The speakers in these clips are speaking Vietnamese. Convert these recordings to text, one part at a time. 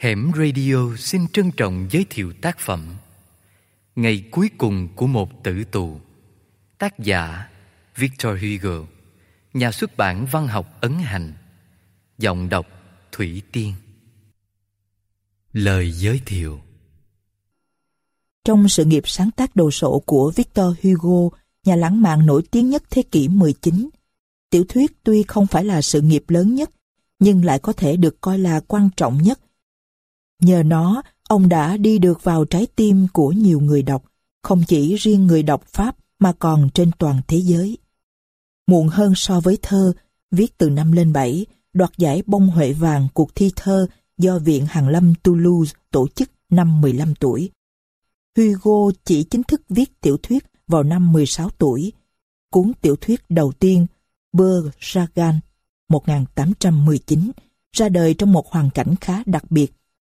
Hẻm Radio xin trân trọng giới thiệu tác phẩm Ngày cuối cùng của một tử tù. Tác giả Victor Hugo. Nhà xuất bản văn học ấn hành. Giọng đọc Thủy Tiên. Lời giới thiệu. Trong sự nghiệp sáng tác đồ sộ của Victor Hugo, nhà lãng mạn nổi tiếng nhất thế kỷ 19, tiểu thuyết tuy không phải là sự nghiệp lớn nhất, nhưng lại có thể được coi là quan trọng nhất Nhờ nó, ông đã đi được vào trái tim của nhiều người đọc, không chỉ riêng người đọc Pháp mà còn trên toàn thế giới. Muộn hơn so với thơ, viết từ năm lên bảy đoạt giải bông huệ vàng cuộc thi thơ do Viện Hàn Lâm Toulouse tổ chức năm 15 tuổi. Hugo chỉ chính thức viết tiểu thuyết vào năm 16 tuổi. Cuốn tiểu thuyết đầu tiên, Berg Jagan, 1819, ra đời trong một hoàn cảnh khá đặc biệt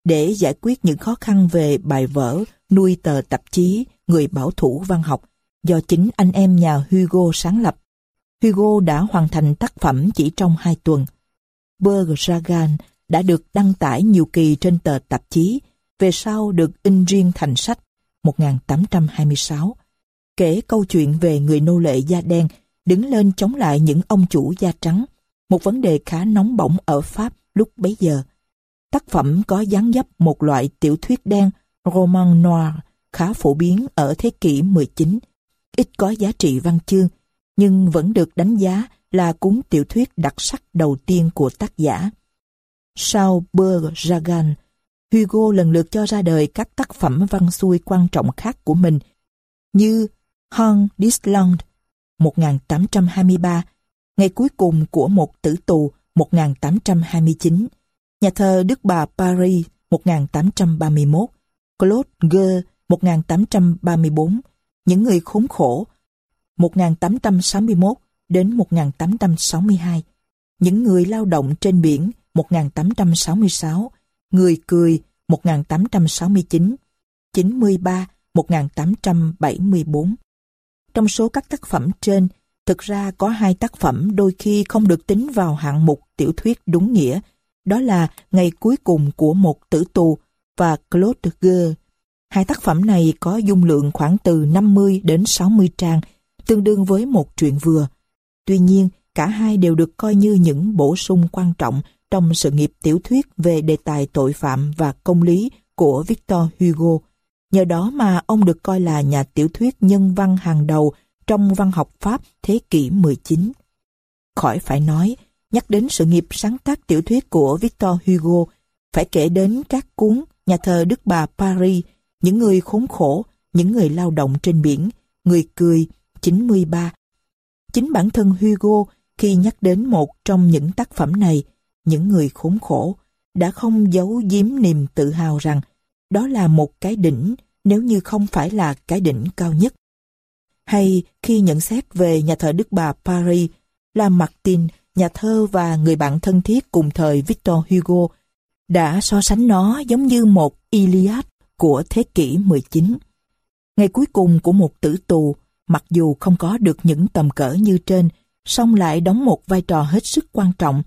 để giải quyết những khó khăn về bài vở, nuôi tờ tạp chí, người bảo thủ văn học do chính anh em nhà Hugo sáng lập. Hugo đã hoàn thành tác phẩm chỉ trong hai tuần. Berg đã được đăng tải nhiều kỳ trên tờ tạp chí, về sau được in riêng thành sách 1826, kể câu chuyện về người nô lệ da đen đứng lên chống lại những ông chủ da trắng, một vấn đề khá nóng bỏng ở Pháp lúc bấy giờ. Tác phẩm có dáng dấp một loại tiểu thuyết đen roman noir khá phổ biến ở thế kỷ 19, ít có giá trị văn chương, nhưng vẫn được đánh giá là cuốn tiểu thuyết đặc sắc đầu tiên của tác giả. Sau Berg Hugo lần lượt cho ra đời các tác phẩm văn xuôi quan trọng khác của mình như hong d'Island 1823, Ngày cuối cùng của một tử tù 1829, Nhà thơ Đức Bà Paris 1831, Claude Gueux 1834, Những người khốn khổ 1861 đến 1862, Những người lao động trên biển 1866, Người cười 1869, 93 1874. Trong số các tác phẩm trên, thực ra có hai tác phẩm đôi khi không được tính vào hạng mục tiểu thuyết đúng nghĩa đó là Ngày cuối cùng của một tử tù và Claude Gueux. Hai tác phẩm này có dung lượng khoảng từ 50 đến 60 trang, tương đương với một truyện vừa. Tuy nhiên, cả hai đều được coi như những bổ sung quan trọng trong sự nghiệp tiểu thuyết về đề tài tội phạm và công lý của Victor Hugo. Nhờ đó mà ông được coi là nhà tiểu thuyết nhân văn hàng đầu trong văn học Pháp thế kỷ 19. Khỏi phải nói, Nhắc đến sự nghiệp sáng tác tiểu thuyết của Victor Hugo, phải kể đến các cuốn Nhà thờ Đức Bà Paris, Những người khốn khổ, Những người lao động trên biển, Người cười, 93. Chính bản thân Hugo khi nhắc đến một trong những tác phẩm này, Những người khốn khổ, đã không giấu giếm niềm tự hào rằng đó là một cái đỉnh nếu như không phải là cái đỉnh cao nhất. Hay khi nhận xét về nhà thờ Đức Bà Paris, là Martin nhà thơ và người bạn thân thiết cùng thời Victor Hugo, đã so sánh nó giống như một Iliad của thế kỷ 19. Ngày cuối cùng của một tử tù, mặc dù không có được những tầm cỡ như trên, song lại đóng một vai trò hết sức quan trọng.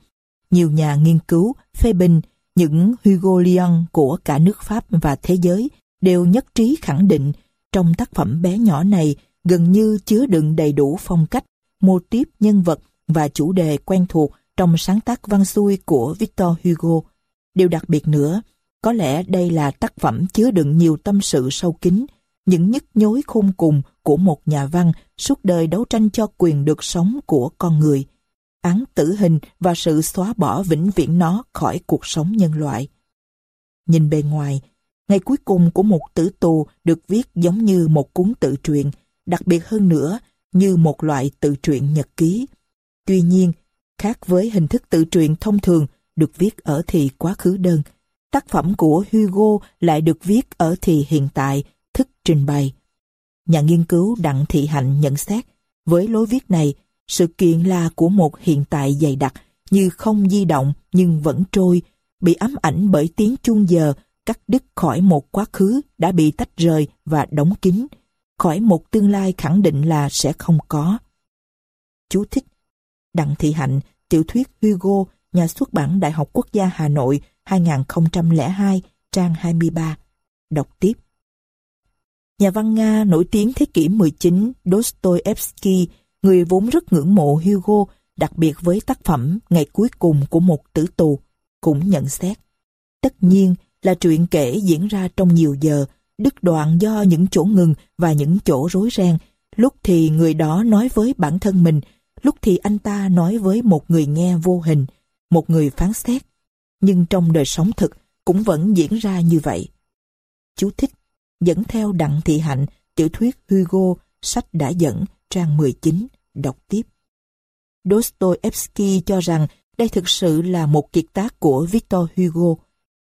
Nhiều nhà nghiên cứu, phê bình, những Hugo Lyon của cả nước Pháp và thế giới đều nhất trí khẳng định trong tác phẩm bé nhỏ này gần như chứa đựng đầy đủ phong cách, mô típ nhân vật và chủ đề quen thuộc trong sáng tác văn xuôi của Victor Hugo. Điều đặc biệt nữa, có lẽ đây là tác phẩm chứa đựng nhiều tâm sự sâu kín, những nhức nhối khôn cùng của một nhà văn suốt đời đấu tranh cho quyền được sống của con người, án tử hình và sự xóa bỏ vĩnh viễn nó khỏi cuộc sống nhân loại. Nhìn bề ngoài, ngày cuối cùng của một tử tù được viết giống như một cuốn tự truyện, đặc biệt hơn nữa như một loại tự truyện nhật ký. Tuy nhiên, khác với hình thức tự truyện thông thường được viết ở thì quá khứ đơn, tác phẩm của Hugo lại được viết ở thì hiện tại, thức trình bày. Nhà nghiên cứu Đặng Thị Hạnh nhận xét, với lối viết này, sự kiện là của một hiện tại dày đặc, như không di động nhưng vẫn trôi, bị ám ảnh bởi tiếng chuông giờ, cắt đứt khỏi một quá khứ đã bị tách rời và đóng kín, khỏi một tương lai khẳng định là sẽ không có. Chú thích Đặng Thị Hạnh, tiểu thuyết Hugo, nhà xuất bản Đại học Quốc gia Hà Nội, 2002, trang 23. Đọc tiếp. Nhà văn Nga nổi tiếng thế kỷ 19 Dostoevsky, người vốn rất ngưỡng mộ Hugo, đặc biệt với tác phẩm Ngày cuối cùng của một tử tù, cũng nhận xét. Tất nhiên là truyện kể diễn ra trong nhiều giờ, đứt đoạn do những chỗ ngừng và những chỗ rối ren. Lúc thì người đó nói với bản thân mình, lúc thì anh ta nói với một người nghe vô hình, một người phán xét. Nhưng trong đời sống thực cũng vẫn diễn ra như vậy. Chú thích, dẫn theo Đặng Thị Hạnh, tiểu thuyết Hugo, sách đã dẫn, trang 19, đọc tiếp. Dostoevsky cho rằng đây thực sự là một kiệt tác của Victor Hugo.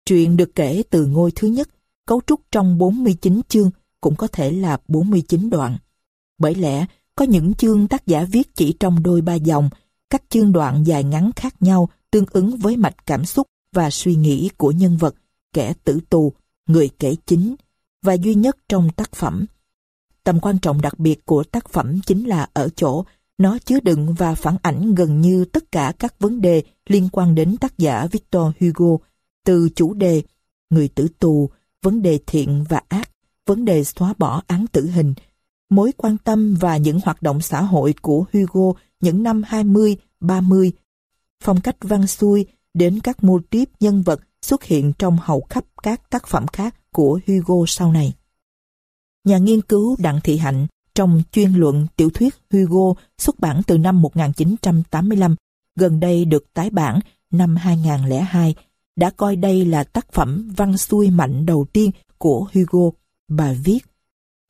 chuyện được kể từ ngôi thứ nhất, cấu trúc trong 49 chương, cũng có thể là 49 đoạn. Bởi lẽ, có những chương tác giả viết chỉ trong đôi ba dòng, các chương đoạn dài ngắn khác nhau tương ứng với mạch cảm xúc và suy nghĩ của nhân vật, kẻ tử tù, người kể chính, và duy nhất trong tác phẩm. Tầm quan trọng đặc biệt của tác phẩm chính là ở chỗ nó chứa đựng và phản ảnh gần như tất cả các vấn đề liên quan đến tác giả Victor Hugo, từ chủ đề người tử tù, vấn đề thiện và ác, vấn đề xóa bỏ án tử hình, mối quan tâm và những hoạt động xã hội của Hugo những năm 20, 30, phong cách văn xuôi đến các mô típ nhân vật xuất hiện trong hầu khắp các tác phẩm khác của Hugo sau này. Nhà nghiên cứu Đặng Thị Hạnh trong chuyên luận tiểu thuyết Hugo xuất bản từ năm 1985, gần đây được tái bản năm 2002, đã coi đây là tác phẩm văn xuôi mạnh đầu tiên của Hugo. Bà viết,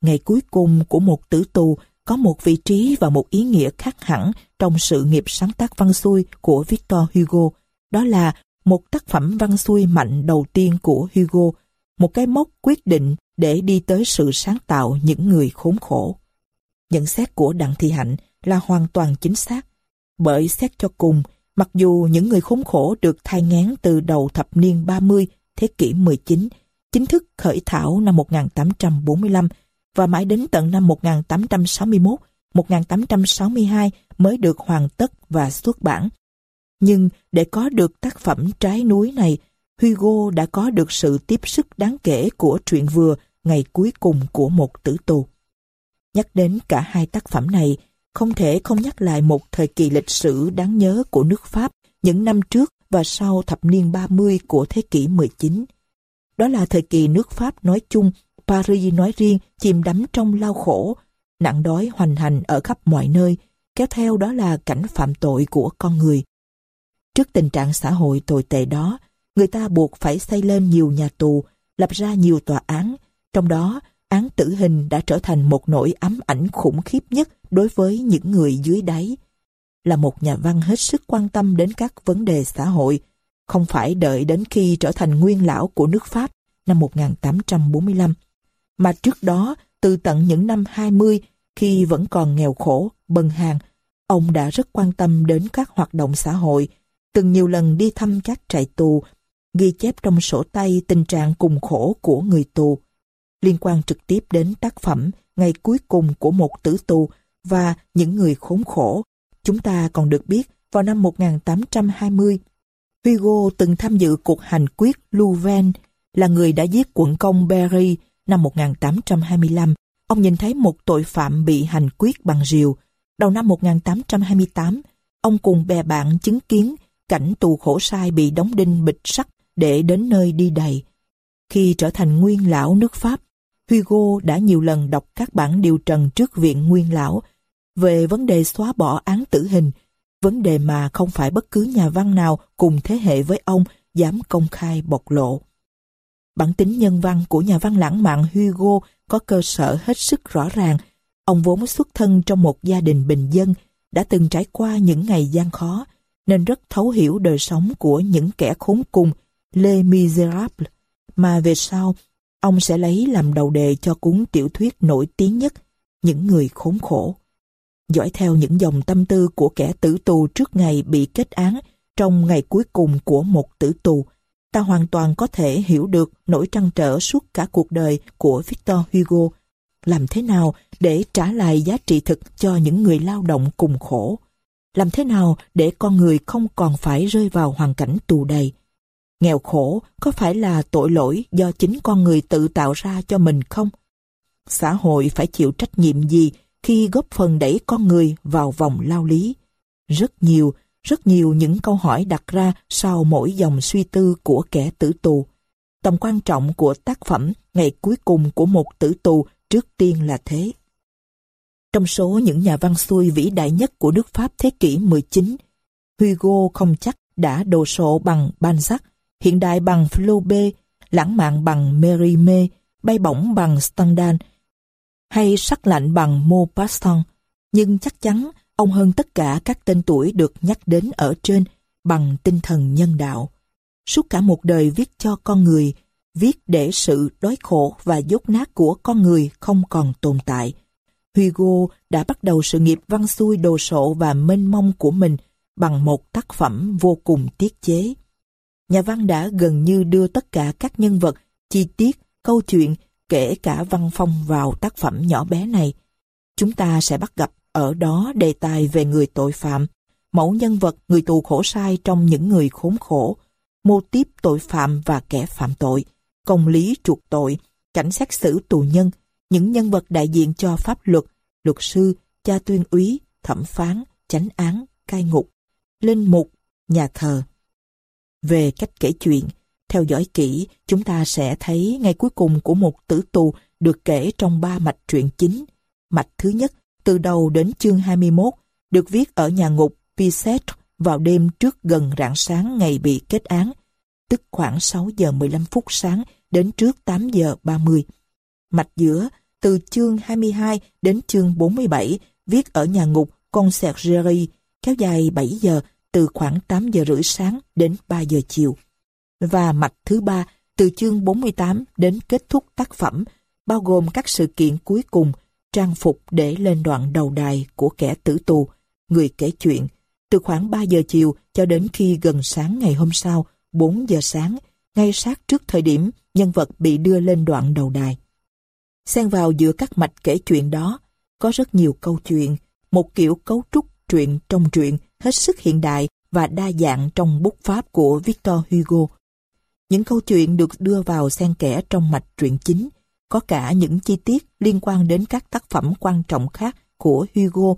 ngày cuối cùng của một tử tù có một vị trí và một ý nghĩa khác hẳn trong sự nghiệp sáng tác văn xuôi của Victor Hugo. Đó là một tác phẩm văn xuôi mạnh đầu tiên của Hugo, một cái mốc quyết định để đi tới sự sáng tạo những người khốn khổ. Nhận xét của Đặng Thị Hạnh là hoàn toàn chính xác, bởi xét cho cùng, mặc dù những người khốn khổ được thai ngán từ đầu thập niên 30 thế kỷ 19, chính thức khởi thảo năm 1845 và mãi đến tận năm 1861, 1862 mới được hoàn tất và xuất bản. Nhưng để có được tác phẩm trái núi này, Hugo đã có được sự tiếp sức đáng kể của truyện vừa ngày cuối cùng của một tử tù. Nhắc đến cả hai tác phẩm này, không thể không nhắc lại một thời kỳ lịch sử đáng nhớ của nước Pháp những năm trước và sau thập niên 30 của thế kỷ 19. Đó là thời kỳ nước Pháp nói chung, Paris nói riêng chìm đắm trong lao khổ, nạn đói hoành hành ở khắp mọi nơi, kéo theo đó là cảnh phạm tội của con người. Trước tình trạng xã hội tồi tệ đó, người ta buộc phải xây lên nhiều nhà tù, lập ra nhiều tòa án, trong đó án tử hình đã trở thành một nỗi ám ảnh khủng khiếp nhất đối với những người dưới đáy. Là một nhà văn hết sức quan tâm đến các vấn đề xã hội, không phải đợi đến khi trở thành nguyên lão của nước Pháp năm 1845, mà trước đó từ tận những năm 20 khi vẫn còn nghèo khổ, bần hàng, ông đã rất quan tâm đến các hoạt động xã hội, từng nhiều lần đi thăm các trại tù, ghi chép trong sổ tay tình trạng cùng khổ của người tù liên quan trực tiếp đến tác phẩm Ngày cuối cùng của một tử tù và những người khốn khổ. Chúng ta còn được biết vào năm 1820, Hugo từng tham dự cuộc hành quyết Louvain, là người đã giết quận công Berry năm 1825. Ông nhìn thấy một tội phạm bị hành quyết bằng rìu. Đầu năm 1828, ông cùng bè bạn chứng kiến cảnh tù khổ sai bị đóng đinh bịch sắt để đến nơi đi đầy. Khi trở thành nguyên lão nước Pháp, Hugo đã nhiều lần đọc các bản điều trần trước viện nguyên lão về vấn đề xóa bỏ án tử hình, vấn đề mà không phải bất cứ nhà văn nào cùng thế hệ với ông dám công khai bộc lộ. Bản tính nhân văn của nhà văn lãng mạn Hugo có cơ sở hết sức rõ ràng. Ông vốn xuất thân trong một gia đình bình dân, đã từng trải qua những ngày gian khó, nên rất thấu hiểu đời sống của những kẻ khốn cùng, Les Miserables, mà về sau ông sẽ lấy làm đầu đề cho cuốn tiểu thuyết nổi tiếng nhất, Những người khốn khổ. Dõi theo những dòng tâm tư của kẻ tử tù trước ngày bị kết án trong ngày cuối cùng của một tử tù, ta hoàn toàn có thể hiểu được nỗi trăn trở suốt cả cuộc đời của Victor Hugo. Làm thế nào để trả lại giá trị thực cho những người lao động cùng khổ? Làm thế nào để con người không còn phải rơi vào hoàn cảnh tù đầy? Nghèo khổ có phải là tội lỗi do chính con người tự tạo ra cho mình không? Xã hội phải chịu trách nhiệm gì khi góp phần đẩy con người vào vòng lao lý? Rất nhiều, rất nhiều những câu hỏi đặt ra sau mỗi dòng suy tư của kẻ tử tù. Tầm quan trọng của tác phẩm ngày cuối cùng của một tử tù trước tiên là thế. Trong số những nhà văn xuôi vĩ đại nhất của nước Pháp thế kỷ 19, Hugo không chắc đã đồ sộ bằng Balzac, hiện đại bằng Flaubert, lãng mạn bằng Mérimée, bay bổng bằng Stendhal, hay sắc lạnh bằng Maupassant, nhưng chắc chắn ông hơn tất cả các tên tuổi được nhắc đến ở trên bằng tinh thần nhân đạo. Suốt cả một đời viết cho con người, viết để sự đói khổ và dốt nát của con người không còn tồn tại. Hugo đã bắt đầu sự nghiệp văn xuôi đồ sộ và mênh mông của mình bằng một tác phẩm vô cùng tiết chế. Nhà văn đã gần như đưa tất cả các nhân vật, chi tiết, câu chuyện, kể cả văn phong vào tác phẩm nhỏ bé này. Chúng ta sẽ bắt gặp ở đó đề tài về người tội phạm, mẫu nhân vật người tù khổ sai trong những người khốn khổ, mô tiếp tội phạm và kẻ phạm tội, công lý chuộc tội, cảnh sát xử tù nhân, những nhân vật đại diện cho pháp luật, luật sư, cha tuyên úy, thẩm phán, chánh án, cai ngục, linh mục, nhà thờ. Về cách kể chuyện, theo dõi kỹ, chúng ta sẽ thấy ngày cuối cùng của một tử tù được kể trong ba mạch truyện chính. Mạch thứ nhất, từ đầu đến chương 21, được viết ở nhà ngục Piset vào đêm trước gần rạng sáng ngày bị kết án, tức khoảng 6 giờ 15 phút sáng đến trước 8 giờ 30. Mạch giữa, từ chương 22 đến chương 47, viết ở nhà ngục Conciergerie, kéo dài 7 giờ, từ khoảng 8 giờ rưỡi sáng đến 3 giờ chiều. Và mạch thứ ba, từ chương 48 đến kết thúc tác phẩm, bao gồm các sự kiện cuối cùng, trang phục để lên đoạn đầu đài của kẻ tử tù, người kể chuyện, từ khoảng 3 giờ chiều cho đến khi gần sáng ngày hôm sau, 4 giờ sáng, ngay sát trước thời điểm nhân vật bị đưa lên đoạn đầu đài. Xen vào giữa các mạch kể chuyện đó, có rất nhiều câu chuyện, một kiểu cấu trúc truyện trong truyện hết sức hiện đại và đa dạng trong bút pháp của Victor Hugo. Những câu chuyện được đưa vào xen kẽ trong mạch truyện chính, có cả những chi tiết liên quan đến các tác phẩm quan trọng khác của Hugo,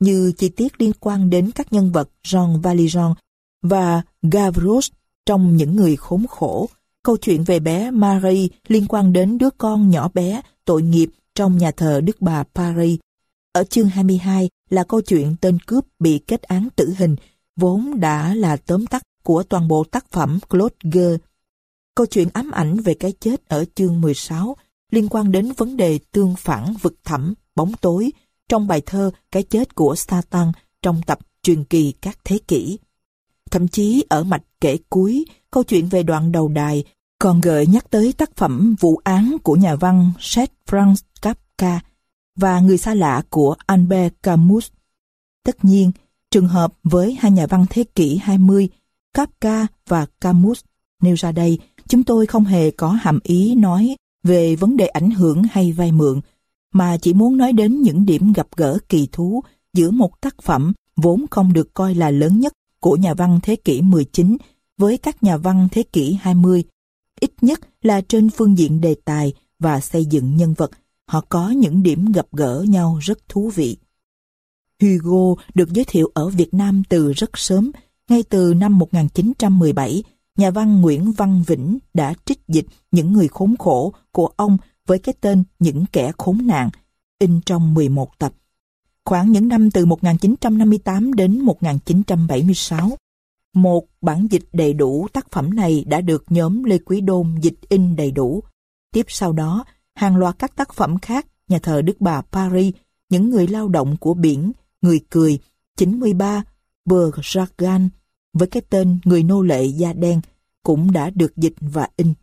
như chi tiết liên quan đến các nhân vật Jean Valjean và Gavroche trong Những người khốn khổ, câu chuyện về bé Marie liên quan đến đứa con nhỏ bé tội nghiệp trong nhà thờ Đức Bà Paris. Ở chương 22 là câu chuyện tên cướp bị kết án tử hình, vốn đã là tóm tắt của toàn bộ tác phẩm Claude Gueux. Câu chuyện ám ảnh về cái chết ở chương 16 liên quan đến vấn đề tương phản vực thẳm, bóng tối trong bài thơ Cái chết của Satan trong tập truyền kỳ các thế kỷ. Thậm chí ở mạch kể cuối, câu chuyện về đoạn đầu đài còn gợi nhắc tới tác phẩm vụ án của nhà văn Seth Franz Kafka và người xa lạ của Albert Camus. Tất nhiên, trường hợp với hai nhà văn thế kỷ 20, Kafka và Camus nêu ra đây, chúng tôi không hề có hàm ý nói về vấn đề ảnh hưởng hay vay mượn, mà chỉ muốn nói đến những điểm gặp gỡ kỳ thú giữa một tác phẩm vốn không được coi là lớn nhất của nhà văn thế kỷ 19 với các nhà văn thế kỷ 20, ít nhất là trên phương diện đề tài và xây dựng nhân vật, họ có những điểm gặp gỡ nhau rất thú vị. Hugo được giới thiệu ở Việt Nam từ rất sớm, ngay từ năm 1917, nhà văn Nguyễn Văn Vĩnh đã trích dịch những người khốn khổ của ông với cái tên Những kẻ khốn nạn, in trong 11 tập. Khoảng những năm từ 1958 đến 1976, một bản dịch đầy đủ tác phẩm này đã được nhóm Lê Quý Đôn dịch in đầy đủ. Tiếp sau đó, hàng loạt các tác phẩm khác, nhà thờ Đức Bà Paris, những người lao động của biển, người cười, 93, Bờ Jagan, với cái tên Người nô lệ da đen, cũng đã được dịch và in.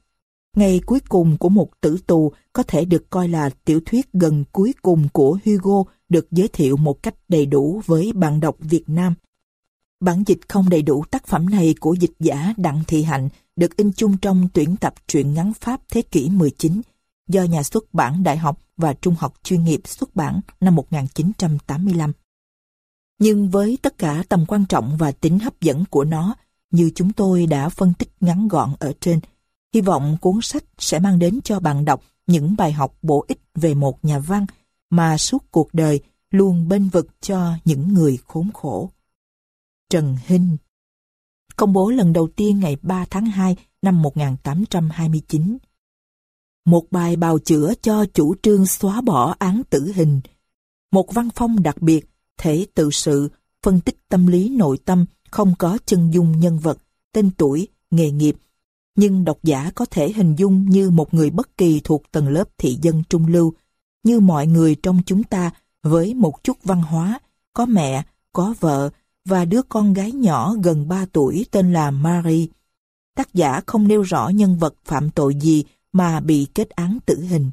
Ngày cuối cùng của một tử tù có thể được coi là tiểu thuyết gần cuối cùng của Hugo được giới thiệu một cách đầy đủ với bạn đọc Việt Nam. Bản dịch không đầy đủ tác phẩm này của dịch giả Đặng Thị Hạnh được in chung trong tuyển tập truyện ngắn Pháp thế kỷ 19 do nhà xuất bản Đại học và Trung học chuyên nghiệp xuất bản năm 1985. Nhưng với tất cả tầm quan trọng và tính hấp dẫn của nó, Như chúng tôi đã phân tích ngắn gọn ở trên, hy vọng cuốn sách sẽ mang đến cho bạn đọc những bài học bổ ích về một nhà văn mà suốt cuộc đời luôn bên vực cho những người khốn khổ. Trần Hinh Công bố lần đầu tiên ngày 3 tháng 2 năm 1829 Một bài bào chữa cho chủ trương xóa bỏ án tử hình Một văn phong đặc biệt, thể tự sự, phân tích tâm lý nội tâm, không có chân dung nhân vật, tên tuổi, nghề nghiệp. Nhưng độc giả có thể hình dung như một người bất kỳ thuộc tầng lớp thị dân trung lưu, như mọi người trong chúng ta với một chút văn hóa, có mẹ, có vợ và đứa con gái nhỏ gần 3 tuổi tên là Marie. Tác giả không nêu rõ nhân vật phạm tội gì mà bị kết án tử hình.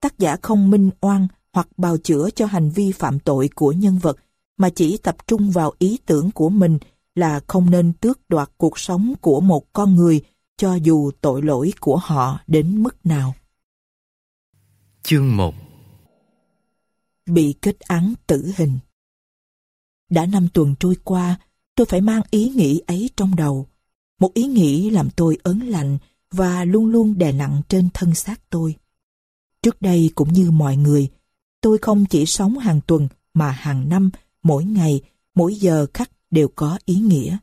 Tác giả không minh oan hoặc bào chữa cho hành vi phạm tội của nhân vật mà chỉ tập trung vào ý tưởng của mình là không nên tước đoạt cuộc sống của một con người cho dù tội lỗi của họ đến mức nào. Chương 1 Bị kết án tử hình Đã năm tuần trôi qua, tôi phải mang ý nghĩ ấy trong đầu. Một ý nghĩ làm tôi ớn lạnh và luôn luôn đè nặng trên thân xác tôi. Trước đây cũng như mọi người, tôi không chỉ sống hàng tuần mà hàng năm, mỗi ngày, mỗi giờ khắc đều có ý nghĩa.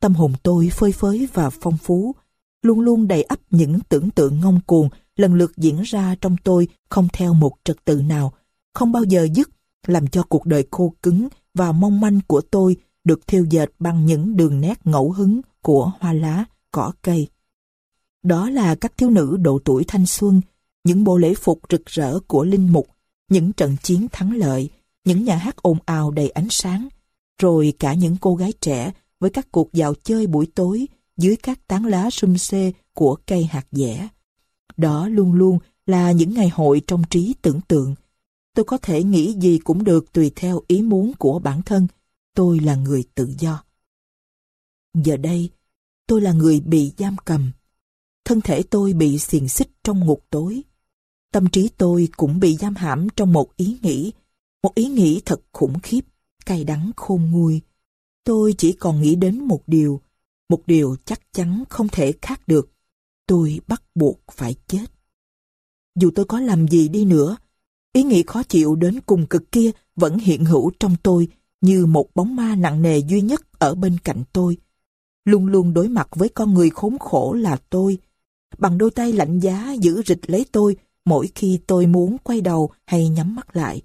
Tâm hồn tôi phơi phới và phong phú, luôn luôn đầy ắp những tưởng tượng ngông cuồng lần lượt diễn ra trong tôi không theo một trật tự nào, không bao giờ dứt, làm cho cuộc đời khô cứng và mong manh của tôi được thêu dệt bằng những đường nét ngẫu hứng của hoa lá, cỏ cây. Đó là các thiếu nữ độ tuổi thanh xuân, những bộ lễ phục rực rỡ của linh mục, những trận chiến thắng lợi, những nhà hát ồn ào đầy ánh sáng, rồi cả những cô gái trẻ với các cuộc dạo chơi buổi tối dưới các tán lá sum xê của cây hạt dẻ. Đó luôn luôn là những ngày hội trong trí tưởng tượng. Tôi có thể nghĩ gì cũng được tùy theo ý muốn của bản thân. Tôi là người tự do. Giờ đây, tôi là người bị giam cầm. Thân thể tôi bị xiềng xích trong ngục tối. Tâm trí tôi cũng bị giam hãm trong một ý nghĩ, một ý nghĩ thật khủng khiếp, cay đắng khôn nguôi. Tôi chỉ còn nghĩ đến một điều, một điều chắc chắn không thể khác được. Tôi bắt buộc phải chết. Dù tôi có làm gì đi nữa, ý nghĩ khó chịu đến cùng cực kia vẫn hiện hữu trong tôi như một bóng ma nặng nề duy nhất ở bên cạnh tôi. Luôn luôn đối mặt với con người khốn khổ là tôi. Bằng đôi tay lạnh giá giữ rịch lấy tôi mỗi khi tôi muốn quay đầu hay nhắm mắt lại.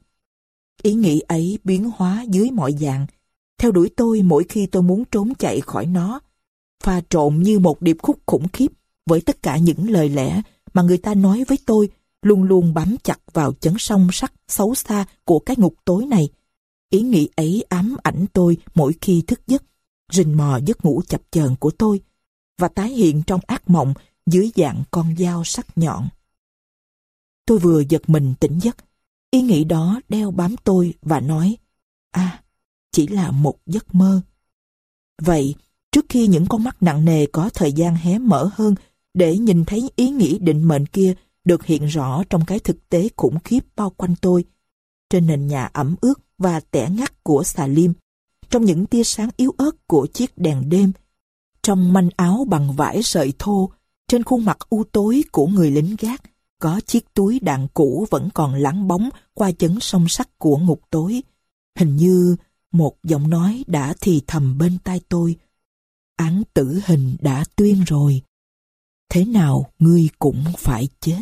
Ý nghĩ ấy biến hóa dưới mọi dạng, theo đuổi tôi mỗi khi tôi muốn trốn chạy khỏi nó, pha trộn như một điệp khúc khủng khiếp với tất cả những lời lẽ mà người ta nói với tôi luôn luôn bám chặt vào chấn song sắc xấu xa của cái ngục tối này. Ý nghĩ ấy ám ảnh tôi mỗi khi thức giấc, rình mò giấc ngủ chập chờn của tôi và tái hiện trong ác mộng dưới dạng con dao sắc nhọn. Tôi vừa giật mình tỉnh giấc, ý nghĩ đó đeo bám tôi và nói, à, chỉ là một giấc mơ. Vậy, trước khi những con mắt nặng nề có thời gian hé mở hơn để nhìn thấy ý nghĩ định mệnh kia được hiện rõ trong cái thực tế khủng khiếp bao quanh tôi, trên nền nhà ẩm ướt và tẻ ngắt của xà lim, trong những tia sáng yếu ớt của chiếc đèn đêm, trong manh áo bằng vải sợi thô, trên khuôn mặt u tối của người lính gác, có chiếc túi đạn cũ vẫn còn lắng bóng qua chấn song sắt của ngục tối. Hình như một giọng nói đã thì thầm bên tai tôi. Án tử hình đã tuyên rồi. Thế nào ngươi cũng phải chết.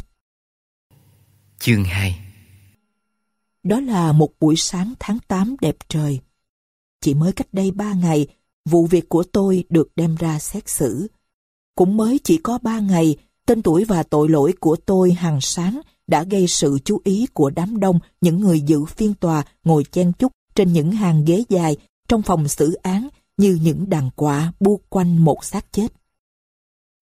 Chương 2 Đó là một buổi sáng tháng 8 đẹp trời. Chỉ mới cách đây ba ngày, vụ việc của tôi được đem ra xét xử. Cũng mới chỉ có ba ngày, tên tuổi và tội lỗi của tôi hàng sáng đã gây sự chú ý của đám đông những người dự phiên tòa ngồi chen chúc trên những hàng ghế dài trong phòng xử án như những đàn quạ bu quanh một xác chết.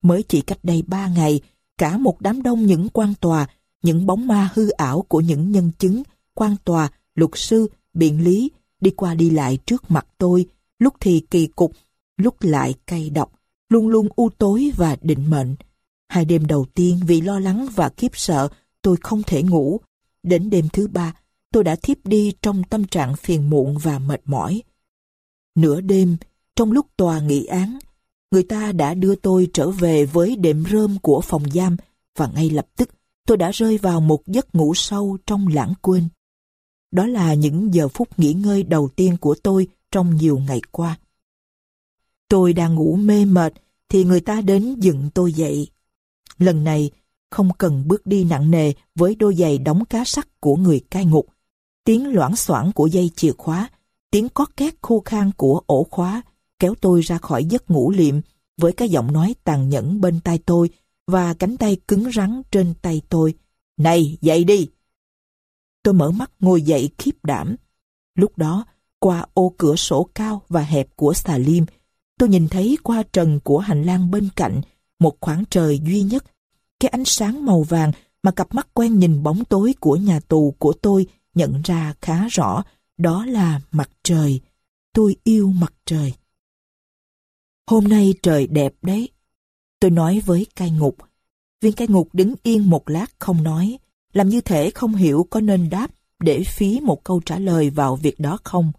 Mới chỉ cách đây ba ngày, cả một đám đông những quan tòa, những bóng ma hư ảo của những nhân chứng, quan tòa, luật sư, biện lý, đi qua đi lại trước mặt tôi, lúc thì kỳ cục, lúc lại cay độc, luôn luôn u tối và định mệnh. Hai đêm đầu tiên vì lo lắng và khiếp sợ, tôi không thể ngủ. Đến đêm thứ ba, tôi đã thiếp đi trong tâm trạng phiền muộn và mệt mỏi. Nửa đêm, trong lúc tòa nghị án, người ta đã đưa tôi trở về với đệm rơm của phòng giam và ngay lập tức tôi đã rơi vào một giấc ngủ sâu trong lãng quên. Đó là những giờ phút nghỉ ngơi đầu tiên của tôi trong nhiều ngày qua. Tôi đang ngủ mê mệt thì người ta đến dựng tôi dậy. Lần này, không cần bước đi nặng nề với đôi giày đóng cá sắt của người cai ngục. Tiếng loãng xoảng của dây chìa khóa, tiếng có két khô khan của ổ khóa kéo tôi ra khỏi giấc ngủ liệm với cái giọng nói tàn nhẫn bên tai tôi và cánh tay cứng rắn trên tay tôi. Này, dậy đi! Tôi mở mắt ngồi dậy khiếp đảm. Lúc đó, qua ô cửa sổ cao và hẹp của xà liêm, tôi nhìn thấy qua trần của hành lang bên cạnh một khoảng trời duy nhất. Cái ánh sáng màu vàng mà cặp mắt quen nhìn bóng tối của nhà tù của tôi nhận ra khá rõ, đó là mặt trời. Tôi yêu mặt trời. Hôm nay trời đẹp đấy. Tôi nói với cai ngục. Viên cai ngục đứng yên một lát không nói, làm như thể không hiểu có nên đáp để phí một câu trả lời vào việc đó không.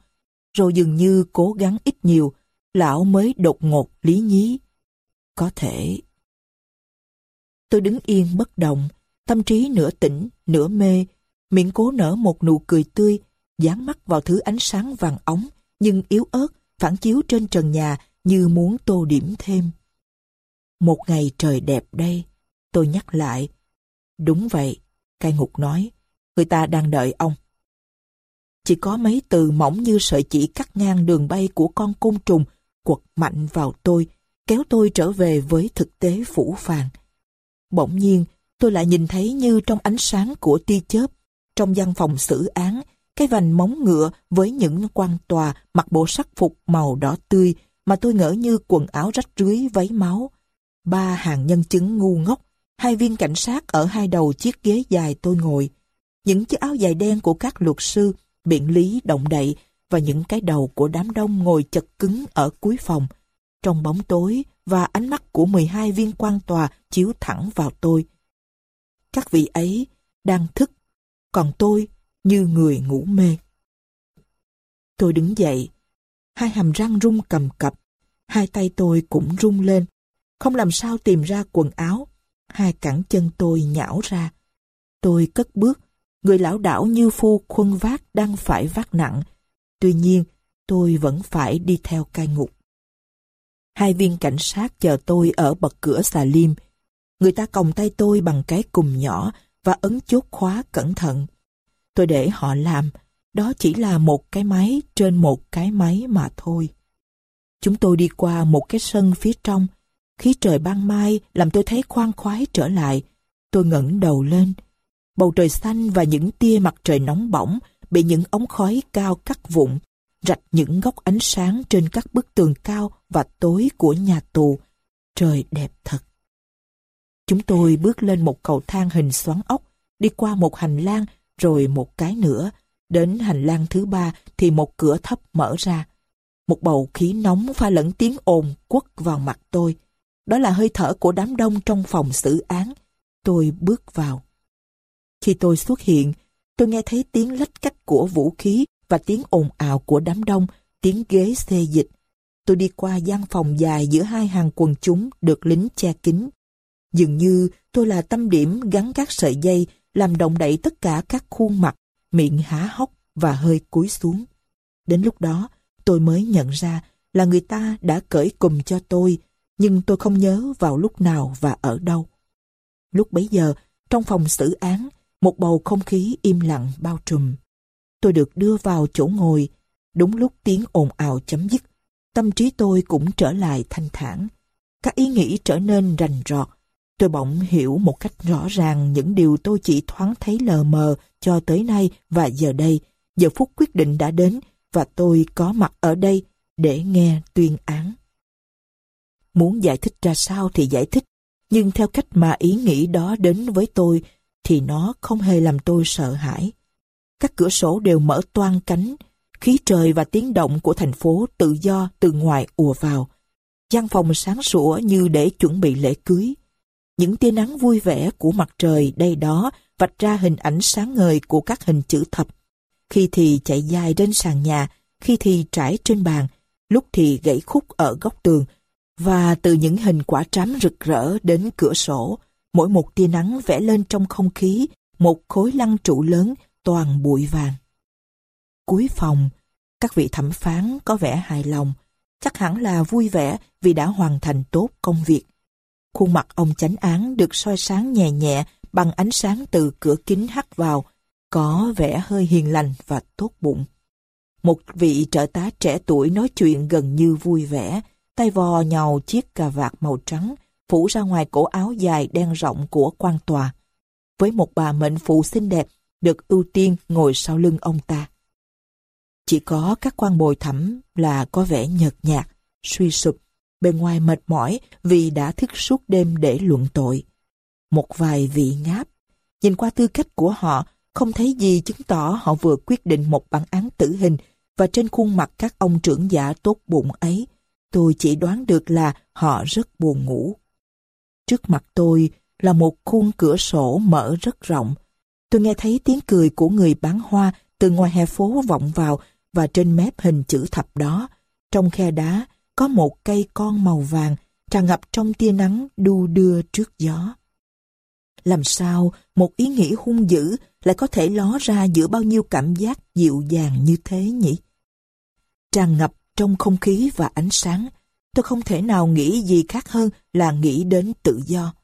Rồi dường như cố gắng ít nhiều, lão mới đột ngột lý nhí. Có thể. Tôi đứng yên bất động, tâm trí nửa tỉnh, nửa mê, miệng cố nở một nụ cười tươi, dán mắt vào thứ ánh sáng vàng ống, nhưng yếu ớt, phản chiếu trên trần nhà như muốn tô điểm thêm. Một ngày trời đẹp đây, tôi nhắc lại. Đúng vậy, cai ngục nói, người ta đang đợi ông. Chỉ có mấy từ mỏng như sợi chỉ cắt ngang đường bay của con côn trùng quật mạnh vào tôi, kéo tôi trở về với thực tế phủ phàng. Bỗng nhiên, tôi lại nhìn thấy như trong ánh sáng của tia chớp, trong văn phòng xử án, cái vành móng ngựa với những quan tòa mặc bộ sắc phục màu đỏ tươi mà tôi ngỡ như quần áo rách rưới váy máu. Ba hàng nhân chứng ngu ngốc, hai viên cảnh sát ở hai đầu chiếc ghế dài tôi ngồi. Những chiếc áo dài đen của các luật sư, biện lý động đậy và những cái đầu của đám đông ngồi chật cứng ở cuối phòng. Trong bóng tối và ánh mắt của 12 viên quan tòa chiếu thẳng vào tôi. Các vị ấy đang thức, còn tôi như người ngủ mê. Tôi đứng dậy, hai hàm răng rung cầm cập, hai tay tôi cũng rung lên, không làm sao tìm ra quần áo, hai cẳng chân tôi nhão ra. Tôi cất bước, người lão đảo như phu khuân vác đang phải vác nặng, tuy nhiên tôi vẫn phải đi theo cai ngục. Hai viên cảnh sát chờ tôi ở bậc cửa xà liêm, người ta còng tay tôi bằng cái cùm nhỏ và ấn chốt khóa cẩn thận. Tôi để họ làm, đó chỉ là một cái máy trên một cái máy mà thôi. Chúng tôi đi qua một cái sân phía trong. Khí trời ban mai làm tôi thấy khoan khoái trở lại. Tôi ngẩng đầu lên. Bầu trời xanh và những tia mặt trời nóng bỏng bị những ống khói cao cắt vụn, rạch những góc ánh sáng trên các bức tường cao và tối của nhà tù. Trời đẹp thật. Chúng tôi bước lên một cầu thang hình xoắn ốc, đi qua một hành lang, rồi một cái nữa, Đến hành lang thứ ba thì một cửa thấp mở ra. Một bầu khí nóng pha lẫn tiếng ồn quất vào mặt tôi. Đó là hơi thở của đám đông trong phòng xử án. Tôi bước vào. Khi tôi xuất hiện, tôi nghe thấy tiếng lách cách của vũ khí và tiếng ồn ào của đám đông, tiếng ghế xê dịch. Tôi đi qua gian phòng dài giữa hai hàng quần chúng được lính che kín. Dường như tôi là tâm điểm gắn các sợi dây làm động đậy tất cả các khuôn mặt miệng há hốc và hơi cúi xuống. Đến lúc đó, tôi mới nhận ra là người ta đã cởi cùm cho tôi, nhưng tôi không nhớ vào lúc nào và ở đâu. Lúc bấy giờ, trong phòng xử án, một bầu không khí im lặng bao trùm. Tôi được đưa vào chỗ ngồi, đúng lúc tiếng ồn ào chấm dứt, tâm trí tôi cũng trở lại thanh thản. Các ý nghĩ trở nên rành rọt, Tôi bỗng hiểu một cách rõ ràng những điều tôi chỉ thoáng thấy lờ mờ cho tới nay và giờ đây. Giờ phút quyết định đã đến và tôi có mặt ở đây để nghe tuyên án. Muốn giải thích ra sao thì giải thích, nhưng theo cách mà ý nghĩ đó đến với tôi thì nó không hề làm tôi sợ hãi. Các cửa sổ đều mở toan cánh, khí trời và tiếng động của thành phố tự do từ ngoài ùa vào. gian phòng sáng sủa như để chuẩn bị lễ cưới. Những tia nắng vui vẻ của mặt trời đây đó vạch ra hình ảnh sáng ngời của các hình chữ thập. Khi thì chạy dài trên sàn nhà, khi thì trải trên bàn, lúc thì gãy khúc ở góc tường. Và từ những hình quả trám rực rỡ đến cửa sổ, mỗi một tia nắng vẽ lên trong không khí một khối lăng trụ lớn toàn bụi vàng. Cuối phòng, các vị thẩm phán có vẻ hài lòng, chắc hẳn là vui vẻ vì đã hoàn thành tốt công việc. Khuôn mặt ông chánh án được soi sáng nhẹ nhẹ bằng ánh sáng từ cửa kính hắt vào, có vẻ hơi hiền lành và tốt bụng. Một vị trợ tá trẻ tuổi nói chuyện gần như vui vẻ, tay vò nhàu chiếc cà vạt màu trắng, phủ ra ngoài cổ áo dài đen rộng của quan tòa. Với một bà mệnh phụ xinh đẹp, được ưu tiên ngồi sau lưng ông ta. Chỉ có các quan bồi thẩm là có vẻ nhợt nhạt, suy sụp, bên ngoài mệt mỏi vì đã thức suốt đêm để luận tội. Một vài vị ngáp, nhìn qua tư cách của họ, không thấy gì chứng tỏ họ vừa quyết định một bản án tử hình và trên khuôn mặt các ông trưởng giả tốt bụng ấy, tôi chỉ đoán được là họ rất buồn ngủ. Trước mặt tôi là một khuôn cửa sổ mở rất rộng. Tôi nghe thấy tiếng cười của người bán hoa từ ngoài hè phố vọng vào và trên mép hình chữ thập đó, trong khe đá, có một cây con màu vàng tràn ngập trong tia nắng đu đưa trước gió. Làm sao một ý nghĩ hung dữ lại có thể ló ra giữa bao nhiêu cảm giác dịu dàng như thế nhỉ? Tràn ngập trong không khí và ánh sáng, tôi không thể nào nghĩ gì khác hơn là nghĩ đến tự do.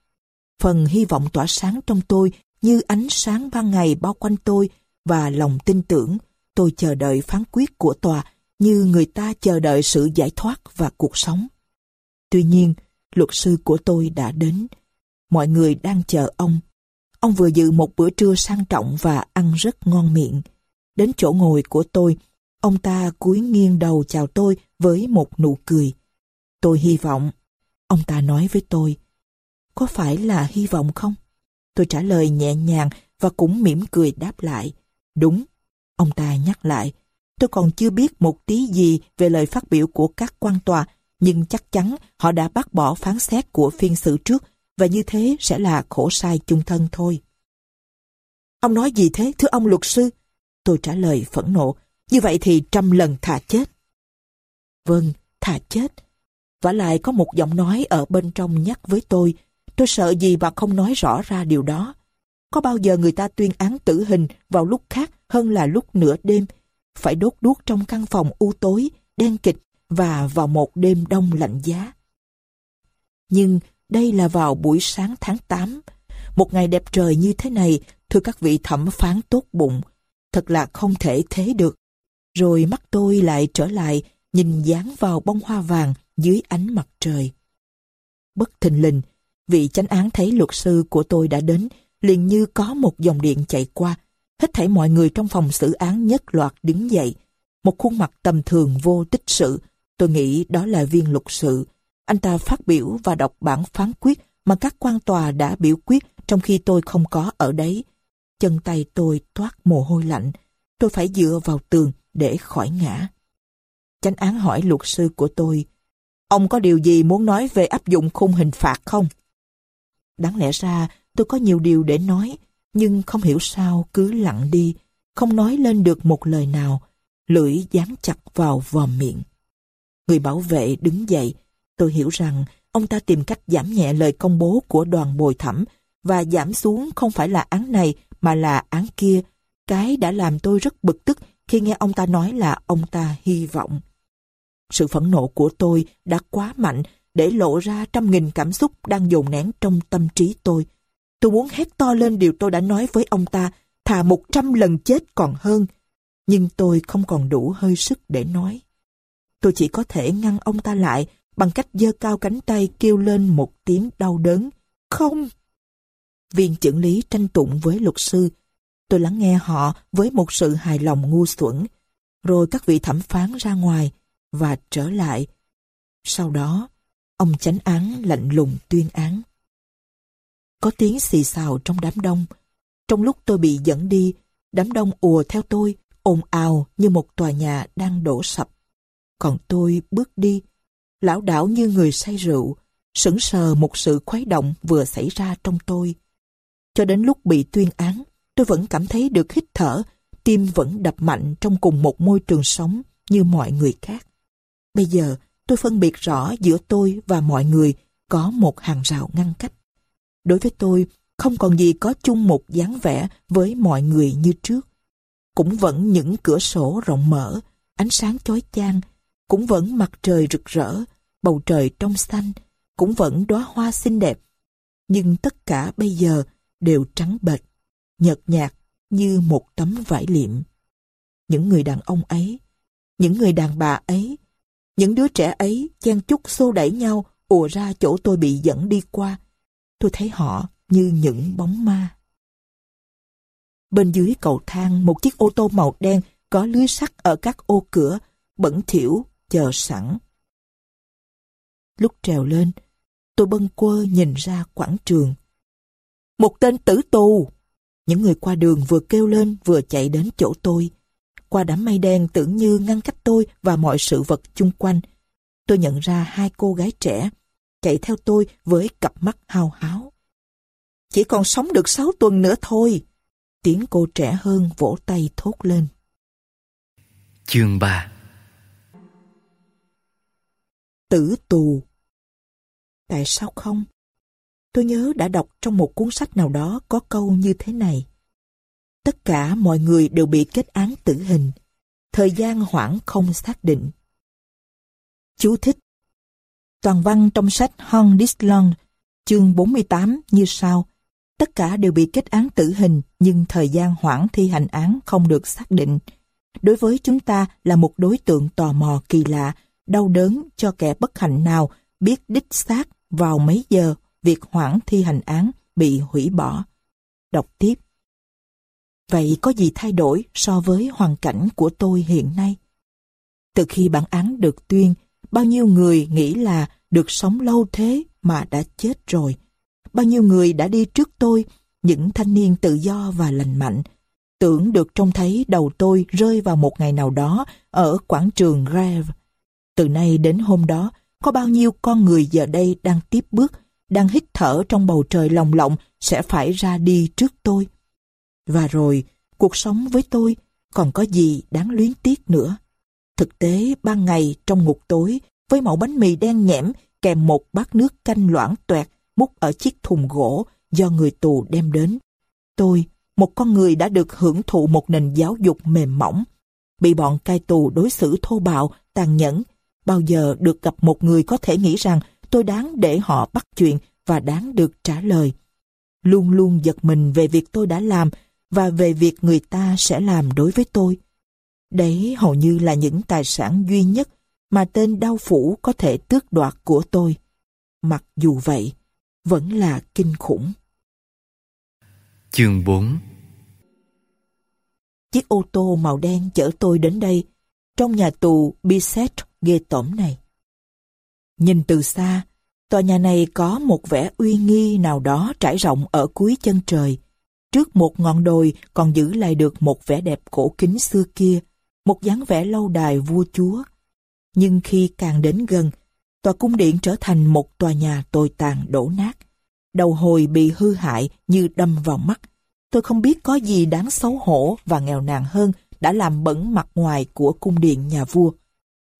Phần hy vọng tỏa sáng trong tôi như ánh sáng ban ngày bao quanh tôi và lòng tin tưởng tôi chờ đợi phán quyết của tòa như người ta chờ đợi sự giải thoát và cuộc sống. Tuy nhiên, luật sư của tôi đã đến. Mọi người đang chờ ông. Ông vừa dự một bữa trưa sang trọng và ăn rất ngon miệng. Đến chỗ ngồi của tôi, ông ta cúi nghiêng đầu chào tôi với một nụ cười. Tôi hy vọng. Ông ta nói với tôi, có phải là hy vọng không? Tôi trả lời nhẹ nhàng và cũng mỉm cười đáp lại. Đúng. Ông ta nhắc lại, tôi còn chưa biết một tí gì về lời phát biểu của các quan tòa, nhưng chắc chắn họ đã bác bỏ phán xét của phiên xử trước và như thế sẽ là khổ sai chung thân thôi. Ông nói gì thế, thưa ông luật sư? Tôi trả lời phẫn nộ, như vậy thì trăm lần thà chết. Vâng, thà chết. Và lại có một giọng nói ở bên trong nhắc với tôi, tôi sợ gì mà không nói rõ ra điều đó. Có bao giờ người ta tuyên án tử hình vào lúc khác hơn là lúc nửa đêm, phải đốt đuốc trong căn phòng u tối, đen kịch và vào một đêm đông lạnh giá. Nhưng đây là vào buổi sáng tháng 8, một ngày đẹp trời như thế này, thưa các vị thẩm phán tốt bụng, thật là không thể thế được. Rồi mắt tôi lại trở lại, nhìn dán vào bông hoa vàng dưới ánh mặt trời. Bất thình lình, vị chánh án thấy luật sư của tôi đã đến, liền như có một dòng điện chạy qua. Hết thảy mọi người trong phòng xử án nhất loạt đứng dậy. Một khuôn mặt tầm thường vô tích sự, tôi nghĩ đó là viên luật sự. Anh ta phát biểu và đọc bản phán quyết mà các quan tòa đã biểu quyết trong khi tôi không có ở đấy. Chân tay tôi toát mồ hôi lạnh. Tôi phải dựa vào tường để khỏi ngã. Chánh án hỏi luật sư của tôi, ông có điều gì muốn nói về áp dụng khung hình phạt không? Đáng lẽ ra tôi có nhiều điều để nói, nhưng không hiểu sao cứ lặng đi, không nói lên được một lời nào, lưỡi dán chặt vào vòm miệng. Người bảo vệ đứng dậy, tôi hiểu rằng ông ta tìm cách giảm nhẹ lời công bố của đoàn bồi thẩm và giảm xuống không phải là án này mà là án kia. Cái đã làm tôi rất bực tức khi nghe ông ta nói là ông ta hy vọng. Sự phẫn nộ của tôi đã quá mạnh để lộ ra trăm nghìn cảm xúc đang dồn nén trong tâm trí tôi. Tôi muốn hét to lên điều tôi đã nói với ông ta, thà một trăm lần chết còn hơn. Nhưng tôi không còn đủ hơi sức để nói. Tôi chỉ có thể ngăn ông ta lại bằng cách giơ cao cánh tay kêu lên một tiếng đau đớn. Không! Viên trưởng lý tranh tụng với luật sư. Tôi lắng nghe họ với một sự hài lòng ngu xuẩn. Rồi các vị thẩm phán ra ngoài và trở lại. Sau đó, ông chánh án lạnh lùng tuyên án. Có tiếng xì xào trong đám đông. Trong lúc tôi bị dẫn đi, đám đông ùa theo tôi, ồn ào như một tòa nhà đang đổ sập. Còn tôi bước đi, lão đảo như người say rượu, sững sờ một sự khuấy động vừa xảy ra trong tôi. Cho đến lúc bị tuyên án, tôi vẫn cảm thấy được hít thở, tim vẫn đập mạnh trong cùng một môi trường sống như mọi người khác. Bây giờ, tôi phân biệt rõ giữa tôi và mọi người có một hàng rào ngăn cách. Đối với tôi, không còn gì có chung một dáng vẻ với mọi người như trước. Cũng vẫn những cửa sổ rộng mở, ánh sáng chói chang, cũng vẫn mặt trời rực rỡ, bầu trời trong xanh, cũng vẫn đóa hoa xinh đẹp. Nhưng tất cả bây giờ đều trắng bệch, nhợt nhạt như một tấm vải liệm. Những người đàn ông ấy, những người đàn bà ấy, những đứa trẻ ấy chen chúc xô đẩy nhau ùa ra chỗ tôi bị dẫn đi qua. Tôi thấy họ như những bóng ma. Bên dưới cầu thang một chiếc ô tô màu đen có lưới sắt ở các ô cửa, bẩn thỉu, chờ sẵn. Lúc trèo lên, tôi bâng quơ nhìn ra quảng trường. Một tên tử tù! Những người qua đường vừa kêu lên vừa chạy đến chỗ tôi. Qua đám mây đen tưởng như ngăn cách tôi và mọi sự vật chung quanh. Tôi nhận ra hai cô gái trẻ, chạy theo tôi với cặp mắt hao háo. Chỉ còn sống được sáu tuần nữa thôi. Tiếng cô trẻ hơn vỗ tay thốt lên. Chương 3 Tử tù Tại sao không? Tôi nhớ đã đọc trong một cuốn sách nào đó có câu như thế này. Tất cả mọi người đều bị kết án tử hình. Thời gian hoãn không xác định. Chú thích Toàn văn trong sách Hon Dislong, chương 48 như sau. Tất cả đều bị kết án tử hình nhưng thời gian hoãn thi hành án không được xác định. Đối với chúng ta là một đối tượng tò mò kỳ lạ, đau đớn cho kẻ bất hạnh nào biết đích xác vào mấy giờ việc hoãn thi hành án bị hủy bỏ. Đọc tiếp. Vậy có gì thay đổi so với hoàn cảnh của tôi hiện nay? Từ khi bản án được tuyên, bao nhiêu người nghĩ là được sống lâu thế mà đã chết rồi. Bao nhiêu người đã đi trước tôi, những thanh niên tự do và lành mạnh, tưởng được trông thấy đầu tôi rơi vào một ngày nào đó ở quảng trường Grave. Từ nay đến hôm đó, có bao nhiêu con người giờ đây đang tiếp bước, đang hít thở trong bầu trời lồng lộng sẽ phải ra đi trước tôi. Và rồi, cuộc sống với tôi còn có gì đáng luyến tiếc nữa. Thực tế, ban ngày trong ngục tối, với mẫu bánh mì đen nhẽm kèm một bát nước canh loãng toẹt múc ở chiếc thùng gỗ do người tù đem đến. Tôi, một con người đã được hưởng thụ một nền giáo dục mềm mỏng, bị bọn cai tù đối xử thô bạo, tàn nhẫn, bao giờ được gặp một người có thể nghĩ rằng tôi đáng để họ bắt chuyện và đáng được trả lời. Luôn luôn giật mình về việc tôi đã làm và về việc người ta sẽ làm đối với tôi. Đấy hầu như là những tài sản duy nhất mà tên đau phủ có thể tước đoạt của tôi. Mặc dù vậy, vẫn là kinh khủng. Chương 4 Chiếc ô tô màu đen chở tôi đến đây, trong nhà tù Biset ghê tởm này. Nhìn từ xa, tòa nhà này có một vẻ uy nghi nào đó trải rộng ở cuối chân trời. Trước một ngọn đồi còn giữ lại được một vẻ đẹp cổ kính xưa kia, một dáng vẻ lâu đài vua chúa. Nhưng khi càng đến gần, tòa cung điện trở thành một tòa nhà tồi tàn đổ nát. Đầu hồi bị hư hại như đâm vào mắt. Tôi không biết có gì đáng xấu hổ và nghèo nàn hơn đã làm bẩn mặt ngoài của cung điện nhà vua.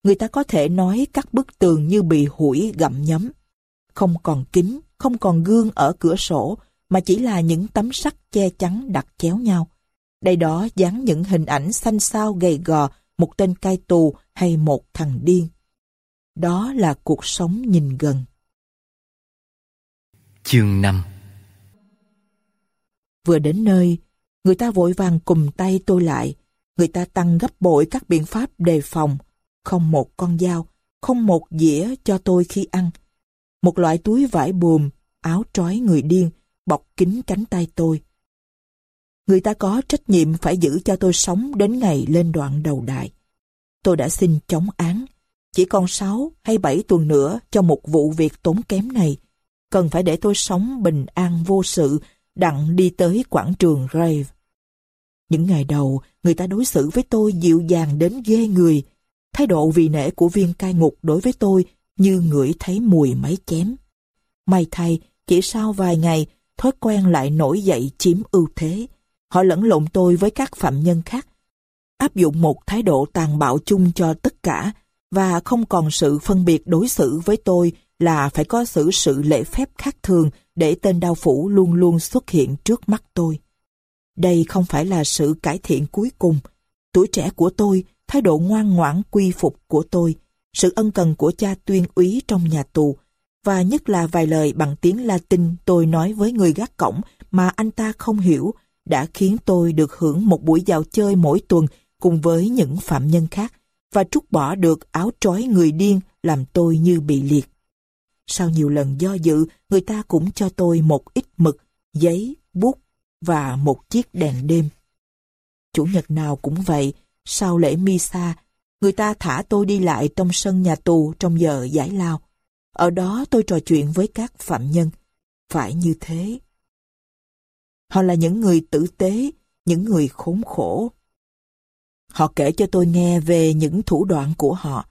Người ta có thể nói các bức tường như bị hủi gặm nhấm. Không còn kính, không còn gương ở cửa sổ, mà chỉ là những tấm sắt che chắn đặt chéo nhau. Đây đó dán những hình ảnh xanh xao gầy gò, một tên cai tù hay một thằng điên. Đó là cuộc sống nhìn gần. Chương 5 Vừa đến nơi, người ta vội vàng cùng tay tôi lại. Người ta tăng gấp bội các biện pháp đề phòng. Không một con dao, không một dĩa cho tôi khi ăn. Một loại túi vải buồm, áo trói người điên, bọc kín cánh tay tôi. Người ta có trách nhiệm phải giữ cho tôi sống đến ngày lên đoạn đầu đại. Tôi đã xin chống án. Chỉ còn 6 hay 7 tuần nữa cho một vụ việc tốn kém này. Cần phải để tôi sống bình an vô sự, đặng đi tới quảng trường Rave. Những ngày đầu, người ta đối xử với tôi dịu dàng đến ghê người. Thái độ vì nể của viên cai ngục đối với tôi như ngửi thấy mùi máy chém. May thay, chỉ sau vài ngày, thói quen lại nổi dậy chiếm ưu thế. Họ lẫn lộn tôi với các phạm nhân khác, áp dụng một thái độ tàn bạo chung cho tất cả, và không còn sự phân biệt đối xử với tôi là phải có xử sự lễ phép khác thường để tên đao phủ luôn luôn xuất hiện trước mắt tôi. Đây không phải là sự cải thiện cuối cùng. Tuổi trẻ của tôi, thái độ ngoan ngoãn quy phục của tôi, sự ân cần của cha tuyên úy trong nhà tù, và nhất là vài lời bằng tiếng Latin tôi nói với người gác cổng mà anh ta không hiểu, đã khiến tôi được hưởng một buổi dạo chơi mỗi tuần cùng với những phạm nhân khác và trút bỏ được áo trói người điên làm tôi như bị liệt. Sau nhiều lần do dự, người ta cũng cho tôi một ít mực, giấy, bút và một chiếc đèn đêm. Chủ nhật nào cũng vậy, sau lễ Misa, người ta thả tôi đi lại trong sân nhà tù trong giờ giải lao. Ở đó tôi trò chuyện với các phạm nhân. Phải như thế. Họ là những người tử tế, những người khốn khổ. Họ kể cho tôi nghe về những thủ đoạn của họ,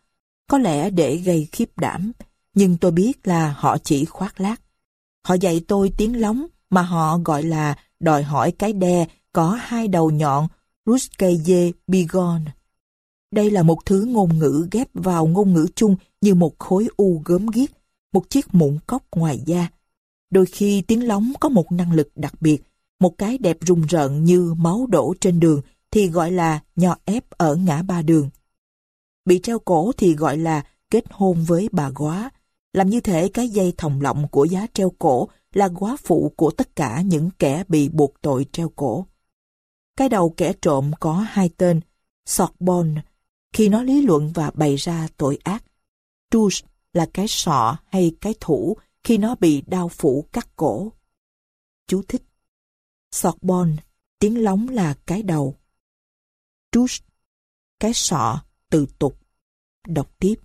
có lẽ để gây khiếp đảm, nhưng tôi biết là họ chỉ khoác lác. Họ dạy tôi tiếng lóng mà họ gọi là đòi hỏi cái đe có hai đầu nhọn Ruskeye Bigon. Đây là một thứ ngôn ngữ ghép vào ngôn ngữ chung như một khối u gớm ghiếc, một chiếc mụn cốc ngoài da. Đôi khi tiếng lóng có một năng lực đặc biệt, một cái đẹp rùng rợn như máu đổ trên đường thì gọi là nho ép ở ngã ba đường. Bị treo cổ thì gọi là kết hôn với bà góa. Làm như thể cái dây thòng lọng của giá treo cổ là góa phụ của tất cả những kẻ bị buộc tội treo cổ. Cái đầu kẻ trộm có hai tên, Sorbonne, khi nó lý luận và bày ra tội ác tools là cái sọ hay cái thủ khi nó bị đau phủ cắt cổ. Chú thích. Sorbonne, tiếng lóng là cái đầu. Touche, cái sọ, từ tục. Đọc tiếp.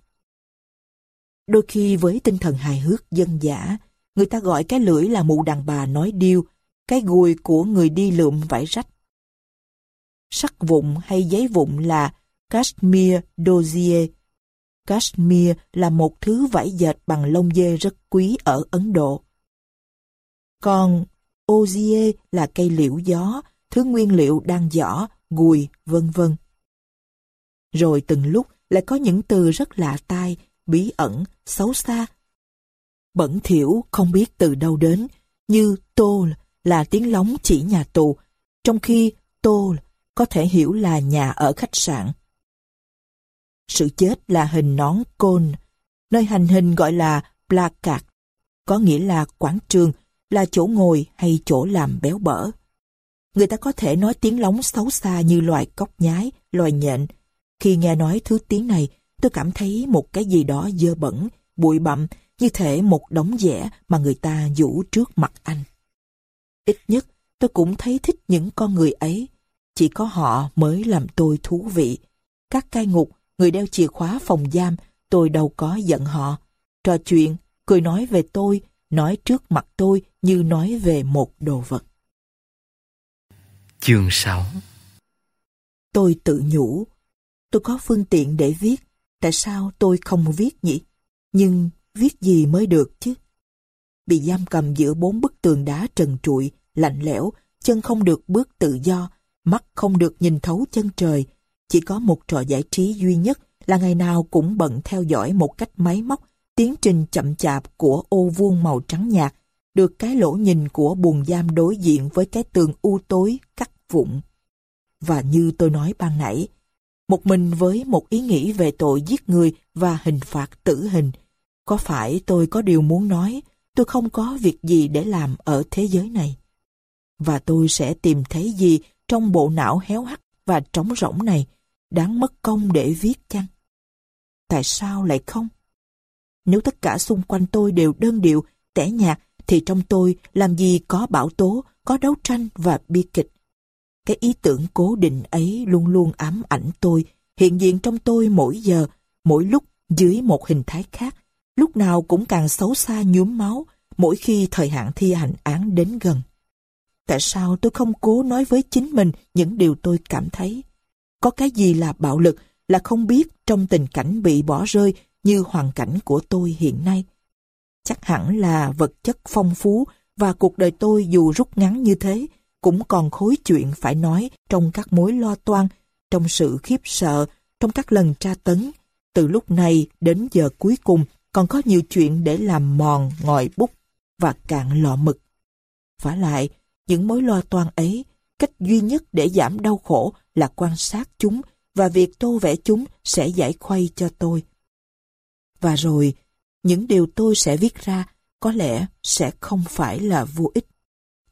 Đôi khi với tinh thần hài hước dân giả, người ta gọi cái lưỡi là mụ đàn bà nói điêu, cái gùi của người đi lượm vải rách. Sắc vụn hay giấy vụn là cashmere dozier. Cashmere là một thứ vải dệt bằng lông dê rất quý ở Ấn Độ. Còn Ozie là cây liễu gió, thứ nguyên liệu đang giỏ, gùi, vân vân. Rồi từng lúc lại có những từ rất lạ tai, bí ẩn, xấu xa. Bẩn thiểu không biết từ đâu đến, như tô là tiếng lóng chỉ nhà tù, trong khi tô có thể hiểu là nhà ở khách sạn. Sự chết là hình nón côn, nơi hành hình gọi là placard, có nghĩa là quảng trường, là chỗ ngồi hay chỗ làm béo bở. Người ta có thể nói tiếng lóng xấu xa như loài cóc nhái, loài nhện. Khi nghe nói thứ tiếng này, tôi cảm thấy một cái gì đó dơ bẩn, bụi bặm, như thể một đống dẻ mà người ta vũ trước mặt anh. Ít nhất, tôi cũng thấy thích những con người ấy. Chỉ có họ mới làm tôi thú vị. Các cai ngục, người đeo chìa khóa phòng giam, tôi đâu có giận họ. Trò chuyện, cười nói về tôi, nói trước mặt tôi như nói về một đồ vật. Chương 6 Tôi tự nhủ, tôi có phương tiện để viết, tại sao tôi không viết nhỉ? Nhưng viết gì mới được chứ? Bị giam cầm giữa bốn bức tường đá trần trụi, lạnh lẽo, chân không được bước tự do, mắt không được nhìn thấu chân trời. Chỉ có một trò giải trí duy nhất là ngày nào cũng bận theo dõi một cách máy móc tiến trình chậm chạp của ô vuông màu trắng nhạt, được cái lỗ nhìn của buồng giam đối diện với cái tường u tối cắt vụn. Và như tôi nói ban nãy, một mình với một ý nghĩ về tội giết người và hình phạt tử hình, có phải tôi có điều muốn nói, tôi không có việc gì để làm ở thế giới này. Và tôi sẽ tìm thấy gì trong bộ não héo hắt và trống rỗng này, đáng mất công để viết chăng? Tại sao lại không? Nếu tất cả xung quanh tôi đều đơn điệu, tẻ nhạt, thì trong tôi làm gì có bảo tố, có đấu tranh và bi kịch. Cái ý tưởng cố định ấy luôn luôn ám ảnh tôi, hiện diện trong tôi mỗi giờ, mỗi lúc dưới một hình thái khác, lúc nào cũng càng xấu xa nhuốm máu, mỗi khi thời hạn thi hành án đến gần. Tại sao tôi không cố nói với chính mình những điều tôi cảm thấy? Có cái gì là bạo lực, là không biết trong tình cảnh bị bỏ rơi như hoàn cảnh của tôi hiện nay. Chắc hẳn là vật chất phong phú và cuộc đời tôi dù rút ngắn như thế, cũng còn khối chuyện phải nói trong các mối lo toan, trong sự khiếp sợ, trong các lần tra tấn, Từ lúc này đến giờ cuối cùng còn có nhiều chuyện để làm mòn ngòi bút và cạn lọ mực. Và lại, những mối lo toan ấy, cách duy nhất để giảm đau khổ là quan sát chúng và việc tô vẽ chúng sẽ giải khuây cho tôi. Và rồi, những điều tôi sẽ viết ra có lẽ sẽ không phải là vô ích.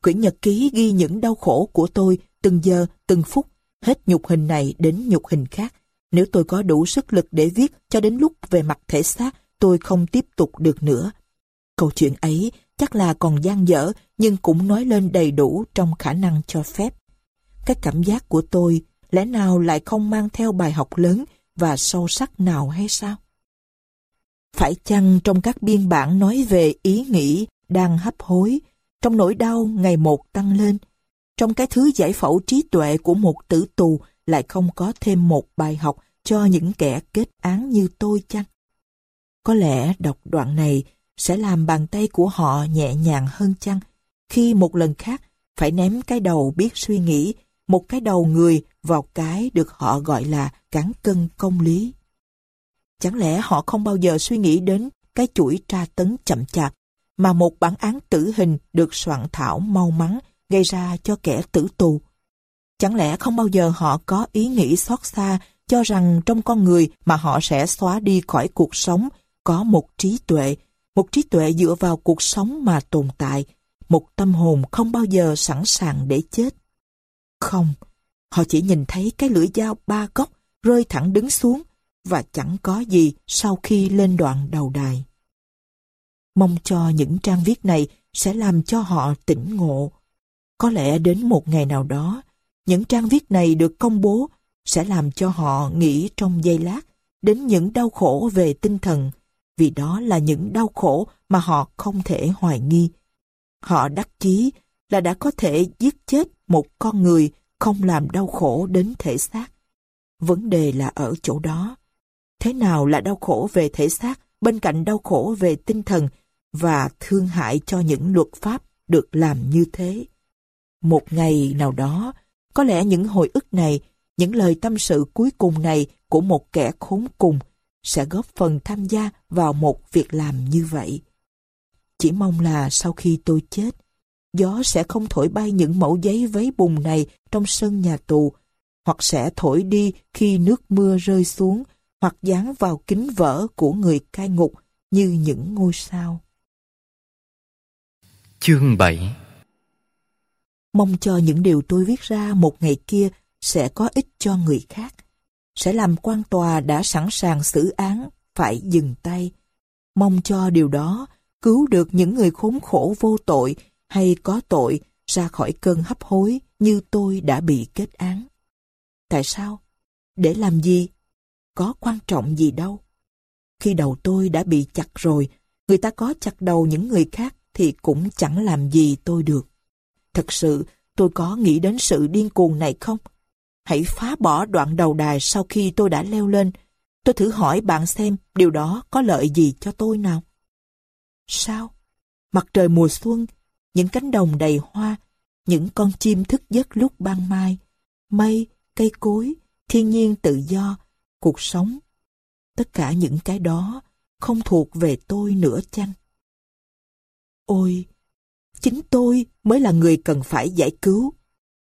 Quyển nhật ký ghi những đau khổ của tôi từng giờ, từng phút, hết nhục hình này đến nhục hình khác. Nếu tôi có đủ sức lực để viết cho đến lúc về mặt thể xác, tôi không tiếp tục được nữa. Câu chuyện ấy chắc là còn gian dở nhưng cũng nói lên đầy đủ trong khả năng cho phép. Cái cảm giác của tôi lẽ nào lại không mang theo bài học lớn và sâu sắc nào hay sao? Phải chăng trong các biên bản nói về ý nghĩ đang hấp hối, trong nỗi đau ngày một tăng lên, trong cái thứ giải phẫu trí tuệ của một tử tù lại không có thêm một bài học cho những kẻ kết án như tôi chăng? Có lẽ đọc đoạn này sẽ làm bàn tay của họ nhẹ nhàng hơn chăng khi một lần khác phải ném cái đầu biết suy nghĩ, một cái đầu người vào cái được họ gọi là cán cân công lý. Chẳng lẽ họ không bao giờ suy nghĩ đến cái chuỗi tra tấn chậm chạp mà một bản án tử hình được soạn thảo mau mắn gây ra cho kẻ tử tù? Chẳng lẽ không bao giờ họ có ý nghĩ xót xa cho rằng trong con người mà họ sẽ xóa đi khỏi cuộc sống có một trí tuệ, một trí tuệ dựa vào cuộc sống mà tồn tại, một tâm hồn không bao giờ sẵn sàng để chết. Không, họ chỉ nhìn thấy cái lưỡi dao ba góc rơi thẳng đứng xuống và chẳng có gì sau khi lên đoạn đầu đài. Mong cho những trang viết này sẽ làm cho họ tỉnh ngộ. Có lẽ đến một ngày nào đó, những trang viết này được công bố sẽ làm cho họ nghĩ trong giây lát đến những đau khổ về tinh thần, vì đó là những đau khổ mà họ không thể hoài nghi. Họ đắc chí là đã có thể giết chết một con người không làm đau khổ đến thể xác. Vấn đề là ở chỗ đó. Thế nào là đau khổ về thể xác bên cạnh đau khổ về tinh thần và thương hại cho những luật pháp được làm như thế? Một ngày nào đó, có lẽ những hồi ức này, những lời tâm sự cuối cùng này của một kẻ khốn cùng sẽ góp phần tham gia vào một việc làm như vậy. Chỉ mong là sau khi tôi chết, gió sẽ không thổi bay những mẫu giấy vấy bùn này trong sân nhà tù, hoặc sẽ thổi đi khi nước mưa rơi xuống, hoặc dán vào kính vỡ của người cai ngục như những ngôi sao. Chương 7 Mong cho những điều tôi viết ra một ngày kia sẽ có ích cho người khác, sẽ làm quan tòa đã sẵn sàng xử án phải dừng tay. Mong cho điều đó cứu được những người khốn khổ vô tội hay có tội ra khỏi cơn hấp hối như tôi đã bị kết án. Tại sao? Để làm gì? Có quan trọng gì đâu. Khi đầu tôi đã bị chặt rồi, người ta có chặt đầu những người khác thì cũng chẳng làm gì tôi được. Thật sự, tôi có nghĩ đến sự điên cuồng này không? Hãy phá bỏ đoạn đầu đài sau khi tôi đã leo lên. Tôi thử hỏi bạn xem điều đó có lợi gì cho tôi nào. Sao? Mặt trời mùa xuân, những cánh đồng đầy hoa, những con chim thức giấc lúc ban mai, mây, cây cối, thiên nhiên tự do, cuộc sống. Tất cả những cái đó không thuộc về tôi nữa chăng? Ôi, chính tôi mới là người cần phải giải cứu.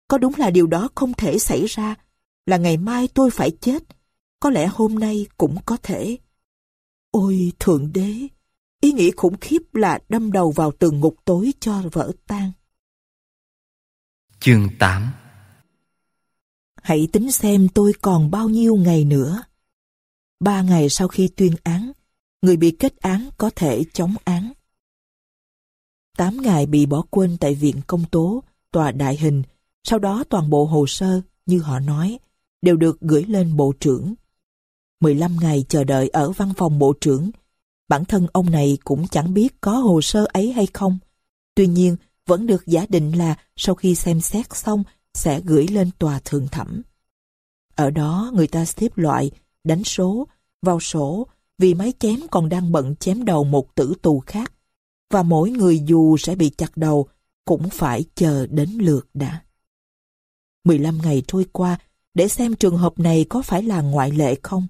Có đúng là điều đó không thể xảy ra, là ngày mai tôi phải chết, có lẽ hôm nay cũng có thể. Ôi Thượng Đế, ý nghĩ khủng khiếp là đâm đầu vào tường ngục tối cho vỡ tan. Chương 8 Hãy tính xem tôi còn bao nhiêu ngày nữa. Ba ngày sau khi tuyên án, người bị kết án có thể chống án. Tám ngày bị bỏ quên tại viện công tố, tòa đại hình, sau đó toàn bộ hồ sơ, như họ nói, đều được gửi lên bộ trưởng. 15 ngày chờ đợi ở văn phòng bộ trưởng, bản thân ông này cũng chẳng biết có hồ sơ ấy hay không. Tuy nhiên, vẫn được giả định là sau khi xem xét xong sẽ gửi lên tòa thượng thẩm. Ở đó người ta xếp loại, đánh số, vào sổ vì máy chém còn đang bận chém đầu một tử tù khác và mỗi người dù sẽ bị chặt đầu cũng phải chờ đến lượt đã. 15 ngày trôi qua để xem trường hợp này có phải là ngoại lệ không.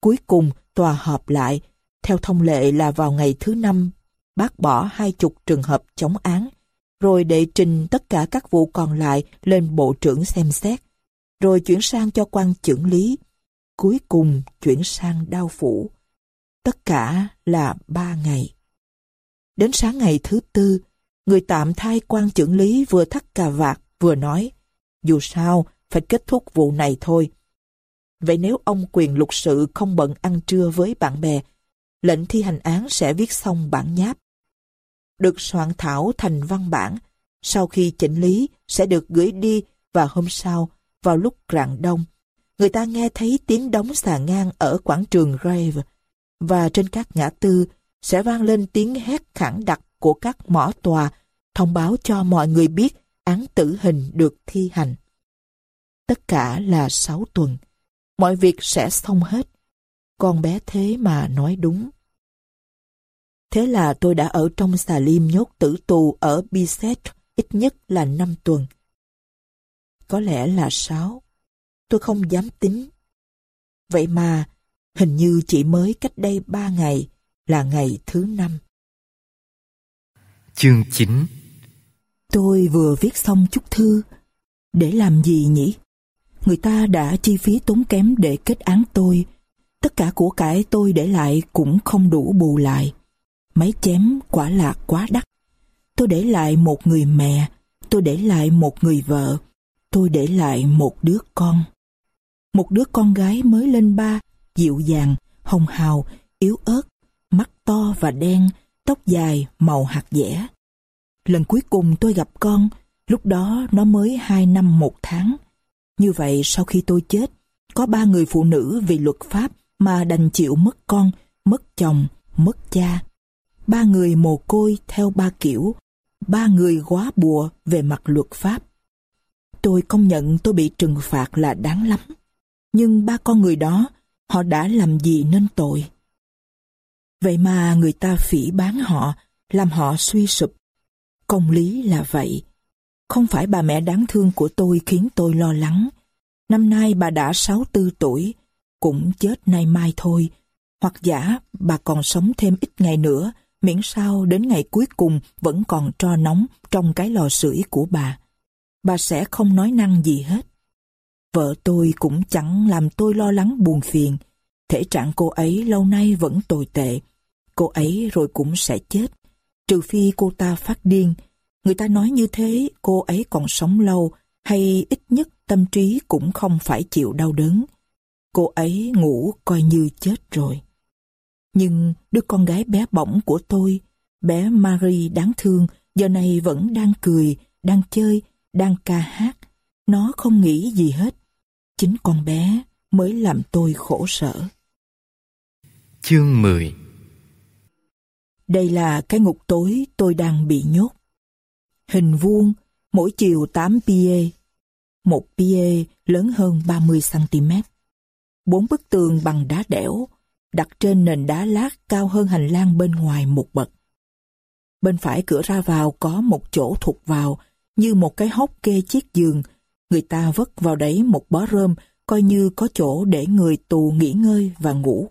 Cuối cùng tòa họp lại, theo thông lệ là vào ngày thứ năm, bác bỏ hai chục trường hợp chống án, rồi đệ trình tất cả các vụ còn lại lên bộ trưởng xem xét, rồi chuyển sang cho quan trưởng lý, cuối cùng chuyển sang đao phủ. Tất cả là ba ngày. Đến sáng ngày thứ tư, người tạm thay quan trưởng lý vừa thắt cà vạt vừa nói, dù sao phải kết thúc vụ này thôi. Vậy nếu ông quyền luật sự không bận ăn trưa với bạn bè, lệnh thi hành án sẽ viết xong bản nháp. Được soạn thảo thành văn bản, sau khi chỉnh lý sẽ được gửi đi và hôm sau, vào lúc rạng đông, người ta nghe thấy tiếng đóng xà ngang ở quảng trường Grave và trên các ngã tư sẽ vang lên tiếng hét khẳng đặc của các mỏ tòa thông báo cho mọi người biết án tử hình được thi hành. Tất cả là 6 tuần. Mọi việc sẽ xong hết. Con bé thế mà nói đúng. Thế là tôi đã ở trong xà lim nhốt tử tù ở Biset ít nhất là 5 tuần. Có lẽ là 6. Tôi không dám tính. Vậy mà, hình như chỉ mới cách đây 3 ngày là ngày thứ năm. Chương 9 Tôi vừa viết xong chút thư. Để làm gì nhỉ? Người ta đã chi phí tốn kém để kết án tôi. Tất cả của cải tôi để lại cũng không đủ bù lại. Máy chém quả là quá đắt. Tôi để lại một người mẹ, tôi để lại một người vợ, tôi để lại một đứa con. Một đứa con gái mới lên ba, dịu dàng, hồng hào, yếu ớt, mắt to và đen, tóc dài, màu hạt dẻ. Lần cuối cùng tôi gặp con, lúc đó nó mới hai năm một tháng. Như vậy sau khi tôi chết, có ba người phụ nữ vì luật pháp mà đành chịu mất con, mất chồng, mất cha. Ba người mồ côi theo ba kiểu, ba người quá bùa về mặt luật pháp. Tôi công nhận tôi bị trừng phạt là đáng lắm. Nhưng ba con người đó, họ đã làm gì nên tội? Vậy mà người ta phỉ bán họ, làm họ suy sụp. Công lý là vậy. Không phải bà mẹ đáng thương của tôi khiến tôi lo lắng. Năm nay bà đã 64 tuổi, cũng chết nay mai thôi. Hoặc giả bà còn sống thêm ít ngày nữa, miễn sao đến ngày cuối cùng vẫn còn tro nóng trong cái lò sưởi của bà. Bà sẽ không nói năng gì hết. Vợ tôi cũng chẳng làm tôi lo lắng buồn phiền. Thể trạng cô ấy lâu nay vẫn tồi tệ. Cô ấy rồi cũng sẽ chết. Trừ phi cô ta phát điên. Người ta nói như thế cô ấy còn sống lâu hay ít nhất tâm trí cũng không phải chịu đau đớn. Cô ấy ngủ coi như chết rồi. Nhưng đứa con gái bé bỏng của tôi, bé Marie đáng thương, giờ này vẫn đang cười, đang chơi, đang ca hát. Nó không nghĩ gì hết. Chính con bé mới làm tôi khổ sở. Chương 10 đây là cái ngục tối tôi đang bị nhốt. Hình vuông, mỗi chiều 8 pie. Một pie lớn hơn 30cm. Bốn bức tường bằng đá đẽo, đặt trên nền đá lát cao hơn hành lang bên ngoài một bậc. Bên phải cửa ra vào có một chỗ thụt vào, như một cái hốc kê chiếc giường. Người ta vất vào đấy một bó rơm, coi như có chỗ để người tù nghỉ ngơi và ngủ.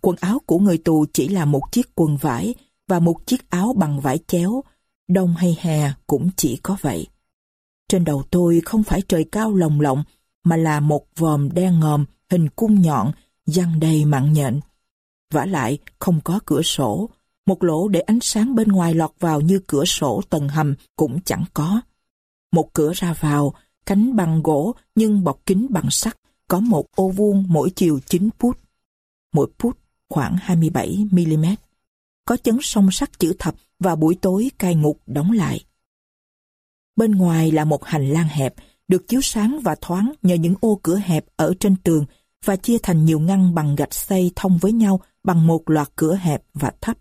Quần áo của người tù chỉ là một chiếc quần vải và một chiếc áo bằng vải chéo, đông hay hè cũng chỉ có vậy. Trên đầu tôi không phải trời cao lồng lộng, mà là một vòm đen ngòm, hình cung nhọn, răng đầy mặn nhện. vả lại không có cửa sổ, một lỗ để ánh sáng bên ngoài lọt vào như cửa sổ tầng hầm cũng chẳng có. Một cửa ra vào, cánh bằng gỗ nhưng bọc kính bằng sắt, có một ô vuông mỗi chiều 9 phút Mỗi phút khoảng 27mm. Có chấn song sắt chữ thập và buổi tối cai ngục đóng lại. Bên ngoài là một hành lang hẹp, được chiếu sáng và thoáng nhờ những ô cửa hẹp ở trên tường và chia thành nhiều ngăn bằng gạch xây thông với nhau bằng một loạt cửa hẹp và thấp.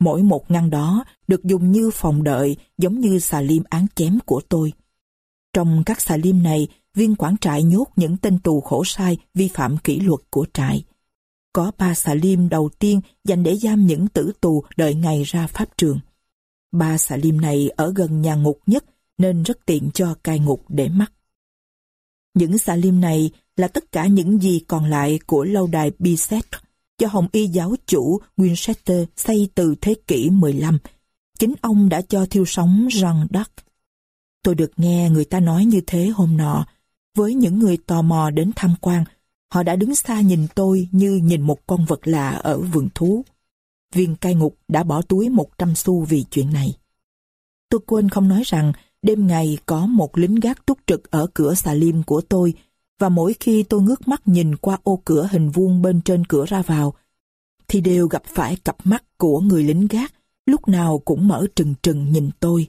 Mỗi một ngăn đó được dùng như phòng đợi giống như xà lim án chém của tôi. Trong các xà lim này, viên quản trại nhốt những tên tù khổ sai vi phạm kỷ luật của trại. Có ba xà lim đầu tiên dành để giam những tử tù đợi ngày ra pháp trường. Ba xà lim này ở gần nhà ngục nhất nên rất tiện cho cai ngục để mắt. Những xà lim này là tất cả những gì còn lại của lâu đài Bicêtre do Hồng Y giáo chủ Winchester xây từ thế kỷ 15. Chính ông đã cho thiêu sống Jean d'Arc. Tôi được nghe người ta nói như thế hôm nọ. Với những người tò mò đến tham quan, họ đã đứng xa nhìn tôi như nhìn một con vật lạ ở vườn thú. Viên cai ngục đã bỏ túi 100 xu vì chuyện này. Tôi quên không nói rằng đêm ngày có một lính gác túc trực ở cửa xà liêm của tôi, và mỗi khi tôi ngước mắt nhìn qua ô cửa hình vuông bên trên cửa ra vào, thì đều gặp phải cặp mắt của người lính gác, lúc nào cũng mở trừng trừng nhìn tôi.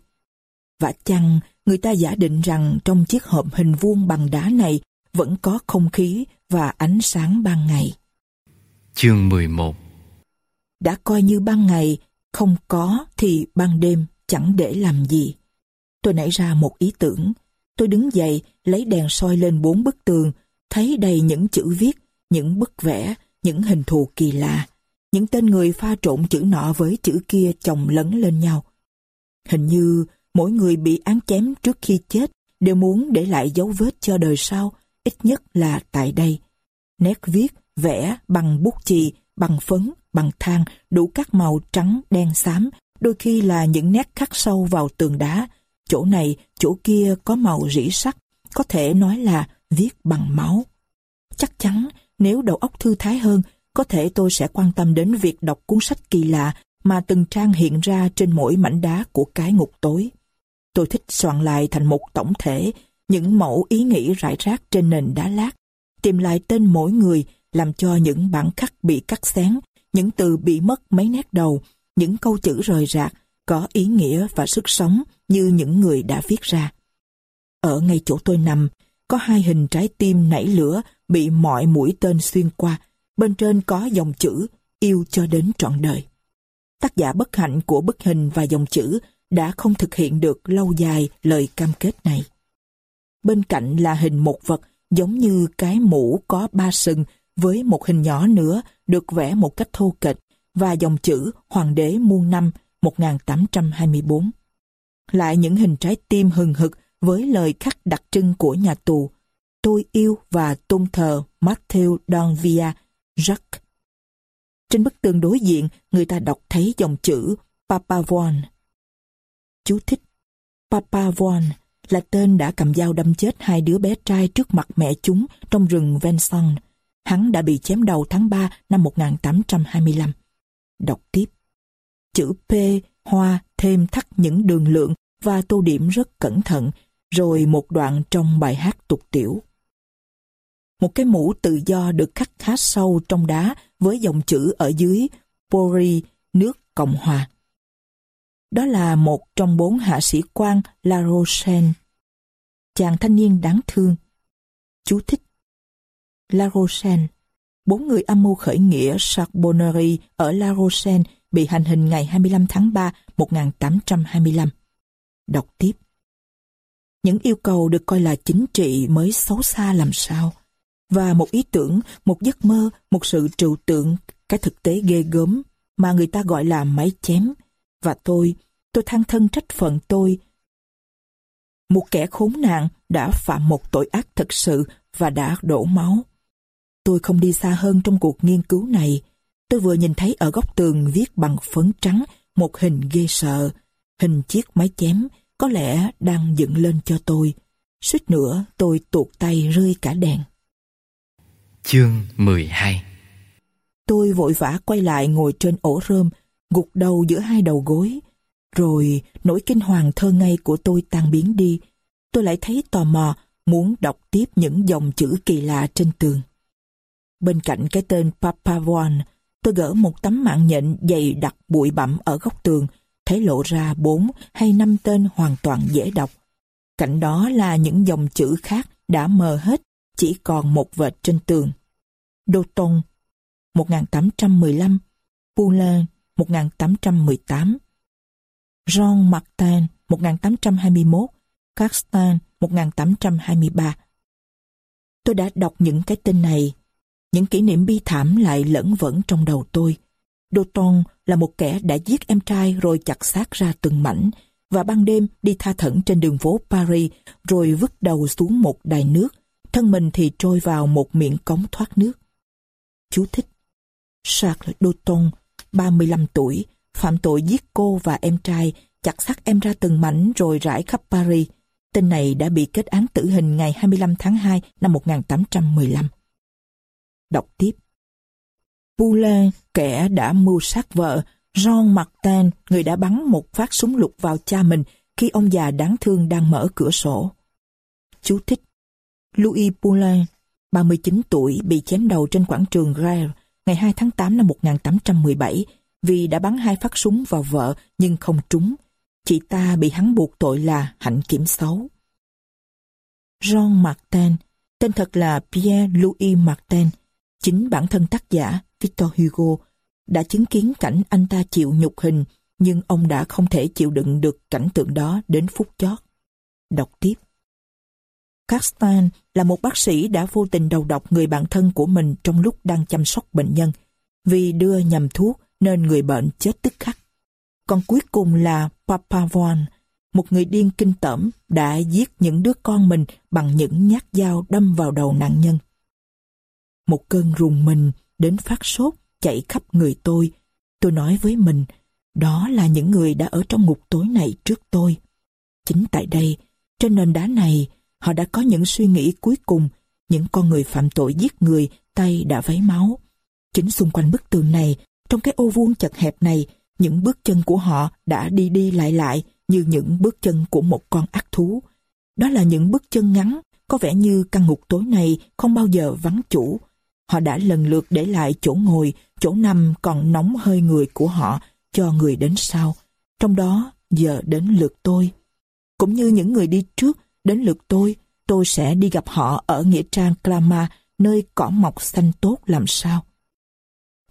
Và chăng người ta giả định rằng trong chiếc hộp hình vuông bằng đá này vẫn có không khí và ánh sáng ban ngày. Chương 11 Đã coi như ban ngày, không có thì ban đêm chẳng để làm gì. Tôi nảy ra một ý tưởng. Tôi đứng dậy, lấy đèn soi lên bốn bức tường, thấy đầy những chữ viết, những bức vẽ, những hình thù kỳ lạ. Những tên người pha trộn chữ nọ với chữ kia chồng lấn lên nhau. Hình như mỗi người bị án chém trước khi chết đều muốn để lại dấu vết cho đời sau, ít nhất là tại đây. Nét viết, vẽ bằng bút chì, bằng phấn, bằng than, đủ các màu trắng, đen, xám, đôi khi là những nét khắc sâu vào tường đá. Chỗ này, chỗ kia có màu rỉ sắt, có thể nói là viết bằng máu. Chắc chắn, nếu đầu óc thư thái hơn, có thể tôi sẽ quan tâm đến việc đọc cuốn sách kỳ lạ mà từng trang hiện ra trên mỗi mảnh đá của cái ngục tối. Tôi thích soạn lại thành một tổng thể những mẫu ý nghĩ rải rác trên nền đá lát, tìm lại tên mỗi người làm cho những bản khắc bị cắt xén, những từ bị mất mấy nét đầu, những câu chữ rời rạc, có ý nghĩa và sức sống như những người đã viết ra. Ở ngay chỗ tôi nằm, có hai hình trái tim nảy lửa bị mọi mũi tên xuyên qua, bên trên có dòng chữ yêu cho đến trọn đời. Tác giả bất hạnh của bức hình và dòng chữ đã không thực hiện được lâu dài lời cam kết này. Bên cạnh là hình một vật giống như cái mũ có ba sừng với một hình nhỏ nữa được vẽ một cách thô kệch và dòng chữ Hoàng đế muôn năm 1824. Lại những hình trái tim hừng hực với lời khắc đặc trưng của nhà tù. Tôi yêu và tôn thờ Matthew Donvia Jacques. Trên bức tường đối diện, người ta đọc thấy dòng chữ Papavoine. Chú thích Papavoine là tên đã cầm dao đâm chết hai đứa bé trai trước mặt mẹ chúng trong rừng Venson. Hắn đã bị chém đầu tháng 3 năm 1825. Đọc tiếp. Chữ P, hoa thêm thắt những đường lượng và tô điểm rất cẩn thận, rồi một đoạn trong bài hát tục tiểu. Một cái mũ tự do được khắc khá sâu trong đá với dòng chữ ở dưới Pori, nước Cộng Hòa. Đó là một trong bốn hạ sĩ quan La Rochelle. Chàng thanh niên đáng thương. Chú thích. La Rochelle. Bốn người âm mưu khởi nghĩa Charbonnerie ở La Rochelle bị hành hình ngày 25 tháng 3 1825. Đọc tiếp. Những yêu cầu được coi là chính trị mới xấu xa làm sao. Và một ý tưởng, một giấc mơ, một sự trừu tượng, cái thực tế ghê gớm mà người ta gọi là máy chém. Và tôi, tôi than thân trách phận tôi. Một kẻ khốn nạn đã phạm một tội ác thật sự và đã đổ máu. Tôi không đi xa hơn trong cuộc nghiên cứu này. Tôi vừa nhìn thấy ở góc tường viết bằng phấn trắng một hình ghê sợ. Hình chiếc máy chém có lẽ đang dựng lên cho tôi. Suýt nữa tôi tuột tay rơi cả đèn. Chương 12 Tôi vội vã quay lại ngồi trên ổ rơm, gục đầu giữa hai đầu gối. Rồi nỗi kinh hoàng thơ ngây của tôi tan biến đi. Tôi lại thấy tò mò, muốn đọc tiếp những dòng chữ kỳ lạ trên tường. Bên cạnh cái tên Papavon, tôi gỡ một tấm mạng nhện dày đặc bụi bặm ở góc tường, thấy lộ ra bốn hay năm tên hoàn toàn dễ đọc. Cạnh đó là những dòng chữ khác đã mờ hết, chỉ còn một vệt trên tường. Doton 1815, Poulain 1818, Jean Martin 1821, Carstan 1823. Tôi đã đọc những cái tên này những kỷ niệm bi thảm lại lẫn vẫn trong đầu tôi. Doton là một kẻ đã giết em trai rồi chặt xác ra từng mảnh và ban đêm đi tha thẩn trên đường phố Paris rồi vứt đầu xuống một đài nước thân mình thì trôi vào một miệng cống thoát nước. Chú thích Charles Doton, 35 tuổi, phạm tội giết cô và em trai, chặt xác em ra từng mảnh rồi rải khắp Paris. Tên này đã bị kết án tử hình ngày 25 tháng 2 năm 1815. Đọc tiếp. Poulain, kẻ đã mưu sát vợ, Jean Martin, người đã bắn một phát súng lục vào cha mình khi ông già đáng thương đang mở cửa sổ. Chú thích. Louis Poulain, 39 tuổi, bị chém đầu trên quảng trường Grève ngày 2 tháng 8 năm 1817 vì đã bắn hai phát súng vào vợ nhưng không trúng. Chị ta bị hắn buộc tội là hạnh kiểm xấu. Jean Martin, tên thật là Pierre-Louis Martin, chính bản thân tác giả Victor Hugo đã chứng kiến cảnh anh ta chịu nhục hình nhưng ông đã không thể chịu đựng được cảnh tượng đó đến phút chót. Đọc tiếp. Castan là một bác sĩ đã vô tình đầu độc người bạn thân của mình trong lúc đang chăm sóc bệnh nhân. Vì đưa nhầm thuốc nên người bệnh chết tức khắc. Còn cuối cùng là Papavoan, một người điên kinh tởm đã giết những đứa con mình bằng những nhát dao đâm vào đầu nạn nhân. Một cơn rùng mình đến phát sốt chạy khắp người tôi. Tôi nói với mình, đó là những người đã ở trong ngục tối này trước tôi. Chính tại đây, trên nền đá này, họ đã có những suy nghĩ cuối cùng, những con người phạm tội giết người, tay đã vấy máu. Chính xung quanh bức tường này, trong cái ô vuông chật hẹp này, những bước chân của họ đã đi đi lại lại như những bước chân của một con ác thú. Đó là những bước chân ngắn, có vẻ như căn ngục tối này không bao giờ vắng chủ. Họ đã lần lượt để lại chỗ ngồi, chỗ nằm còn nóng hơi người của họ cho người đến sau. Trong đó, giờ đến lượt tôi. Cũng như những người đi trước, đến lượt tôi, tôi sẽ đi gặp họ ở Nghĩa Trang Klama, nơi cỏ mọc xanh tốt làm sao.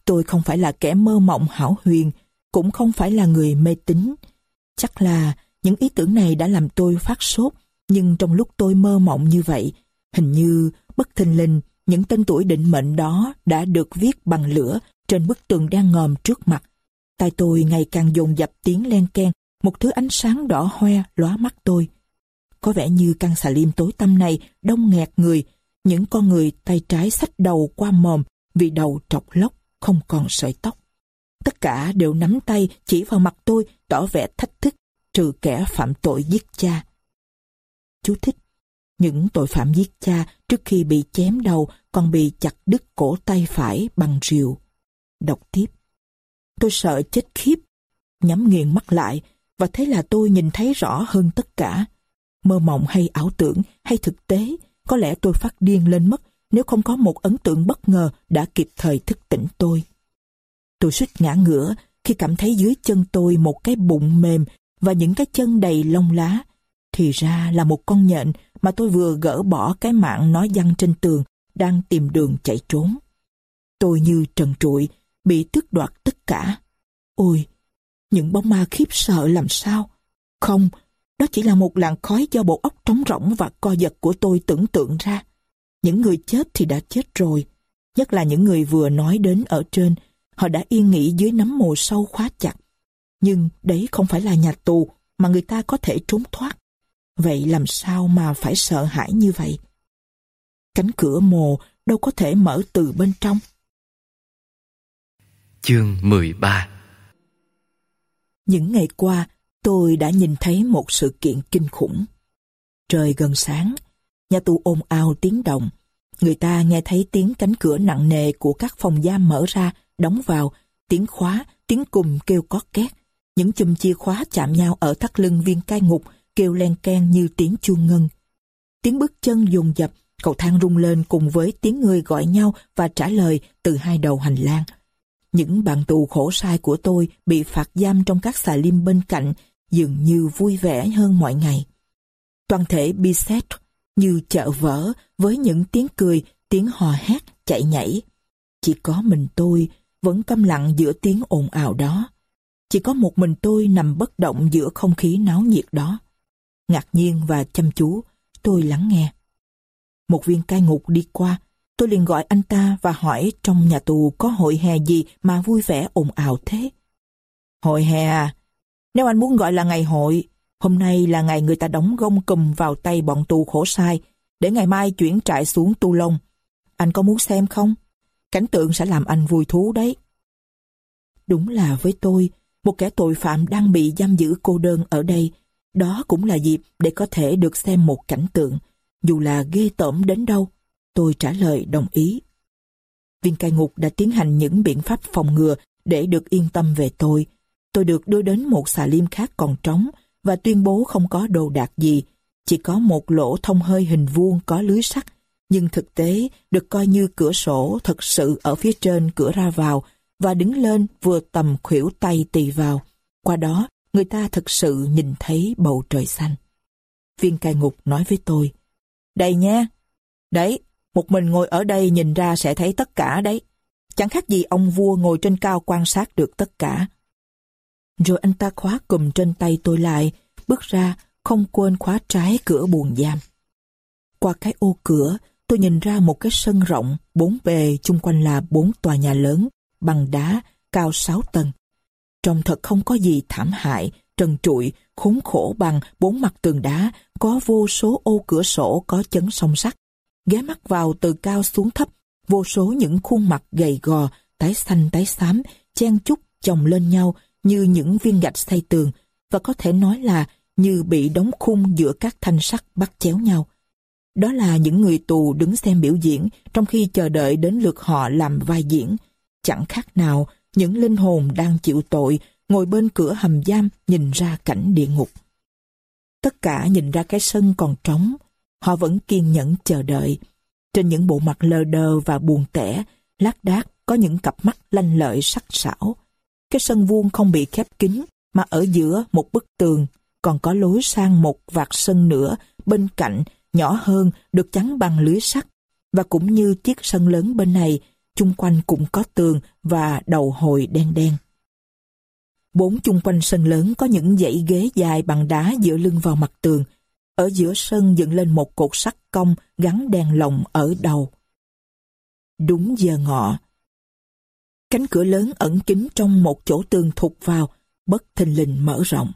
Tôi không phải là kẻ mơ mộng hảo huyền, cũng không phải là người mê tín. Chắc là những ý tưởng này đã làm tôi phát sốt, nhưng trong lúc tôi mơ mộng như vậy, hình như bất thình lình những tên tuổi định mệnh đó đã được viết bằng lửa trên bức tường đang ngòm trước mặt. Tai tôi ngày càng dồn dập tiếng len ken, một thứ ánh sáng đỏ hoe lóa mắt tôi. Có vẻ như căn xà lim tối tăm này đông nghẹt người, những con người tay trái xách đầu qua mồm vì đầu trọc lóc, không còn sợi tóc. Tất cả đều nắm tay chỉ vào mặt tôi tỏ vẻ thách thức, trừ kẻ phạm tội giết cha. Chú thích những tội phạm giết cha trước khi bị chém đầu còn bị chặt đứt cổ tay phải bằng rìu. Đọc tiếp. Tôi sợ chết khiếp. Nhắm nghiền mắt lại và thế là tôi nhìn thấy rõ hơn tất cả. Mơ mộng hay ảo tưởng hay thực tế, có lẽ tôi phát điên lên mất nếu không có một ấn tượng bất ngờ đã kịp thời thức tỉnh tôi. Tôi suýt ngã ngửa khi cảm thấy dưới chân tôi một cái bụng mềm và những cái chân đầy lông lá. Thì ra là một con nhện mà tôi vừa gỡ bỏ cái mạng nói văng trên tường, đang tìm đường chạy trốn. Tôi như trần trụi, bị tước đoạt tất cả. Ôi, những bóng ma khiếp sợ làm sao? Không, đó chỉ là một làn khói do bộ óc trống rỗng và co giật của tôi tưởng tượng ra. Những người chết thì đã chết rồi, nhất là những người vừa nói đến ở trên, họ đã yên nghỉ dưới nấm mồ sâu khóa chặt. Nhưng đấy không phải là nhà tù mà người ta có thể trốn thoát. Vậy làm sao mà phải sợ hãi như vậy? Cánh cửa mồ đâu có thể mở từ bên trong. Chương 13 Những ngày qua, tôi đã nhìn thấy một sự kiện kinh khủng. Trời gần sáng, nhà tù ồn ào tiếng động. Người ta nghe thấy tiếng cánh cửa nặng nề của các phòng giam mở ra, đóng vào, tiếng khóa, tiếng cùng kêu có két. Những chùm chìa khóa chạm nhau ở thắt lưng viên cai ngục kêu len ken như tiếng chuông ngân. Tiếng bước chân dồn dập, cầu thang rung lên cùng với tiếng người gọi nhau và trả lời từ hai đầu hành lang. Những bạn tù khổ sai của tôi bị phạt giam trong các xà lim bên cạnh dường như vui vẻ hơn mọi ngày. Toàn thể Bisset như chợ vỡ với những tiếng cười, tiếng hò hét, chạy nhảy. Chỉ có mình tôi vẫn câm lặng giữa tiếng ồn ào đó. Chỉ có một mình tôi nằm bất động giữa không khí náo nhiệt đó. Ngạc nhiên và chăm chú, tôi lắng nghe. Một viên cai ngục đi qua, tôi liền gọi anh ta và hỏi trong nhà tù có hội hè gì mà vui vẻ ồn ào thế. Hội hè à? Nếu anh muốn gọi là ngày hội, hôm nay là ngày người ta đóng gông cùm vào tay bọn tù khổ sai, để ngày mai chuyển trại xuống Tu Lông. Anh có muốn xem không? Cảnh tượng sẽ làm anh vui thú đấy. Đúng là với tôi, một kẻ tội phạm đang bị giam giữ cô đơn ở đây, đó cũng là dịp để có thể được xem một cảnh tượng, dù là ghê tởm đến đâu. Tôi trả lời đồng ý. Viên cai ngục đã tiến hành những biện pháp phòng ngừa để được yên tâm về tôi. Tôi được đưa đến một xà liêm khác còn trống và tuyên bố không có đồ đạc gì, chỉ có một lỗ thông hơi hình vuông có lưới sắt, nhưng thực tế được coi như cửa sổ thật sự ở phía trên cửa ra vào và đứng lên vừa tầm khuỷu tay tì vào. Qua đó, người ta thực sự nhìn thấy bầu trời xanh. Viên cai ngục nói với tôi, Đây nha, đấy, một mình ngồi ở đây nhìn ra sẽ thấy tất cả đấy. Chẳng khác gì ông vua ngồi trên cao quan sát được tất cả. Rồi anh ta khóa cùm trên tay tôi lại, bước ra, không quên khóa trái cửa buồng giam. Qua cái ô cửa, tôi nhìn ra một cái sân rộng, bốn bề chung quanh là bốn tòa nhà lớn, bằng đá, cao sáu tầng. Trông thật không có gì thảm hại, trần trụi, khốn khổ bằng bốn mặt tường đá, có vô số ô cửa sổ có chấn song sắt. Ghé mắt vào từ cao xuống thấp, vô số những khuôn mặt gầy gò, tái xanh tái xám, chen chúc chồng lên nhau như những viên gạch xây tường, và có thể nói là như bị đóng khung giữa các thanh sắt bắt chéo nhau. Đó là những người tù đứng xem biểu diễn trong khi chờ đợi đến lượt họ làm vai diễn. Chẳng khác nào những linh hồn đang chịu tội ngồi bên cửa hầm giam nhìn ra cảnh địa ngục. Tất cả nhìn ra cái sân còn trống, họ vẫn kiên nhẫn chờ đợi. Trên những bộ mặt lờ đờ và buồn tẻ, lác đác có những cặp mắt lanh lợi sắc sảo. Cái sân vuông không bị khép kín, mà ở giữa một bức tường còn có lối sang một vạt sân nữa bên cạnh nhỏ hơn được chắn bằng lưới sắt và cũng như chiếc sân lớn bên này chung quanh cũng có tường và đầu hồi đen đen. Bốn chung quanh sân lớn có những dãy ghế dài bằng đá dựa lưng vào mặt tường. Ở giữa sân dựng lên một cột sắt cong gắn đèn lồng ở đầu. Đúng giờ ngọ. Cánh cửa lớn ẩn kín trong một chỗ tường thụt vào, bất thình lình mở rộng.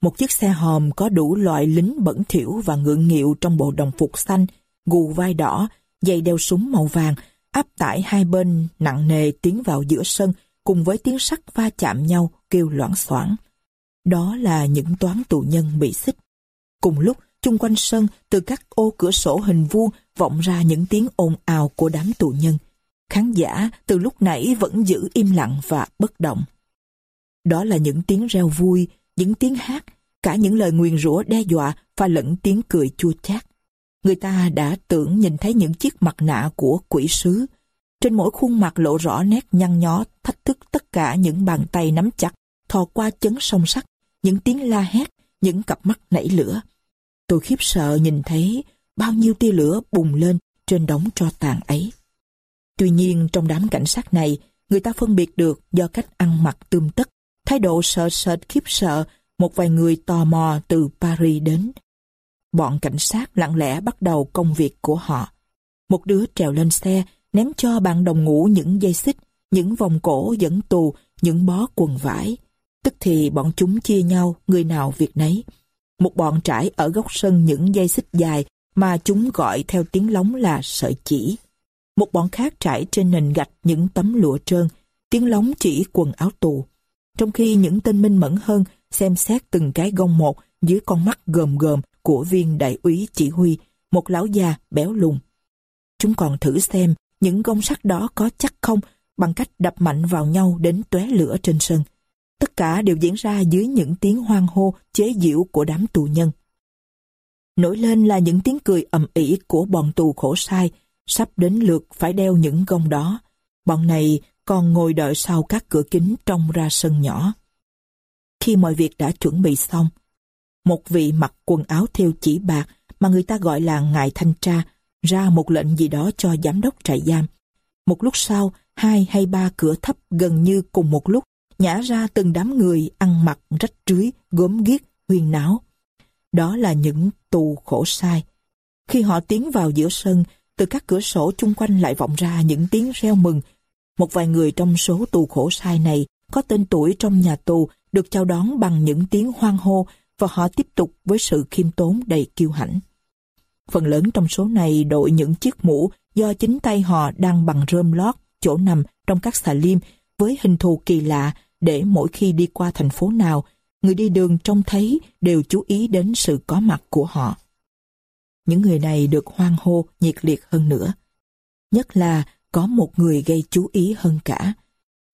Một chiếc xe hòm có đủ loại lính bẩn thỉu và ngượng nghịu trong bộ đồng phục xanh, gù vai đỏ, dây đeo súng màu vàng, áp tải hai bên nặng nề tiến vào giữa sân cùng với tiếng sắt va chạm nhau kêu loãng xoảng. Đó là những toán tù nhân bị xích. Cùng lúc, chung quanh sân, từ các ô cửa sổ hình vuông vọng ra những tiếng ồn ào của đám tù nhân. Khán giả từ lúc nãy vẫn giữ im lặng và bất động. Đó là những tiếng reo vui, những tiếng hát, cả những lời nguyền rủa đe dọa và lẫn tiếng cười chua chát. Người ta đã tưởng nhìn thấy những chiếc mặt nạ của quỷ sứ. Trên mỗi khuôn mặt lộ rõ nét nhăn nhó, thách thức tất cả những bàn tay nắm chặt, thò qua chấn song sắt, những tiếng la hét, những cặp mắt nảy lửa. Tôi khiếp sợ nhìn thấy bao nhiêu tia lửa bùng lên trên đống tro tàn ấy. Tuy nhiên trong đám cảnh sát này, người ta phân biệt được do cách ăn mặc tươm tất, thái độ sợ sệt khiếp sợ một vài người tò mò từ Paris đến. Bọn cảnh sát lặng lẽ bắt đầu công việc của họ. Một đứa trèo lên xe, ném cho bạn đồng ngủ những dây xích, những vòng cổ dẫn tù, những bó quần vải. Tức thì bọn chúng chia nhau, người nào việc nấy. Một bọn trải ở góc sân những dây xích dài mà chúng gọi theo tiếng lóng là sợi chỉ. Một bọn khác trải trên nền gạch những tấm lụa trơn, tiếng lóng chỉ quần áo tù. Trong khi những tên minh mẫn hơn xem xét từng cái gông một dưới con mắt gồm gồm của viên đại úy chỉ huy, một lão già béo lùn. Chúng còn thử xem những gông sắt đó có chắc không bằng cách đập mạnh vào nhau đến tóe lửa trên sân. Tất cả đều diễn ra dưới những tiếng hoang hô chế giễu của đám tù nhân. Nổi lên là những tiếng cười ầm ĩ của bọn tù khổ sai, sắp đến lượt phải đeo những gông đó. Bọn này còn ngồi đợi sau các cửa kính trông ra sân nhỏ. Khi mọi việc đã chuẩn bị xong, một vị mặc quần áo theo chỉ bạc mà người ta gọi là ngài thanh tra ra một lệnh gì đó cho giám đốc trại giam. Một lúc sau, hai hay ba cửa thấp gần như cùng một lúc nhả ra từng đám người ăn mặc rách rưới, gốm ghiếc, huyên náo. Đó là những tù khổ sai. Khi họ tiến vào giữa sân, từ các cửa sổ chung quanh lại vọng ra những tiếng reo mừng. Một vài người trong số tù khổ sai này có tên tuổi trong nhà tù được chào đón bằng những tiếng hoang hô và họ tiếp tục với sự khiêm tốn đầy kiêu hãnh. Phần lớn trong số này đội những chiếc mũ do chính tay họ đang bằng rơm lót chỗ nằm trong các xà liêm với hình thù kỳ lạ để mỗi khi đi qua thành phố nào, người đi đường trông thấy đều chú ý đến sự có mặt của họ. Những người này được hoan hô nhiệt liệt hơn nữa. Nhất là có một người gây chú ý hơn cả.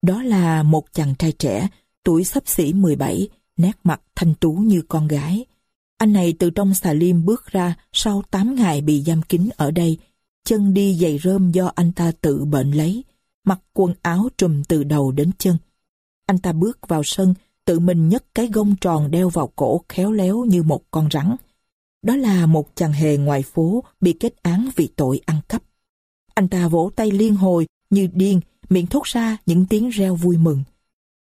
Đó là một chàng trai trẻ, tuổi sắp xỉ 17, nét mặt thanh tú như con gái. Anh này từ trong xà liêm bước ra sau 8 ngày bị giam kín ở đây, chân đi giày rơm do anh ta tự bệnh lấy, mặc quần áo trùm từ đầu đến chân. Anh ta bước vào sân, tự mình nhấc cái gông tròn đeo vào cổ khéo léo như một con rắn. Đó là một chàng hề ngoài phố bị kết án vì tội ăn cắp. Anh ta vỗ tay liên hồi như điên, miệng thốt ra những tiếng reo vui mừng.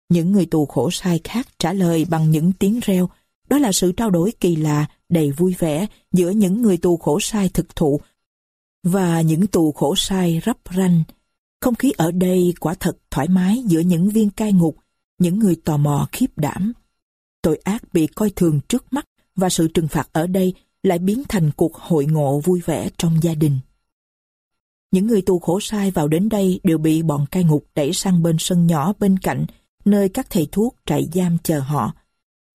Những người tù khổ sai khác trả lời bằng những tiếng reo. Đó là sự trao đổi kỳ lạ, đầy vui vẻ giữa những người tù khổ sai thực thụ và những tù khổ sai rắp ranh. Không khí ở đây quả thật thoải mái giữa những viên cai ngục, những người tò mò khiếp đảm. Tội ác bị coi thường trước mắt và sự trừng phạt ở đây lại biến thành cuộc hội ngộ vui vẻ trong gia đình. Những người tù khổ sai vào đến đây đều bị bọn cai ngục đẩy sang bên sân nhỏ bên cạnh, nơi các thầy thuốc trại giam chờ họ.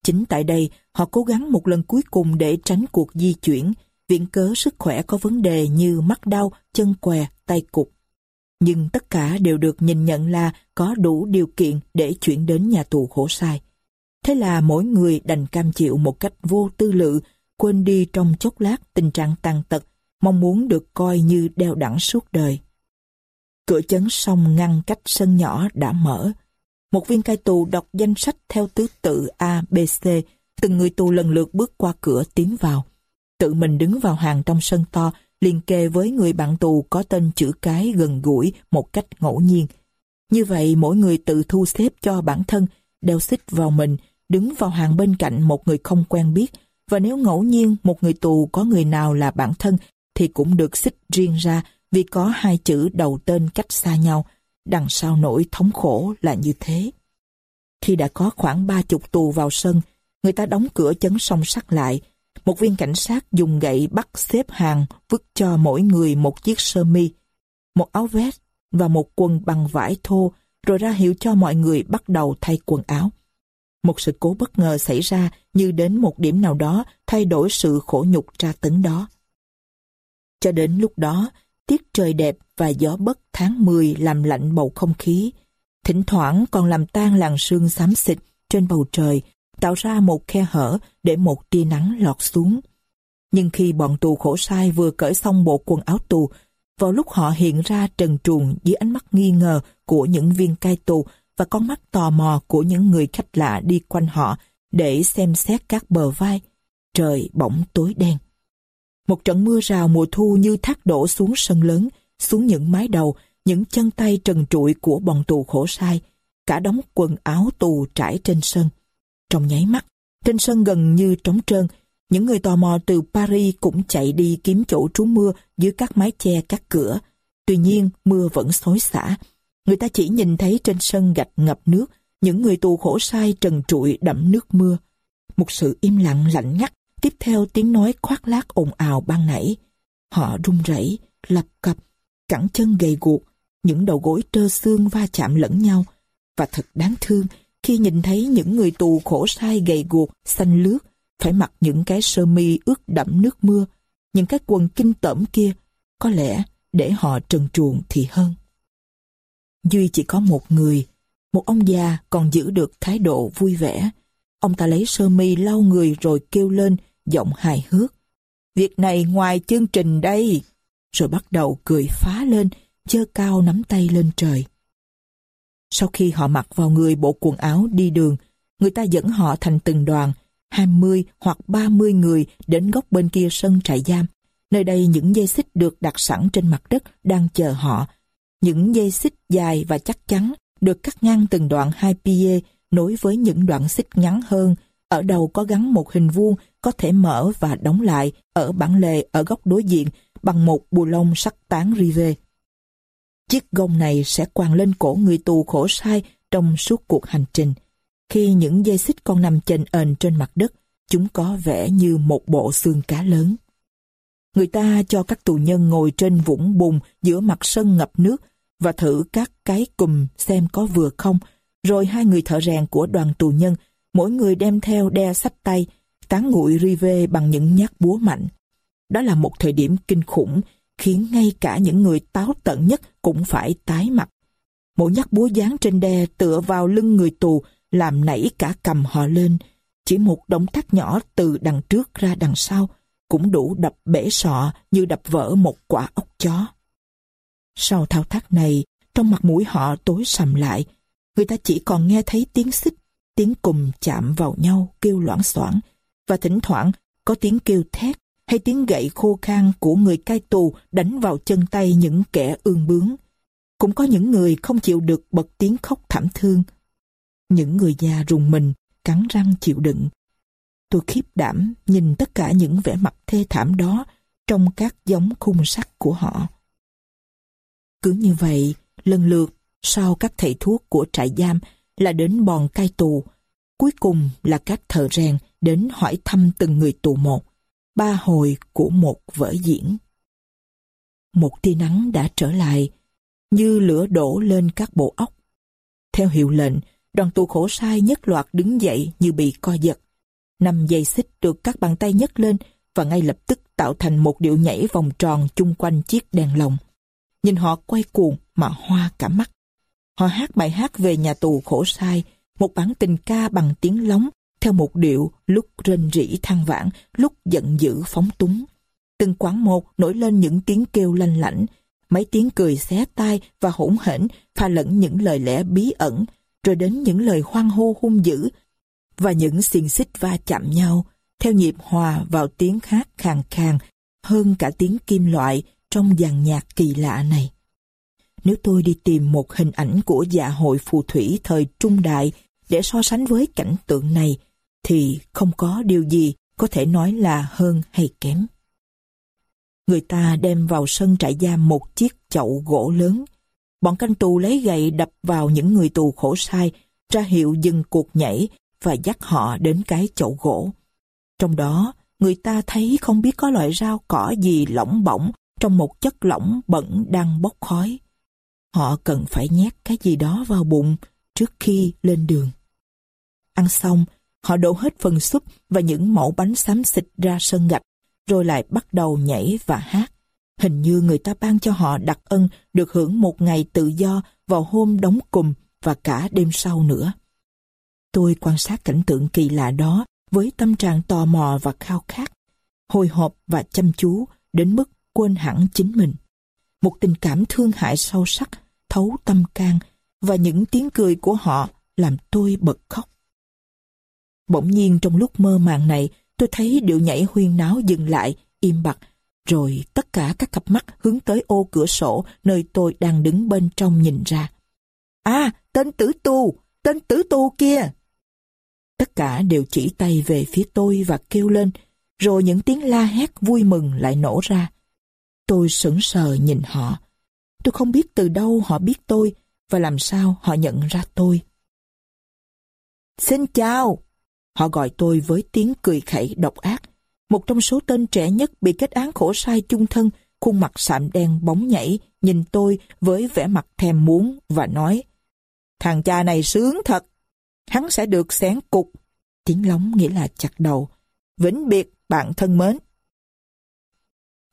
Chính tại đây, họ cố gắng một lần cuối cùng để tránh cuộc di chuyển, viện cớ sức khỏe có vấn đề như mắt đau, chân què, tay cục. Nhưng tất cả đều được nhìn nhận là có đủ điều kiện để chuyển đến nhà tù khổ sai. Thế là mỗi người đành cam chịu một cách vô tư lự, quên đi trong chốc lát tình trạng tàn tật, mong muốn được coi như đeo đẳng suốt đời. Cửa chấn sông ngăn cách sân nhỏ đã mở. Một viên cai tù đọc danh sách theo thứ tự A, B, C, từng người tù lần lượt bước qua cửa tiến vào. Tự mình đứng vào hàng trong sân to, liền kề với người bạn tù có tên chữ cái gần gũi một cách ngẫu nhiên. Như vậy mỗi người tự thu xếp cho bản thân, đeo xích vào mình, đứng vào hàng bên cạnh một người không quen biết, và nếu ngẫu nhiên một người tù có người nào là bản thân thì cũng được xích riêng ra vì có hai chữ đầu tên cách xa nhau, đằng sau nỗi thống khổ là như thế. Khi đã có khoảng ba chục tù vào sân, người ta đóng cửa chấn song sắt lại, một viên cảnh sát dùng gậy bắt xếp hàng vứt cho mỗi người một chiếc sơ mi, một áo vest và một quần bằng vải thô, rồi ra hiệu cho mọi người bắt đầu thay quần áo. Một sự cố bất ngờ xảy ra như đến một điểm nào đó thay đổi sự khổ nhục tra tấn đó. Cho đến lúc đó, tiết trời đẹp và gió bất tháng 10 làm lạnh bầu không khí. Thỉnh thoảng còn làm tan làn sương xám xịt trên bầu trời, tạo ra một khe hở để một tia nắng lọt xuống. Nhưng khi bọn tù khổ sai vừa cởi xong bộ quần áo tù, vào lúc họ hiện ra trần truồng dưới ánh mắt nghi ngờ của những viên cai tù và con mắt tò mò của những người khách lạ đi quanh họ để xem xét các bờ vai, trời bỗng tối đen. Một trận mưa rào mùa thu như thác đổ xuống sân lớn, xuống những mái đầu, những chân tay trần trụi của bọn tù khổ sai, cả đống quần áo tù trải trên sân. Trong nháy mắt, trên sân gần như trống trơn, những người tò mò từ Paris cũng chạy đi kiếm chỗ trú mưa dưới các mái che các cửa. Tuy nhiên, mưa vẫn xối xả. Người ta chỉ nhìn thấy trên sân gạch ngập nước, những người tù khổ sai trần trụi đẫm nước mưa. Một sự im lặng lạnh ngắt Tiếp theo tiếng nói khoác lác ồn ào ban nãy. Họ run rẩy, lập cập, cẳng chân gầy guộc, những đầu gối trơ xương va chạm lẫn nhau. Và thật đáng thương khi nhìn thấy những người tù khổ sai gầy guộc, xanh lướt, phải mặc những cái sơ mi ướt đẫm nước mưa, những cái quần kinh tởm kia, có lẽ để họ trần truồng thì hơn. Duy chỉ có một người, một ông già còn giữ được thái độ vui vẻ. Ông ta lấy sơ mi lau người rồi kêu lên giọng hài hước. Việc này ngoài chương trình đây. Rồi bắt đầu cười phá lên, chơ cao nắm tay lên trời. Sau khi họ mặc vào người bộ quần áo đi đường, người ta dẫn họ thành từng đoàn, 20 hoặc 30 người đến góc bên kia sân trại giam. Nơi đây những dây xích được đặt sẵn trên mặt đất đang chờ họ. Những dây xích dài và chắc chắn được cắt ngang từng đoạn hai pie nối với những đoạn xích ngắn hơn. Ở đầu có gắn một hình vuông có thể mở và đóng lại ở bản lề ở góc đối diện bằng một bù lông sắc tán rive. Chiếc gông này sẽ quàng lên cổ người tù khổ sai trong suốt cuộc hành trình. Khi những dây xích còn nằm chềnh ền trên mặt đất, chúng có vẻ như một bộ xương cá lớn. Người ta cho các tù nhân ngồi trên vũng bùn giữa mặt sân ngập nước và thử các cái cùm xem có vừa không. Rồi hai người thợ rèn của đoàn tù nhân, mỗi người đem theo đe sách tay, tán nguội rive bằng những nhát búa mạnh. Đó là một thời điểm kinh khủng, khiến ngay cả những người táo tận nhất cũng phải tái mặt. Mỗi nhát búa dán trên đe tựa vào lưng người tù, làm nảy cả cầm họ lên. Chỉ một động tác nhỏ từ đằng trước ra đằng sau, cũng đủ đập bể sọ như đập vỡ một quả ốc chó. Sau thao tác này, trong mặt mũi họ tối sầm lại, người ta chỉ còn nghe thấy tiếng xích, tiếng cùm chạm vào nhau kêu loãng xoảng và thỉnh thoảng có tiếng kêu thét hay tiếng gậy khô khan của người cai tù đánh vào chân tay những kẻ ương bướng. Cũng có những người không chịu được bật tiếng khóc thảm thương. Những người già rùng mình, cắn răng chịu đựng. Tôi khiếp đảm nhìn tất cả những vẻ mặt thê thảm đó trong các giống khung sắt của họ. Cứ như vậy, lần lượt, sau các thầy thuốc của trại giam là đến bòn cai tù, cuối cùng là các thợ rèn đến hỏi thăm từng người tù một, ba hồi của một vở diễn. Một tia nắng đã trở lại, như lửa đổ lên các bộ óc. Theo hiệu lệnh, đoàn tù khổ sai nhất loạt đứng dậy như bị co giật. Năm dây xích được các bàn tay nhấc lên và ngay lập tức tạo thành một điệu nhảy vòng tròn chung quanh chiếc đèn lồng. Nhìn họ quay cuồng mà hoa cả mắt. Họ hát bài hát về nhà tù khổ sai, một bản tình ca bằng tiếng lóng, theo một điệu lúc rên rỉ than vãn, lúc giận dữ phóng túng. Từng quán một nổi lên những tiếng kêu lanh lảnh, mấy tiếng cười xé tai và hỗn hển pha lẫn những lời lẽ bí ẩn, rồi đến những lời hoang hô hung dữ và những xiềng xích va chạm nhau theo nhịp hòa vào tiếng hát khàn khàn hơn cả tiếng kim loại trong dàn nhạc kỳ lạ này. Nếu tôi đi tìm một hình ảnh của dạ hội phù thủy thời trung đại để so sánh với cảnh tượng này, thì không có điều gì có thể nói là hơn hay kém. Người ta đem vào sân trại giam một chiếc chậu gỗ lớn. Bọn canh tù lấy gậy đập vào những người tù khổ sai, ra hiệu dừng cuộc nhảy và dắt họ đến cái chậu gỗ. Trong đó, người ta thấy không biết có loại rau cỏ gì lỏng bỏng trong một chất lỏng bẩn đang bốc khói. Họ cần phải nhét cái gì đó vào bụng trước khi lên đường. Ăn xong, họ đổ hết phần súp và những mẫu bánh xám xịt ra sân gạch, rồi lại bắt đầu nhảy và hát. Hình như người ta ban cho họ đặc ân được hưởng một ngày tự do vào hôm đóng cùm và cả đêm sau nữa. Tôi quan sát cảnh tượng kỳ lạ đó với tâm trạng tò mò và khao khát, hồi hộp và chăm chú đến mức quên hẳn chính mình. Một tình cảm thương hại sâu sắc, thấu tâm can và những tiếng cười của họ làm tôi bật khóc. Bỗng nhiên trong lúc mơ màng này, tôi thấy điệu nhảy huyên náo dừng lại, im bặt, rồi tất cả các cặp mắt hướng tới ô cửa sổ nơi tôi đang đứng bên trong nhìn ra. À, tên tử tu tên tử tu kia! Tất cả đều chỉ tay về phía tôi và kêu lên, rồi những tiếng la hét vui mừng lại nổ ra. Tôi sững sờ nhìn họ. Tôi không biết từ đâu họ biết tôi và làm sao họ nhận ra tôi. Xin chào! Họ gọi tôi với tiếng cười khẩy độc ác. Một trong số tên trẻ nhất bị kết án khổ sai chung thân, khuôn mặt sạm đen bóng nhảy, nhìn tôi với vẻ mặt thèm muốn và nói Thằng cha này sướng thật, hắn sẽ được xén cục. Tiếng lóng nghĩa là chặt đầu. Vĩnh biệt, bạn thân mến.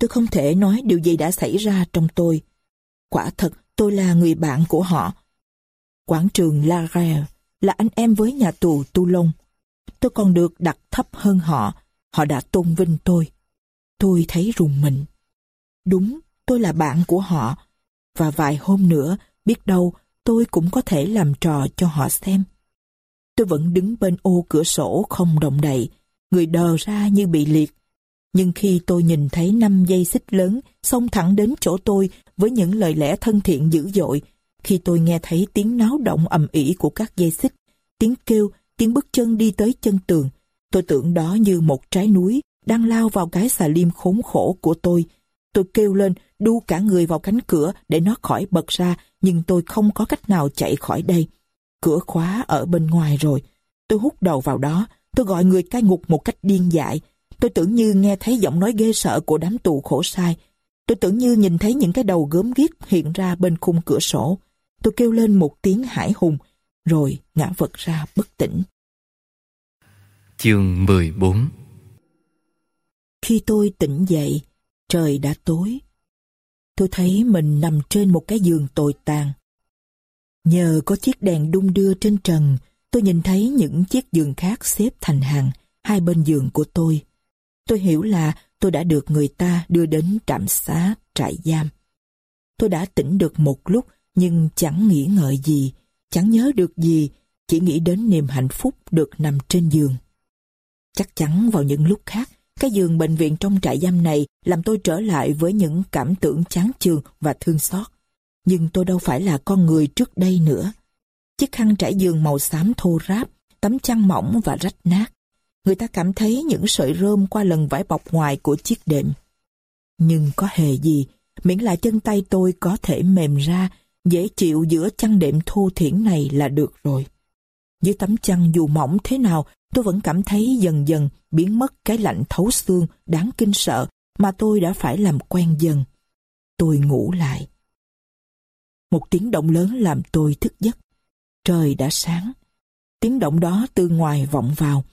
Tôi không thể nói điều gì đã xảy ra trong tôi. Quả thật, tôi là người bạn của họ. Quảng trường La Rève là anh em với nhà tù Toulon. Tôi còn được đặt thấp hơn họ. Họ đã tôn vinh tôi. Tôi thấy rùng mình. Đúng, tôi là bạn của họ. Và vài hôm nữa, biết đâu, tôi cũng có thể làm trò cho họ xem. Tôi vẫn đứng bên ô cửa sổ không động đậy, người đờ ra như bị liệt. Nhưng khi tôi nhìn thấy năm dây xích lớn xông thẳng đến chỗ tôi với những lời lẽ thân thiện dữ dội, khi tôi nghe thấy tiếng náo động ầm ĩ của các dây xích, tiếng kêu, tiếng bước chân đi tới chân tường, tôi tưởng đó như một trái núi đang lao vào cái xà lim khốn khổ của tôi. Tôi kêu lên, đu cả người vào cánh cửa để nó khỏi bật ra, nhưng tôi không có cách nào chạy khỏi đây. Cửa khóa ở bên ngoài rồi. Tôi hút đầu vào đó, tôi gọi người cai ngục một cách điên dại. Tôi tưởng như nghe thấy giọng nói ghê sợ của đám tù khổ sai. Tôi tưởng như nhìn thấy những cái đầu gớm ghiếc hiện ra bên khung cửa sổ. Tôi kêu lên một tiếng hải hùng, rồi ngã vật ra bất tỉnh. Chương 14 Khi tôi tỉnh dậy, trời đã tối. Tôi thấy mình nằm trên một cái giường tồi tàn. Nhờ có chiếc đèn đung đưa trên trần, tôi nhìn thấy những chiếc giường khác xếp thành hàng hai bên giường của tôi. Tôi hiểu là tôi đã được người ta đưa đến trạm xá, trại giam. Tôi đã tỉnh được một lúc nhưng chẳng nghĩ ngợi gì, chẳng nhớ được gì, chỉ nghĩ đến niềm hạnh phúc được nằm trên giường. Chắc chắn vào những lúc khác, cái giường bệnh viện trong trại giam này làm tôi trở lại với những cảm tưởng chán chường và thương xót. Nhưng tôi đâu phải là con người trước đây nữa. Chiếc khăn trải giường màu xám thô ráp, tấm chăn mỏng và rách nát. Người ta cảm thấy những sợi rơm qua lần vải bọc ngoài của chiếc đệm. Nhưng có hề gì, miễn là chân tay tôi có thể mềm ra, dễ chịu giữa chăn đệm thô thiển này là được rồi. Dưới tấm chăn dù mỏng thế nào, tôi vẫn cảm thấy dần dần biến mất cái lạnh thấu xương đáng kinh sợ mà tôi đã phải làm quen dần. Tôi ngủ lại. Một tiếng động lớn làm tôi thức giấc. Trời đã sáng. Tiếng động đó từ ngoài vọng vào.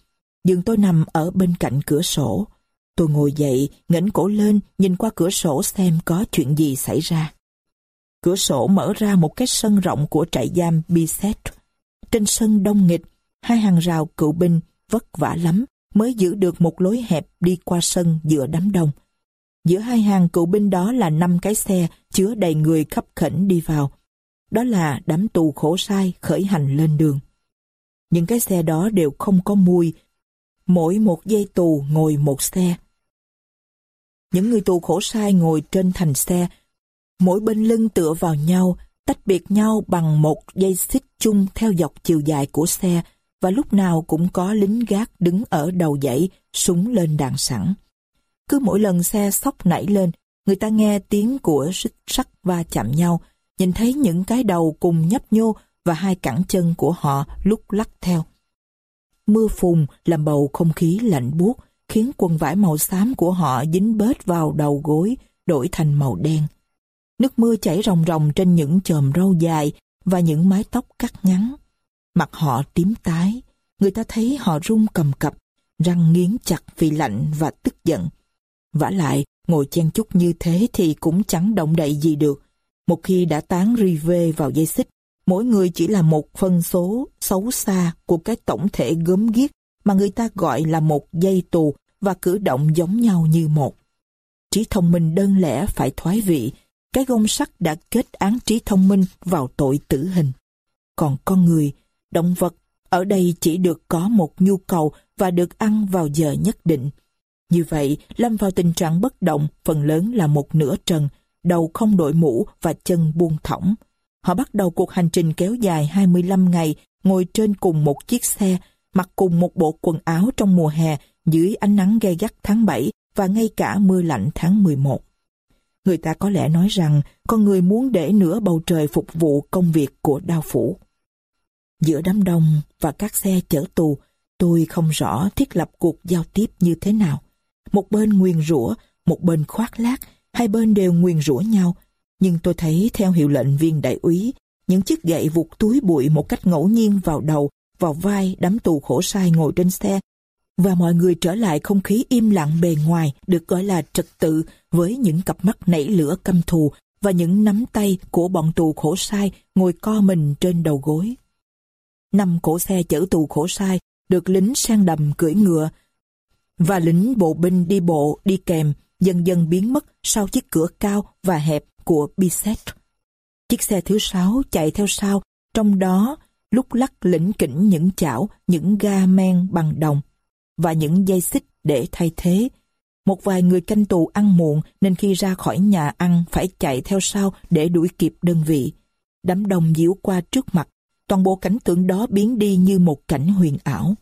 Giường tôi nằm ở bên cạnh cửa sổ. Tôi ngồi dậy, ngẩng cổ lên, nhìn qua cửa sổ xem có chuyện gì xảy ra. Cửa sổ mở ra một cái sân rộng của trại giam Biset. Trên sân đông nghịch, hai hàng rào cựu binh vất vả lắm mới giữ được một lối hẹp đi qua sân giữa đám đông. Giữa hai hàng cựu binh đó là năm cái xe chứa đầy người khắp khẩn đi vào. Đó là đám tù khổ sai khởi hành lên đường. Những cái xe đó đều không có mùi, mỗi một dây tù ngồi một xe. Những người tù khổ sai ngồi trên thành xe, mỗi bên lưng tựa vào nhau, tách biệt nhau bằng một dây xích chung theo dọc chiều dài của xe và lúc nào cũng có lính gác đứng ở đầu dãy, súng lên đạn sẵn. Cứ mỗi lần xe sóc nảy lên, người ta nghe tiếng của xích sắt va chạm nhau, nhìn thấy những cái đầu cùng nhấp nhô và hai cẳng chân của họ lúc lắc theo. Mưa phùn làm bầu không khí lạnh buốt, khiến quần vải màu xám của họ dính bết vào đầu gối, đổi thành màu đen. Nước mưa chảy ròng ròng trên những chòm râu dài và những mái tóc cắt ngắn. Mặt họ tím tái, người ta thấy họ run cầm cập, răng nghiến chặt vì lạnh và tức giận. vả lại, ngồi chen chúc như thế thì cũng chẳng động đậy gì được. Một khi đã tán rive vào dây xích, mỗi người chỉ là một phân số xấu xa của cái tổng thể gớm ghiếc mà người ta gọi là một dây tù và cử động giống nhau như một. Trí thông minh đơn lẻ phải thoái vị, cái gông sắt đã kết án trí thông minh vào tội tử hình. Còn con người, động vật, ở đây chỉ được có một nhu cầu và được ăn vào giờ nhất định. Như vậy, lâm vào tình trạng bất động phần lớn là một nửa trần, đầu không đội mũ và chân buông thõng. Họ bắt đầu cuộc hành trình kéo dài 25 ngày, ngồi trên cùng một chiếc xe, mặc cùng một bộ quần áo trong mùa hè dưới ánh nắng gay gắt tháng 7 và ngay cả mưa lạnh tháng 11. Người ta có lẽ nói rằng con người muốn để nửa bầu trời phục vụ công việc của đao phủ. Giữa đám đông và các xe chở tù, tôi không rõ thiết lập cuộc giao tiếp như thế nào. Một bên nguyền rủa, một bên khoác lác, hai bên đều nguyền rủa nhau. Nhưng tôi thấy theo hiệu lệnh viên đại úy, những chiếc gậy vụt túi bụi một cách ngẫu nhiên vào đầu, vào vai đám tù khổ sai ngồi trên xe và mọi người trở lại không khí im lặng bề ngoài được gọi là trật tự với những cặp mắt nảy lửa căm thù và những nắm tay của bọn tù khổ sai ngồi co mình trên đầu gối. Năm cổ xe chở tù khổ sai được lính sang đầm cưỡi ngựa và lính bộ binh đi bộ đi kèm dần dần biến mất sau chiếc cửa cao và hẹp của Bisset. Chiếc xe thứ sáu chạy theo sau, trong đó lúc lắc lĩnh kỉnh những chảo, những ga men bằng đồng và những dây xích để thay thế. Một vài người canh tù ăn muộn nên khi ra khỏi nhà ăn phải chạy theo sau để đuổi kịp đơn vị. Đám đông diễu qua trước mặt, toàn bộ cảnh tượng đó biến đi như một cảnh huyền ảo.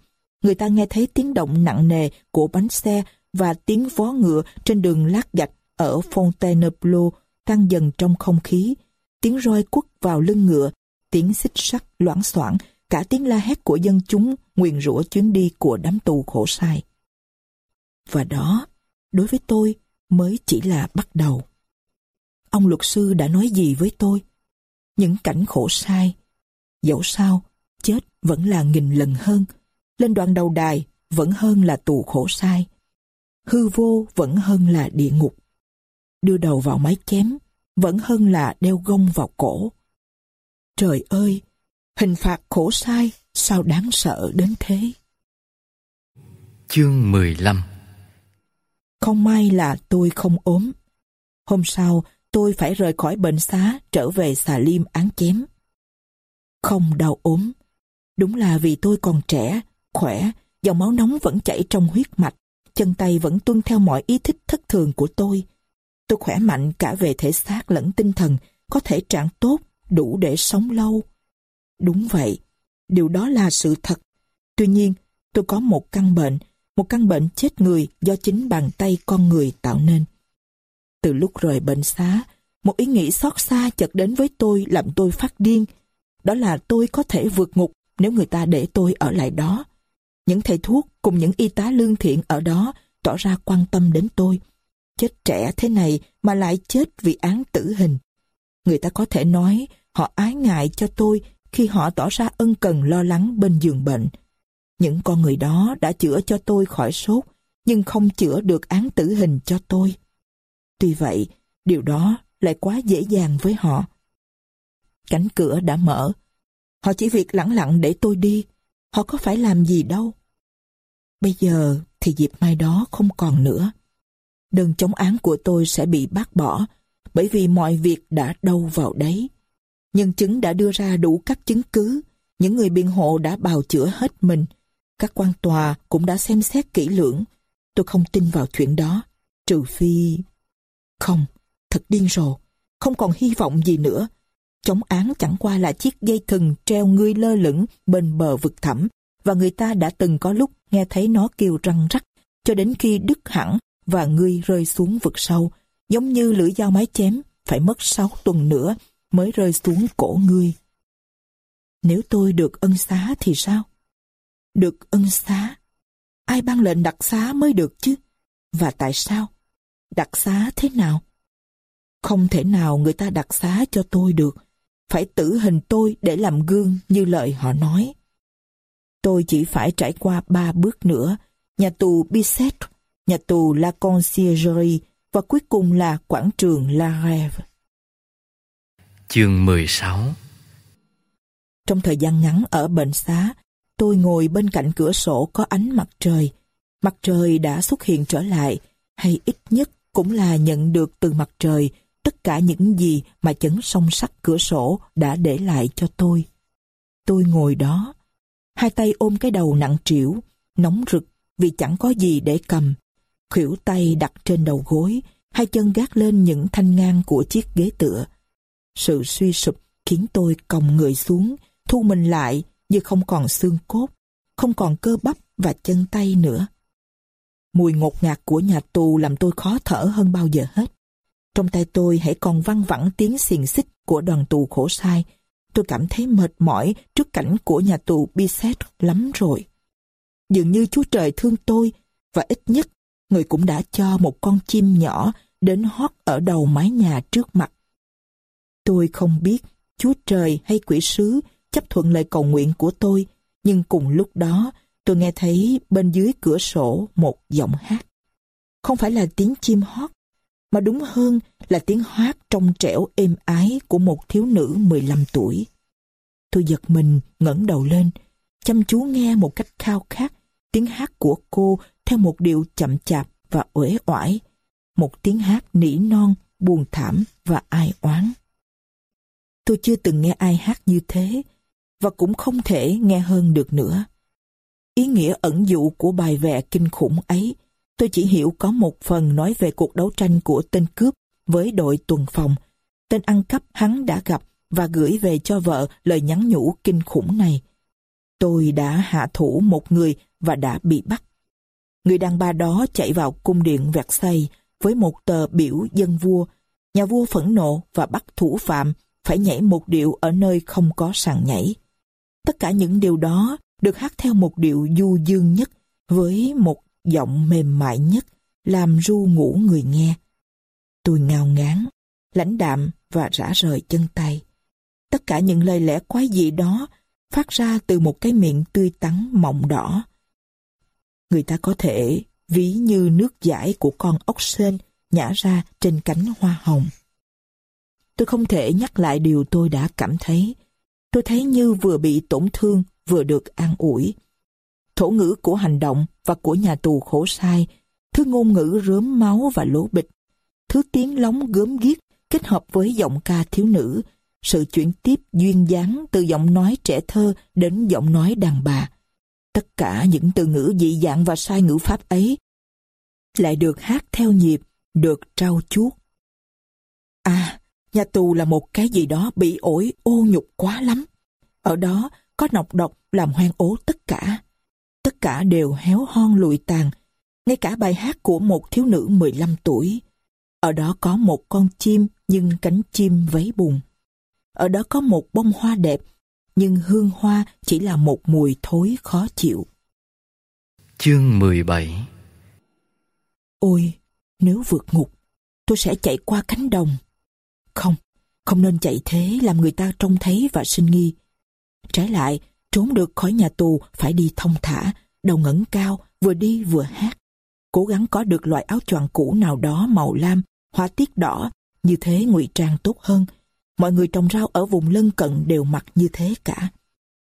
Người ta nghe thấy tiếng động nặng nề của bánh xe và tiếng vó ngựa trên đường lát gạch ở Fontainebleau tan dần trong không khí. Tiếng roi quất vào lưng ngựa, tiếng xích sắt loãng xoảng cả tiếng la hét của dân chúng nguyền rủa chuyến đi của đám tù khổ sai. Và đó, đối với tôi, mới chỉ là bắt đầu. Ông luật sư đã nói gì với tôi? Những cảnh khổ sai. Dẫu sao, chết vẫn là nghìn lần hơn. Lên đoạn đầu đài vẫn hơn là tù khổ sai. Hư vô vẫn hơn là địa ngục. Đưa đầu vào máy chém vẫn hơn là đeo gông vào cổ. Trời ơi, hình phạt khổ sai sao đáng sợ đến thế. Chương 15 Không may là tôi không ốm. Hôm sau, tôi phải rời khỏi bệnh xá trở về xà liêm án chém. Không đau ốm. Đúng là vì tôi còn trẻ, khỏe, dòng máu nóng vẫn chảy trong huyết mạch, chân tay vẫn tuân theo mọi ý thích thất thường của tôi. Tôi khỏe mạnh cả về thể xác lẫn tinh thần, có thể trạng tốt, đủ để sống lâu. Đúng vậy, điều đó là sự thật. Tuy nhiên, tôi có một căn bệnh, một căn bệnh chết người do chính bàn tay con người tạo nên. Từ lúc rời bệnh xá, một ý nghĩ xót xa chợt đến với tôi làm tôi phát điên. Đó là tôi có thể vượt ngục nếu người ta để tôi ở lại đó. Những thầy thuốc cùng những y tá lương thiện ở đó tỏ ra quan tâm đến tôi. Chết trẻ thế này mà lại chết vì án tử hình. Người ta có thể nói họ ái ngại cho tôi khi họ tỏ ra ân cần lo lắng bên giường bệnh. Những con người đó đã chữa cho tôi khỏi sốt, nhưng không chữa được án tử hình cho tôi. Tuy vậy, điều đó lại quá dễ dàng với họ. Cánh cửa đã mở. Họ chỉ việc lặng lặng để tôi đi. Họ có phải làm gì đâu. Bây giờ thì dịp mai đó không còn nữa. Đơn chống án của tôi sẽ bị bác bỏ bởi vì mọi việc đã đâu vào đấy. Nhân chứng đã đưa ra đủ các chứng cứ. Những người biện hộ đã bào chữa hết mình. Các quan tòa cũng đã xem xét kỹ lưỡng. Tôi không tin vào chuyện đó. Trừ phi... Không, thật điên rồ. Không còn hy vọng gì nữa. Chống án chẳng qua là chiếc dây thừng treo ngươi lơ lửng bên bờ vực thẳm và người ta đã từng có lúc nghe thấy nó kêu răng rắc cho đến khi đứt hẳn và ngươi rơi xuống vực sâu giống như lưỡi dao mái chém phải mất 6 tuần nữa mới rơi xuống cổ ngươi. Nếu tôi được ân xá thì sao? Được ân xá? Ai ban lệnh đặc xá mới được chứ? Và tại sao? Đặc xá thế nào? Không thể nào người ta đặc xá cho tôi được. Phải tử hình tôi để làm gương như lời họ nói. Tôi chỉ phải trải qua ba bước nữa. Nhà tù Bisset, nhà tù La Conciergerie và cuối cùng là quảng trường La Rêve. Chương 16 Trong thời gian ngắn ở bệnh xá, tôi ngồi bên cạnh cửa sổ có ánh mặt trời. Mặt trời đã xuất hiện trở lại, hay ít nhất cũng là nhận được từ mặt trời tất cả những gì mà chấn song sắt cửa sổ đã để lại cho tôi. Tôi ngồi đó, hai tay ôm cái đầu nặng trĩu, nóng rực vì chẳng có gì để cầm. Khuỷu tay đặt trên đầu gối, hai chân gác lên những thanh ngang của chiếc ghế tựa. Sự suy sụp khiến tôi còng người xuống, thu mình lại như không còn xương cốt, không còn cơ bắp và chân tay nữa. Mùi ngột ngạt của nhà tù làm tôi khó thở hơn bao giờ hết. Trong tay tôi hãy còn văng vẳng tiếng xiềng xích của đoàn tù khổ sai. Tôi cảm thấy mệt mỏi trước cảnh của nhà tù Bisset lắm rồi. Dường như Chúa Trời thương tôi và ít nhất người cũng đã cho một con chim nhỏ đến hót ở đầu mái nhà trước mặt. Tôi không biết Chúa Trời hay quỷ sứ chấp thuận lời cầu nguyện của tôi, nhưng cùng lúc đó tôi nghe thấy bên dưới cửa sổ một giọng hát. Không phải là tiếng chim hót, mà đúng hơn là tiếng hát trong trẻo êm ái của một thiếu nữ 15 tuổi. Tôi giật mình ngẩng đầu lên, chăm chú nghe một cách khao khát tiếng hát của cô theo một điệu chậm chạp và uể oải, một tiếng hát nỉ non, buồn thảm và ai oán. Tôi chưa từng nghe ai hát như thế, và cũng không thể nghe hơn được nữa. Ý nghĩa ẩn dụ của bài vẽ kinh khủng ấy, tôi chỉ hiểu có một phần nói về cuộc đấu tranh của tên cướp với đội tuần phòng. Tên ăn cắp hắn đã gặp và gửi về cho vợ lời nhắn nhủ kinh khủng này. Tôi đã hạ thủ một người và đã bị bắt. Người đàn bà đó chạy vào cung điện Versailles với một tờ biểu dân vua. Nhà vua phẫn nộ và bắt thủ phạm phải nhảy một điệu ở nơi không có sàn nhảy. Tất cả những điều đó được hát theo một điệu du dương nhất với một giọng mềm mại nhất làm ru ngủ người nghe. Tôi ngao ngán, lãnh đạm và rã rời chân tay. Tất cả những lời lẽ quái dị đó phát ra từ một cái miệng tươi tắn mọng đỏ. Người ta có thể ví như nước giải của con ốc sên nhả ra trên cánh hoa hồng. Tôi không thể nhắc lại điều tôi đã cảm thấy. Tôi thấy như vừa bị tổn thương, vừa được an ủi. Thổ ngữ của hành động và của nhà tù khổ sai, thứ ngôn ngữ rớm máu và lố bịch, thứ tiếng lóng gớm ghiếc kết hợp với giọng ca thiếu nữ, sự chuyển tiếp duyên dáng từ giọng nói trẻ thơ đến giọng nói đàn bà. Tất cả những từ ngữ dị dạng và sai ngữ pháp ấy lại được hát theo nhịp, được trao chuốt. À, nhà tù là một cái gì đó bị ổi ô nhục quá lắm. Ở đó có nọc độc làm hoang ố tất cả. Tất cả đều héo hon lụi tàn, ngay cả bài hát của một thiếu nữ 15 tuổi. Ở đó có một con chim nhưng cánh chim vấy bùn. Ở đó có một bông hoa đẹp, nhưng hương hoa chỉ là một mùi thối khó chịu. Chương 17 Ôi, nếu vượt ngục, tôi sẽ chạy qua cánh đồng. Không, không nên chạy thế làm người ta trông thấy và sinh nghi. Trái lại, trốn được khỏi nhà tù phải đi thông thả, đầu ngẩng cao, vừa đi vừa hát. Cố gắng có được loại áo choàng cũ nào đó màu lam, hoa tiết đỏ, như thế ngụy trang tốt hơn. Mọi người trồng rau ở vùng lân cận đều mặc như thế cả.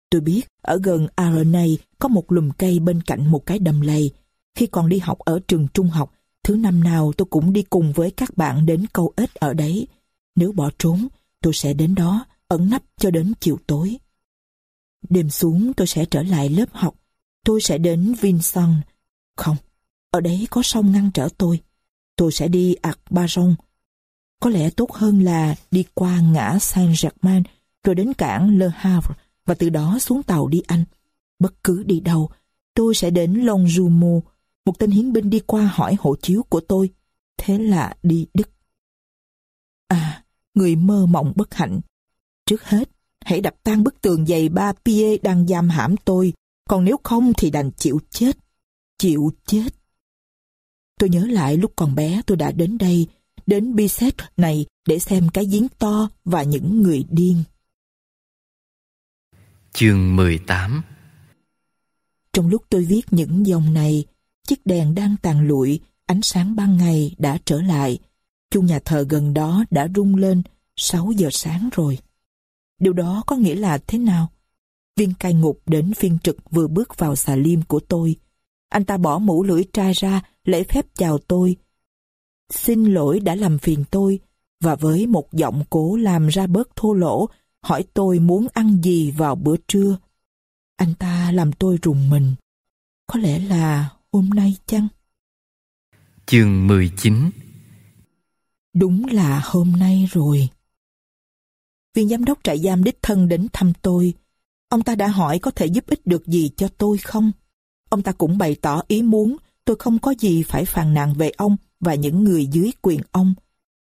Tôi biết, ở gần RNA có một lùm cây bên cạnh một cái đầm lầy. Khi còn đi học ở trường trung học, thứ năm nào tôi cũng đi cùng với các bạn đến câu ếch ở đấy. Nếu bỏ trốn, tôi sẽ đến đó, ẩn nấp cho đến chiều tối. Đêm xuống tôi sẽ trở lại lớp học. Tôi sẽ đến Vinson. Không, ở đấy có sông ngăn trở tôi. Tôi sẽ đi Arbaron. Có lẽ tốt hơn là đi qua ngã Saint-Germain rồi đến cảng Le Havre và từ đó xuống tàu đi Anh. Bất cứ đi đâu, tôi sẽ đến Longjumeau. Một tên hiến binh đi qua hỏi hộ chiếu của tôi. Thế là đi Đức. À, người mơ mộng bất hạnh. Trước hết, hãy đập tan bức tường dày ba pie đang giam hãm tôi, còn nếu không thì đành chịu chết. Chịu chết. Tôi nhớ lại lúc còn bé tôi đã đến đây, đến Biset này để xem cái giếng to và những người điên. Chương 18 Trong lúc tôi viết những dòng này, chiếc đèn đang tàn lụi, ánh sáng ban ngày đã trở lại. Chuông nhà thờ gần đó đã rung lên 6 giờ sáng rồi. Điều đó có nghĩa là thế nào? Viên cai ngục đến phiên trực vừa bước vào xà liêm của tôi. Anh ta bỏ mũ lưỡi trai ra, lễ phép chào tôi. Xin lỗi đã làm phiền tôi, và với một giọng cố làm ra bớt thô lỗ, hỏi tôi muốn ăn gì vào bữa trưa. Anh ta làm tôi rùng mình. Có lẽ là hôm nay chăng? Chương 19 Đúng là hôm nay rồi. Viên giám đốc trại giam đích thân đến thăm tôi. Ông ta đã hỏi có thể giúp ích được gì cho tôi không? Ông ta cũng bày tỏ ý muốn tôi không có gì phải phàn nàn về ông và những người dưới quyền ông.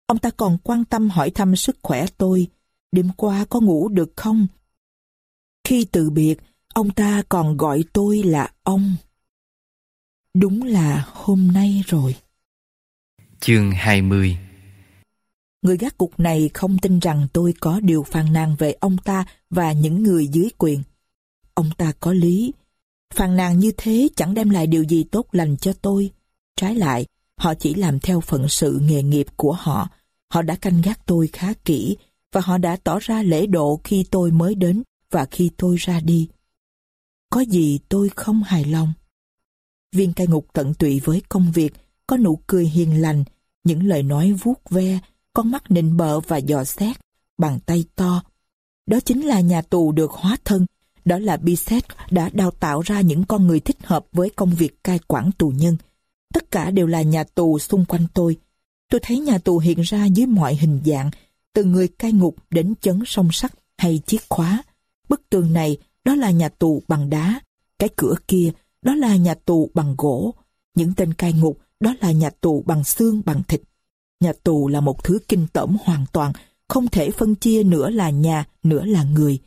Ông ta còn quan tâm hỏi thăm sức khỏe tôi. Đêm qua có ngủ được không? Khi từ biệt, ông ta còn gọi tôi là ông. Đúng là hôm nay rồi. Chương 20 Người gác cục này không tin rằng tôi có điều phàn nàn về ông ta và những người dưới quyền. Ông ta có lý. Phàn nàn như thế chẳng đem lại điều gì tốt lành cho tôi. Trái lại, họ chỉ làm theo phận sự nghề nghiệp của họ. Họ đã canh gác tôi khá kỹ và họ đã tỏ ra lễ độ khi tôi mới đến và khi tôi ra đi. Có gì tôi không hài lòng. Viên cai ngục tận tụy với công việc, có nụ cười hiền lành, những lời nói vuốt ve, con mắt nịnh bợ và dò xét, bàn tay to. Đó chính là nhà tù được hóa thân, đó là Biset đã đào tạo ra những con người thích hợp với công việc cai quản tù nhân. Tất cả đều là nhà tù xung quanh tôi. Tôi thấy nhà tù hiện ra dưới mọi hình dạng, từ người cai ngục đến chấn song sắt hay chiếc khóa. Bức tường này, đó là nhà tù bằng đá. Cái cửa kia, đó là nhà tù bằng gỗ. Những tên cai ngục, đó là nhà tù bằng xương bằng thịt. Nhà tù là một thứ kinh tởm hoàn toàn, không thể phân chia nửa là nhà, nửa là người.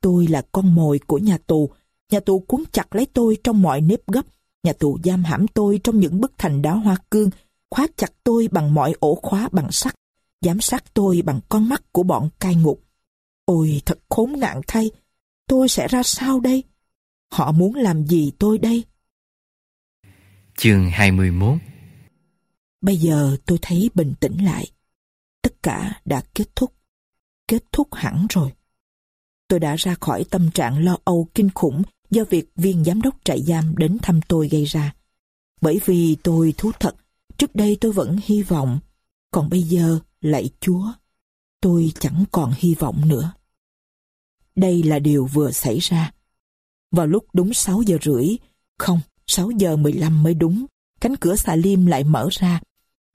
Tôi là con mồi của nhà tù. Nhà tù cuốn chặt lấy tôi trong mọi nếp gấp, nhà tù giam hãm tôi trong những bức thành đá hoa cương, khóa chặt tôi bằng mọi ổ khóa bằng sắt, giám sát tôi bằng con mắt của bọn cai ngục. Ôi thật khốn nạn thay, tôi sẽ ra sao đây? Họ muốn làm gì tôi đây? Chương 21 Bây giờ tôi thấy bình tĩnh lại. Tất cả đã kết thúc. Kết thúc hẳn rồi. Tôi đã ra khỏi tâm trạng lo âu kinh khủng do việc viên giám đốc trại giam đến thăm tôi gây ra. Bởi vì tôi thú thật, trước đây tôi vẫn hy vọng, còn bây giờ, lạy Chúa, tôi chẳng còn hy vọng nữa. Đây là điều vừa xảy ra. Vào lúc đúng 6 giờ rưỡi, không, 6 giờ 15 mới đúng, cánh cửa xà lim lại mở ra.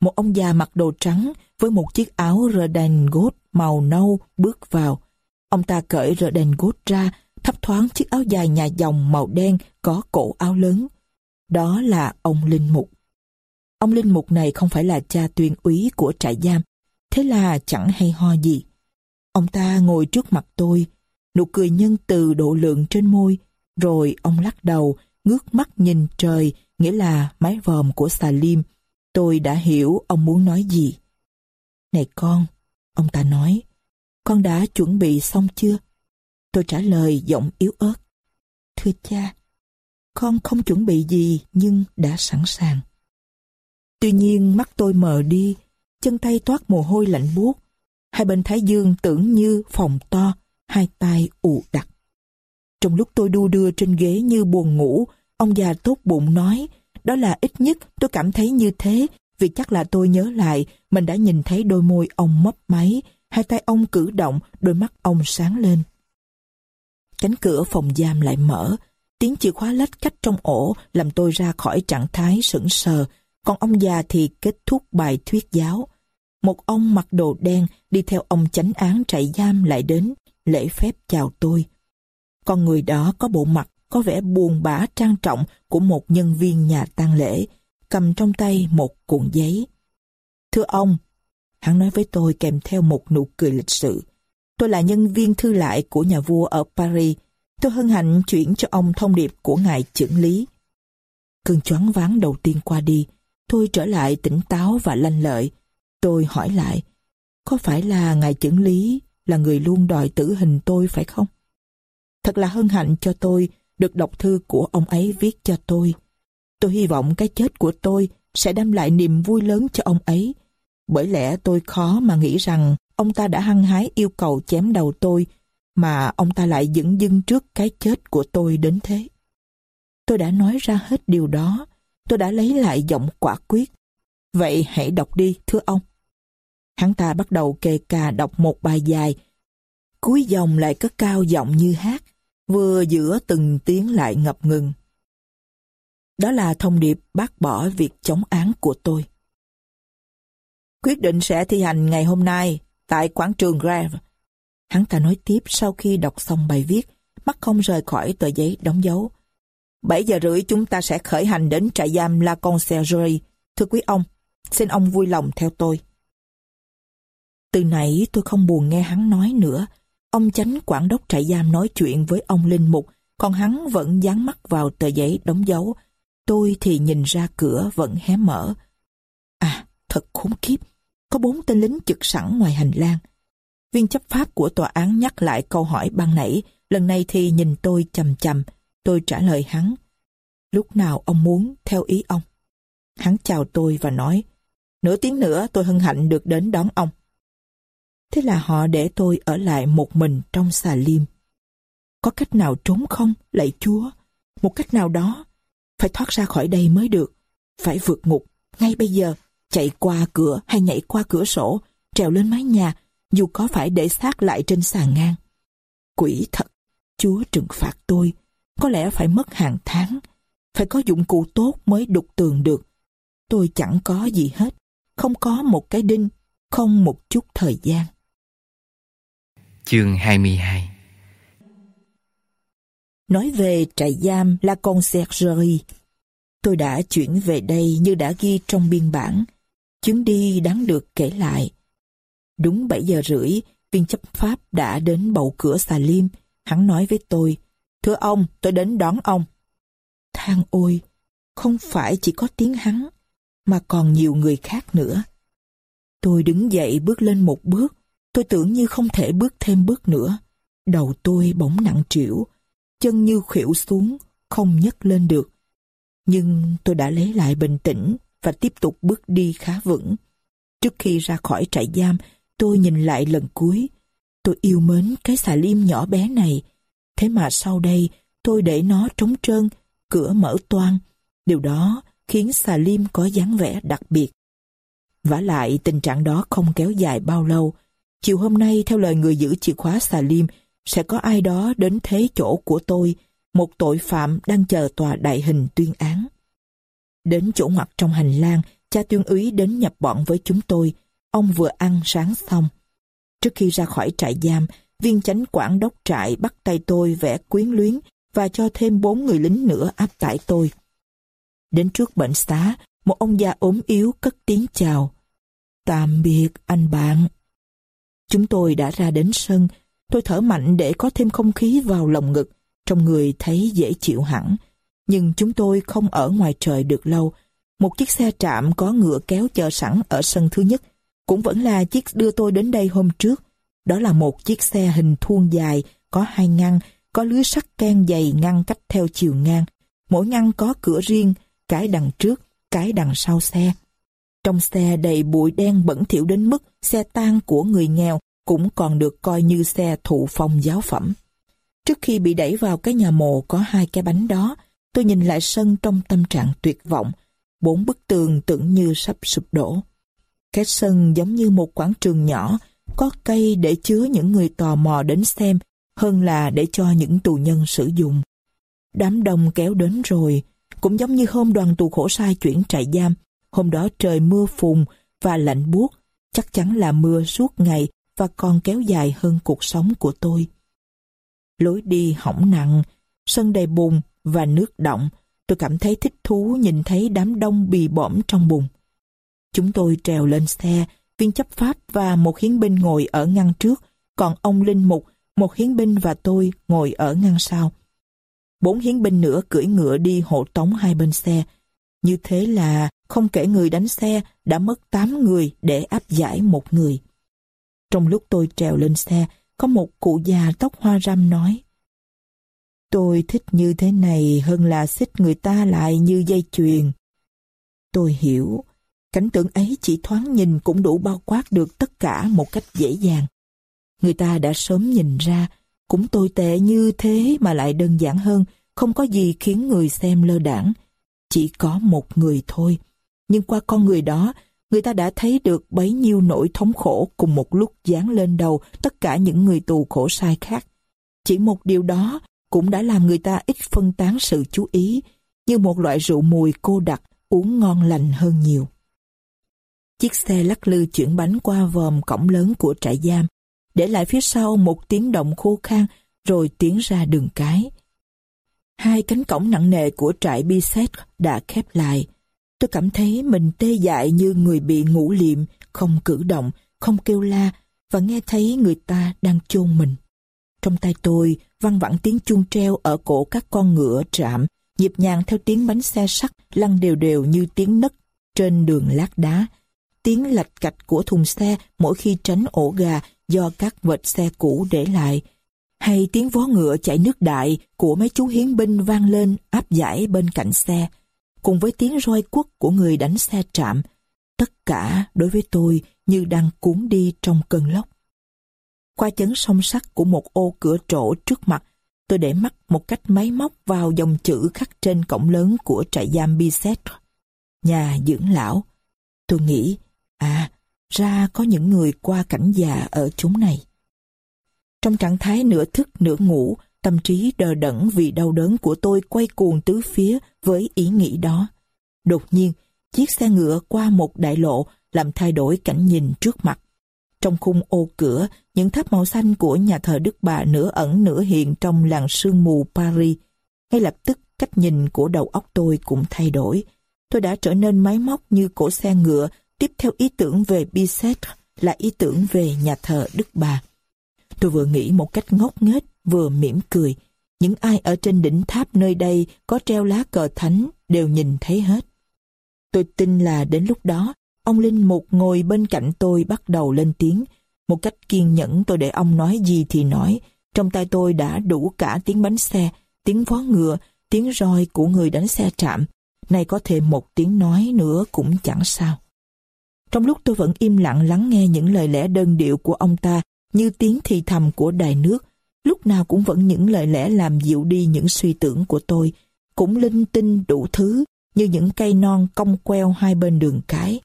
Một ông già mặc đồ trắng với một chiếc áo rơ đèn gốt màu nâu bước vào. Ông ta cởi rơ đèn gốt ra, thấp thoáng chiếc áo dài nhà dòng màu đen có cổ áo lớn. Đó là ông Linh Mục. Ông Linh Mục này không phải là cha tuyên úy của trại giam, thế là chẳng hay ho gì. Ông ta ngồi trước mặt tôi, nụ cười nhân từ độ lượng trên môi, rồi ông lắc đầu, ngước mắt nhìn trời, nghĩa là mái vòm của xà lim. Tôi đã hiểu ông muốn nói gì. Này con, ông ta nói, con đã chuẩn bị xong chưa? Tôi trả lời giọng yếu ớt. Thưa cha, con không chuẩn bị gì nhưng đã sẵn sàng. Tuy nhiên mắt tôi mờ đi, chân tay toát mồ hôi lạnh buốt. Hai bên thái dương tưởng như phòng to, hai tay ù đặc. Trong lúc tôi đu đưa trên ghế như buồn ngủ, ông già tốt bụng nói, đó là ít nhất tôi cảm thấy như thế, vì chắc là tôi nhớ lại mình đã nhìn thấy đôi môi ông mấp máy, hai tay ông cử động, đôi mắt ông sáng lên. Cánh cửa phòng giam lại mở, tiếng chìa khóa lách cách trong ổ làm tôi ra khỏi trạng thái sững sờ, còn ông già thì kết thúc bài thuyết giáo. Một ông mặc đồ đen đi theo ông chánh án trại giam lại đến, lễ phép chào tôi. Con người đó có bộ mặt có vẻ buồn bã trang trọng của một nhân viên nhà tang lễ, cầm trong tay một cuộn giấy. Thưa ông, hắn nói với tôi kèm theo một nụ cười lịch sự. Tôi là nhân viên thư lại của nhà vua ở Paris. Tôi hân hạnh chuyển cho ông thông điệp của ngài trưởng lý. Cơn choáng váng đầu tiên qua đi, tôi trở lại tỉnh táo và lanh lợi. Tôi hỏi lại, có phải là ngài trưởng lý là người luôn đòi tử hình tôi phải không? Thật là hân hạnh cho tôi được đọc thư của ông ấy viết cho tôi. Tôi hy vọng cái chết của tôi sẽ đem lại niềm vui lớn cho ông ấy. Bởi lẽ tôi khó mà nghĩ rằng ông ta đã hăng hái yêu cầu chém đầu tôi, mà ông ta lại dững dưng trước cái chết của tôi đến thế. Tôi đã nói ra hết điều đó, tôi đã lấy lại giọng quả quyết. Vậy hãy đọc đi, thưa ông. Hắn ta bắt đầu kề cà đọc một bài dài, cuối dòng lại cất cao giọng như hát, vừa giữa từng tiếng lại ngập ngừng. Đó là thông điệp bác bỏ việc chống án của tôi. Quyết định sẽ thi hành ngày hôm nay tại quảng trường Grave. Hắn ta nói tiếp sau khi đọc xong bài viết, mắt không rời khỏi tờ giấy đóng dấu. 7 giờ rưỡi chúng ta sẽ khởi hành đến trại giam La Conciergerie. Thưa quý ông, xin ông vui lòng theo tôi. Từ nãy tôi không buồn nghe hắn nói nữa. Ông chánh quản đốc trại giam nói chuyện với ông Linh Mục, còn hắn vẫn dán mắt vào tờ giấy đóng dấu. Tôi thì nhìn ra cửa vẫn hé mở. À, thật khốn kiếp. Có bốn tên lính trực sẵn ngoài hành lang. Viên chấp pháp của tòa án nhắc lại câu hỏi ban nãy, lần này thì nhìn tôi chầm chầm. Tôi trả lời hắn. Lúc nào ông muốn, theo ý ông. Hắn chào tôi và nói, nửa tiếng nữa tôi hân hạnh được đến đón ông. Thế là họ để tôi ở lại một mình trong xà liêm. Có cách nào trốn không, lạy chúa? Một cách nào đó, phải thoát ra khỏi đây mới được. Phải vượt ngục, ngay bây giờ, chạy qua cửa hay nhảy qua cửa sổ, trèo lên mái nhà, dù có phải để xác lại trên sàn ngang. Quỷ thật, chúa trừng phạt tôi, có lẽ phải mất hàng tháng, phải có dụng cụ tốt mới đục tường được. Tôi chẳng có gì hết, không có một cái đinh, không một chút thời gian. Chương 22 Nói về trại giam La Conciergerie, tôi đã chuyển về đây như đã ghi trong biên bản. Chuyến đi đáng được kể lại. Đúng 7 giờ rưỡi, viên chấp pháp đã đến bầu cửa xà liêm. Hắn nói với tôi, Thưa ông, tôi đến đón ông. Thang ôi, không phải chỉ có tiếng hắn, mà còn nhiều người khác nữa. Tôi đứng dậy bước lên một bước, tôi tưởng như không thể bước thêm bước nữa. Đầu tôi bỗng nặng trĩu, chân như khuỵu xuống, không nhấc lên được. Nhưng tôi đã lấy lại bình tĩnh và tiếp tục bước đi khá vững. Trước khi ra khỏi trại giam, tôi nhìn lại lần cuối. Tôi yêu mến cái xà lim nhỏ bé này. Thế mà sau đây, tôi để nó trống trơn, cửa mở toang. Điều đó khiến xà lim có dáng vẻ đặc biệt. vả lại tình trạng đó không kéo dài bao lâu. Chiều hôm nay theo lời người giữ chìa khóa xà lim sẽ có ai đó đến thế chỗ của tôi, một tội phạm đang chờ tòa đại hình tuyên án. Đến chỗ ngoặt trong hành lang, cha tuyên úy đến nhập bọn với chúng tôi. Ông vừa ăn sáng xong. Trước khi ra khỏi trại giam, viên chánh quản đốc trại bắt tay tôi vẽ quyến luyến và cho thêm bốn người lính nữa áp tải tôi. Đến trước bệnh xá, một ông già ốm yếu cất tiếng chào. Tạm biệt anh bạn. Chúng tôi đã ra đến sân, tôi thở mạnh để có thêm không khí vào lồng ngực, trong người thấy dễ chịu hẳn. Nhưng chúng tôi không ở ngoài trời được lâu. Một chiếc xe trạm có ngựa kéo chờ sẵn ở sân thứ nhất, cũng vẫn là chiếc đưa tôi đến đây hôm trước. Đó là một chiếc xe hình thuôn dài, có hai ngăn, có lưới sắt can dày ngăn cách theo chiều ngang. Mỗi ngăn có cửa riêng, cái đằng trước, cái đằng sau xe. Trong xe đầy bụi đen bẩn thỉu đến mức xe tang của người nghèo cũng còn được coi như xe thụ phong giáo phẩm. Trước khi bị đẩy vào cái nhà mồ có hai cái bánh đó, tôi nhìn lại sân trong tâm trạng tuyệt vọng. Bốn bức tường tưởng như sắp sụp đổ. Cái sân giống như một quảng trường nhỏ, có cây để chứa những người tò mò đến xem hơn là để cho những tù nhân sử dụng. Đám đông kéo đến rồi, cũng giống như hôm đoàn tù khổ sai chuyển trại giam, hôm đó trời mưa phùn và lạnh buốt, chắc chắn là mưa suốt ngày và còn kéo dài hơn cuộc sống của tôi. Lối đi hỏng nặng, sân đầy bùn và nước động, tôi cảm thấy thích thú nhìn thấy đám đông bì bõm trong bùn. Chúng tôi trèo lên xe, viên chấp pháp và một hiến binh ngồi ở ngăn trước, còn ông Linh Mục, một hiến binh và tôi ngồi ở ngăn sau. Bốn hiến binh nữa cưỡi ngựa đi hộ tống hai bên xe. Như thế là không kể người đánh xe đã mất tám người để áp giải một người. Trong lúc tôi trèo lên xe, có một cụ già tóc hoa râm nói Tôi thích như thế này hơn là xích người ta lại như dây chuyền. Tôi hiểu, cảnh tượng ấy chỉ thoáng nhìn cũng đủ bao quát được tất cả một cách dễ dàng. Người ta đã sớm nhìn ra, cũng tồi tệ như thế mà lại đơn giản hơn, không có gì khiến người xem lơ đảng. Chỉ có một người thôi. Nhưng qua con người đó, người ta đã thấy được bấy nhiêu nỗi thống khổ cùng một lúc dán lên đầu tất cả những người tù khổ sai khác. Chỉ một điều đó cũng đã làm người ta ít phân tán sự chú ý, như một loại rượu mùi cô đặc uống ngon lành hơn nhiều. Chiếc xe lắc lư chuyển bánh qua vòm cổng lớn của trại giam, để lại phía sau một tiếng động khô khan rồi tiến ra đường cái. Hai cánh cổng nặng nề của trại Biset đã khép lại. Tôi cảm thấy mình tê dại như người bị ngủ liệm, không cử động, không kêu la và nghe thấy người ta đang chôn mình. Trong tay tôi văng vẳng tiếng chuông treo ở cổ các con ngựa trạm, nhịp nhàng theo tiếng bánh xe sắt lăn đều đều như tiếng nấc trên đường lát đá. Tiếng lạch cạch của thùng xe mỗi khi tránh ổ gà do các vệt xe cũ để lại, hay tiếng vó ngựa chạy nước đại của mấy chú hiến binh vang lên áp giải bên cạnh xe, cùng với tiếng roi quất của người đánh xe trạm. Tất cả đối với tôi như đang cuốn đi trong cơn lốc. Qua chấn song sắt của một ô cửa trổ trước mặt, tôi để mắt một cách máy móc vào dòng chữ khắc trên cổng lớn của trại giam Bicetre, Nhà dưỡng lão. Tôi nghĩ, à, ra có những người qua cảnh già ở chúng này. Trong trạng thái nửa thức nửa ngủ, tâm trí đờ đẫn vì đau đớn của tôi quay cuồng tứ phía với ý nghĩ đó. Đột nhiên, chiếc xe ngựa qua một đại lộ làm thay đổi cảnh nhìn trước mặt. Trong khung ô cửa, những tháp màu xanh của nhà thờ Đức Bà nửa ẩn nửa hiện trong làng sương mù Paris. Ngay lập tức, cách nhìn của đầu óc tôi cũng thay đổi. Tôi đã trở nên máy móc như cổ xe ngựa, tiếp theo ý tưởng về Bicêtre là ý tưởng về nhà thờ Đức Bà. Tôi vừa nghĩ một cách ngốc nghếch, vừa mỉm cười. những ai ở trên đỉnh tháp nơi đây có treo lá cờ thánh đều nhìn thấy hết. Tôi tin là đến lúc đó, ông Linh Mục ngồi bên cạnh tôi bắt đầu lên tiếng. Một cách kiên nhẫn tôi để ông nói gì thì nói. Trong tay tôi đã đủ cả tiếng bánh xe, tiếng vó ngựa, tiếng roi của người đánh xe trạm. Này có thêm một tiếng nói nữa cũng chẳng sao. Trong lúc tôi vẫn im lặng lắng nghe những lời lẽ đơn điệu của ông ta như tiếng thì thầm của đài nước, lúc nào cũng vẫn những lời lẽ làm dịu đi những suy tưởng của tôi, cũng linh tinh đủ thứ như những cây non cong queo hai bên đường cái.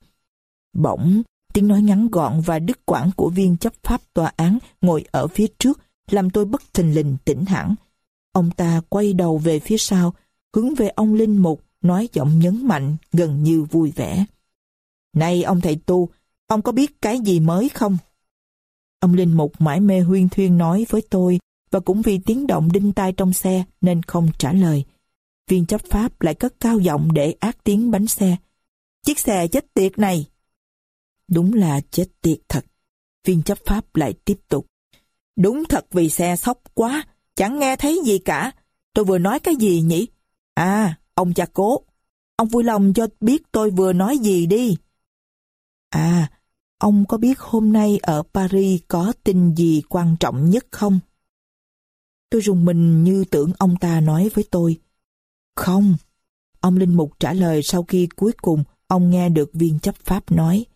Bỗng, tiếng nói ngắn gọn và đứt quãng của viên chấp pháp tòa án ngồi ở phía trước làm tôi bất thình lình tỉnh hẳn. Ông ta quay đầu về phía sau, hướng về ông Linh Mục, nói giọng nhấn mạnh, gần như vui vẻ. Này ông thầy tu, ông có biết cái gì mới không? Ông Linh Mục mãi mê huyên thuyên nói với tôi và cũng vì tiếng động đinh tai trong xe nên không trả lời. Viên chấp pháp lại cất cao giọng để ác tiếng bánh xe. Chiếc xe chết tiệt này! Đúng là chết tiệt thật. Viên chấp pháp lại tiếp tục. Đúng thật vì xe sóc quá, chẳng nghe thấy gì cả. Tôi vừa nói cái gì nhỉ? À, ông cha cố. Ông vui lòng cho biết tôi vừa nói gì đi. À, ông có biết hôm nay ở Paris có tin gì quan trọng nhất không? Tôi rùng mình như tưởng ông ta nói với tôi. Không. Ông Linh Mục trả lời sau khi cuối cùng ông nghe được viên chấp pháp nói.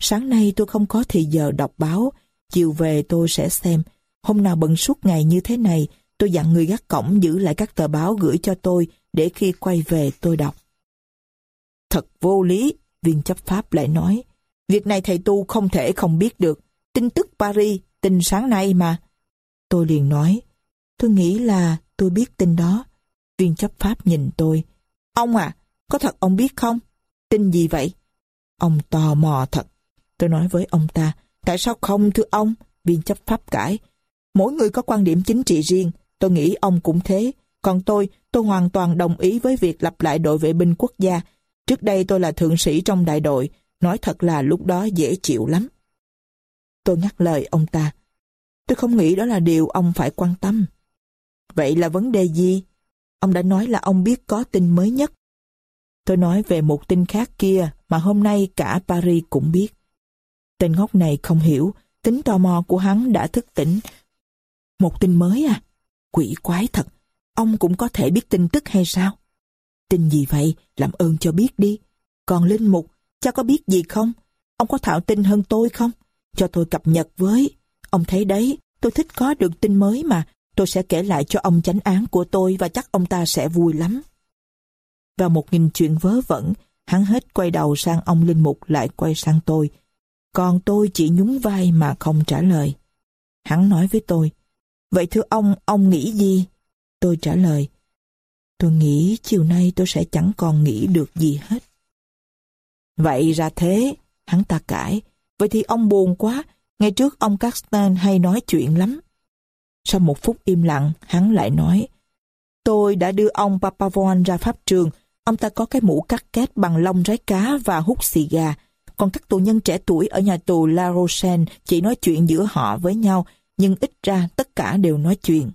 Sáng nay tôi không có thì giờ đọc báo, chiều về tôi sẽ xem. Hôm nào bận suốt ngày như thế này, tôi dặn người gác cổng giữ lại các tờ báo gửi cho tôi để khi quay về tôi đọc. Thật vô lý, viên chấp pháp lại nói. Việc này thầy tu không thể không biết được. Tin tức Paris, tin sáng nay mà. Tôi liền nói, tôi nghĩ là tôi biết tin đó. Viên chấp pháp nhìn tôi. Ông à, có thật ông biết không? Tin gì vậy? Ông tò mò thật. Tôi nói với ông ta, tại sao không thưa ông? Viên chấp pháp cãi. Mỗi người có quan điểm chính trị riêng, tôi nghĩ ông cũng thế. Còn tôi, tôi hoàn toàn đồng ý với việc lập lại đội vệ binh quốc gia. Trước đây tôi là thượng sĩ trong đại đội, nói thật là lúc đó dễ chịu lắm. Tôi ngắt lời ông ta. Tôi không nghĩ đó là điều ông phải quan tâm. Vậy là vấn đề gì? Ông đã nói là ông biết có tin mới nhất. Tôi nói về một tin khác kia mà hôm nay cả Paris cũng biết. Tên ngốc này không hiểu, tính tò mò của hắn đã thức tỉnh. Một tin mới à? Quỷ quái thật, ông cũng có thể biết tin tức hay sao? Tin gì vậy? Làm ơn cho biết đi. Còn Linh Mục, cha có biết gì không? Ông có thạo tin hơn tôi không? Cho tôi cập nhật với. Ông thấy đấy, tôi thích có được tin mới mà. Tôi sẽ kể lại cho ông chánh án của tôi và chắc ông ta sẽ vui lắm. Và một nghìn chuyện vớ vẩn, hắn hết quay đầu sang ông Linh Mục lại quay sang tôi. Còn tôi chỉ nhún vai mà không trả lời. Hắn nói với tôi, Vậy thưa ông, ông nghĩ gì? Tôi trả lời, Tôi nghĩ chiều nay tôi sẽ chẳng còn nghĩ được gì hết. Vậy ra thế, hắn ta cãi. Vậy thì ông buồn quá, ngay trước ông Castan hay nói chuyện lắm. Sau một phút im lặng, hắn lại nói, Tôi đã đưa ông Papavon ra pháp trường, ông ta có cái mũ cắt két bằng lông rái cá và hút xì gà, còn các tù nhân trẻ tuổi ở nhà tù La Rochelle chỉ nói chuyện giữa họ với nhau, nhưng ít ra tất cả đều nói chuyện.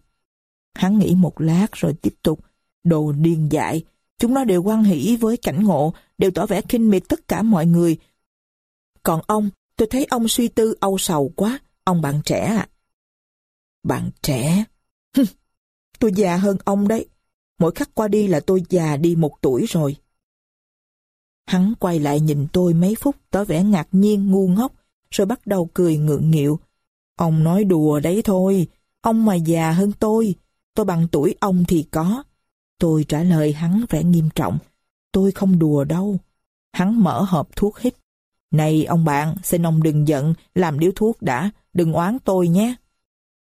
Hắn nghĩ một lát rồi tiếp tục, đồ điên dại, chúng nó đều quan hỷ với cảnh ngộ, đều tỏ vẻ kinh miệt tất cả mọi người. Còn ông, tôi thấy ông suy tư âu sầu quá, ông bạn trẻ à. Bạn trẻ? tôi già hơn ông đấy. Mỗi khắc qua đi là tôi già đi một tuổi rồi. Hắn quay lại nhìn tôi mấy phút tỏ vẻ ngạc nhiên ngu ngốc, rồi bắt đầu cười ngượng nghịu. Ông nói đùa đấy thôi, ông mà già hơn tôi, tôi bằng tuổi ông thì có. Tôi trả lời hắn vẻ nghiêm trọng, tôi không đùa đâu. Hắn mở hộp thuốc hít. Này ông bạn, xin ông đừng giận, làm điếu thuốc đã, đừng oán tôi nhé.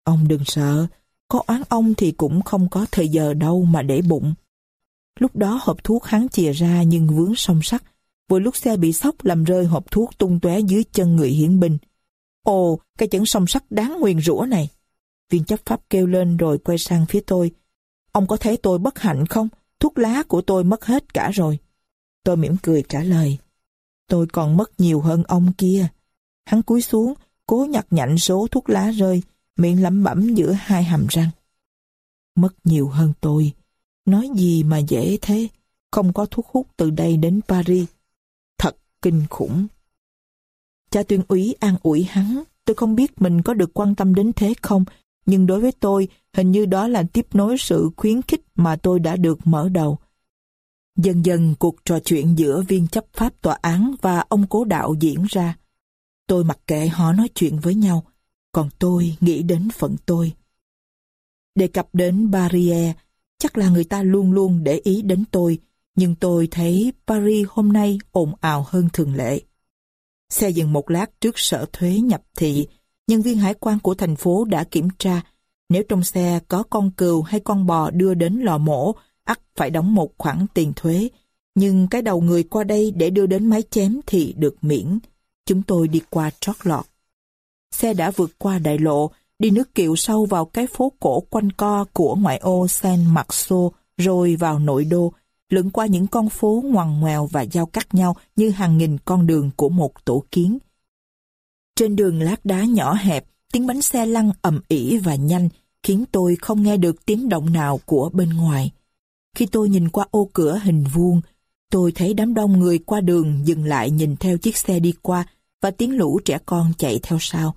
Ông đừng sợ, có oán ông thì cũng không có thời giờ đâu mà để bụng. Lúc đó hộp thuốc hắn chìa ra nhưng vướng song sắt, vừa lúc xe bị sốc làm rơi hộp thuốc tung tóe dưới chân người hiển binh. Ồ, cái chấn song sắt đáng nguyền rủa này. Viên chấp pháp kêu lên rồi quay sang phía tôi. Ông có thấy tôi bất hạnh không? Thuốc lá của tôi mất hết cả rồi. Tôi mỉm cười trả lời. Tôi còn mất nhiều hơn ông kia. Hắn cúi xuống, cố nhặt nhạnh số thuốc lá rơi, miệng lẩm bẩm giữa hai hàm răng. mất nhiều hơn tôi. Nói gì mà dễ thế, không có thuốc hút từ đây đến Paris. Kinh khủng. Cha tuyên úy an ủi hắn, tôi không biết mình có được quan tâm đến thế không, nhưng đối với tôi, hình như đó là tiếp nối sự khuyến khích mà tôi đã được mở đầu. Dần dần cuộc trò chuyện giữa viên chấp pháp tòa án và ông cố đạo diễn ra. Tôi mặc kệ họ nói chuyện với nhau, còn tôi nghĩ đến phận tôi. Đề cập đến Barrière, chắc là người ta luôn luôn để ý đến tôi, nhưng tôi thấy Paris hôm nay ồn ào hơn thường lệ. Xe dừng một lát trước sở thuế nhập thị, nhân viên hải quan của thành phố đã kiểm tra nếu trong xe có con cừu hay con bò đưa đến lò mổ, ắt phải đóng một khoản tiền thuế. Nhưng cái đầu người qua đây để đưa đến máy chém thì được miễn. Chúng tôi đi qua trót lọt. Xe đã vượt qua đại lộ, đi nước kiệu sâu vào cái phố cổ quanh co của ngoại ô Saint Marceau, rồi vào nội đô, lượn qua những con phố ngoằn ngoèo và giao cắt nhau như hàng nghìn con đường của một tổ kiến. Trên đường lát đá nhỏ hẹp, tiếng bánh xe lăn ầm ỉ và nhanh, khiến tôi không nghe được tiếng động nào của bên ngoài. Khi tôi nhìn qua ô cửa hình vuông, tôi thấy đám đông người qua đường dừng lại nhìn theo chiếc xe đi qua và tiếng lũ trẻ con chạy theo sau.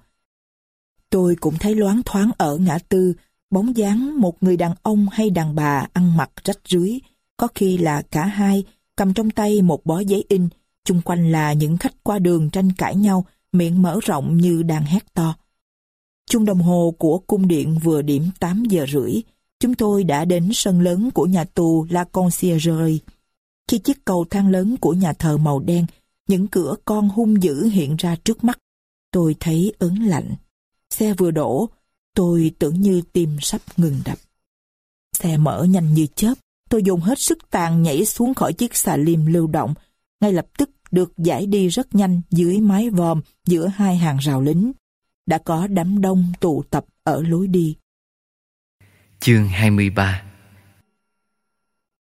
Tôi cũng thấy loáng thoáng ở ngã tư, bóng dáng một người đàn ông hay đàn bà ăn mặc rách rưới, có khi là cả hai, cầm trong tay một bó giấy in, chung quanh là những khách qua đường tranh cãi nhau, miệng mở rộng như đang hét to. Chung đồng hồ của cung điện vừa điểm 8 giờ rưỡi, chúng tôi đã đến sân lớn của nhà tù La Conciergerie. Khi chiếc cầu thang lớn của nhà thờ màu đen, những cửa con hung dữ hiện ra trước mắt, tôi thấy ớn lạnh. Xe vừa đổ, tôi tưởng như tim sắp ngừng đập. Xe mở nhanh như chớp, tôi dùng hết sức tàn nhảy xuống khỏi chiếc xà lim lưu động, ngay lập tức được giải đi rất nhanh dưới mái vòm giữa hai hàng rào lính. Đã có đám đông tụ tập ở lối đi. Chương 23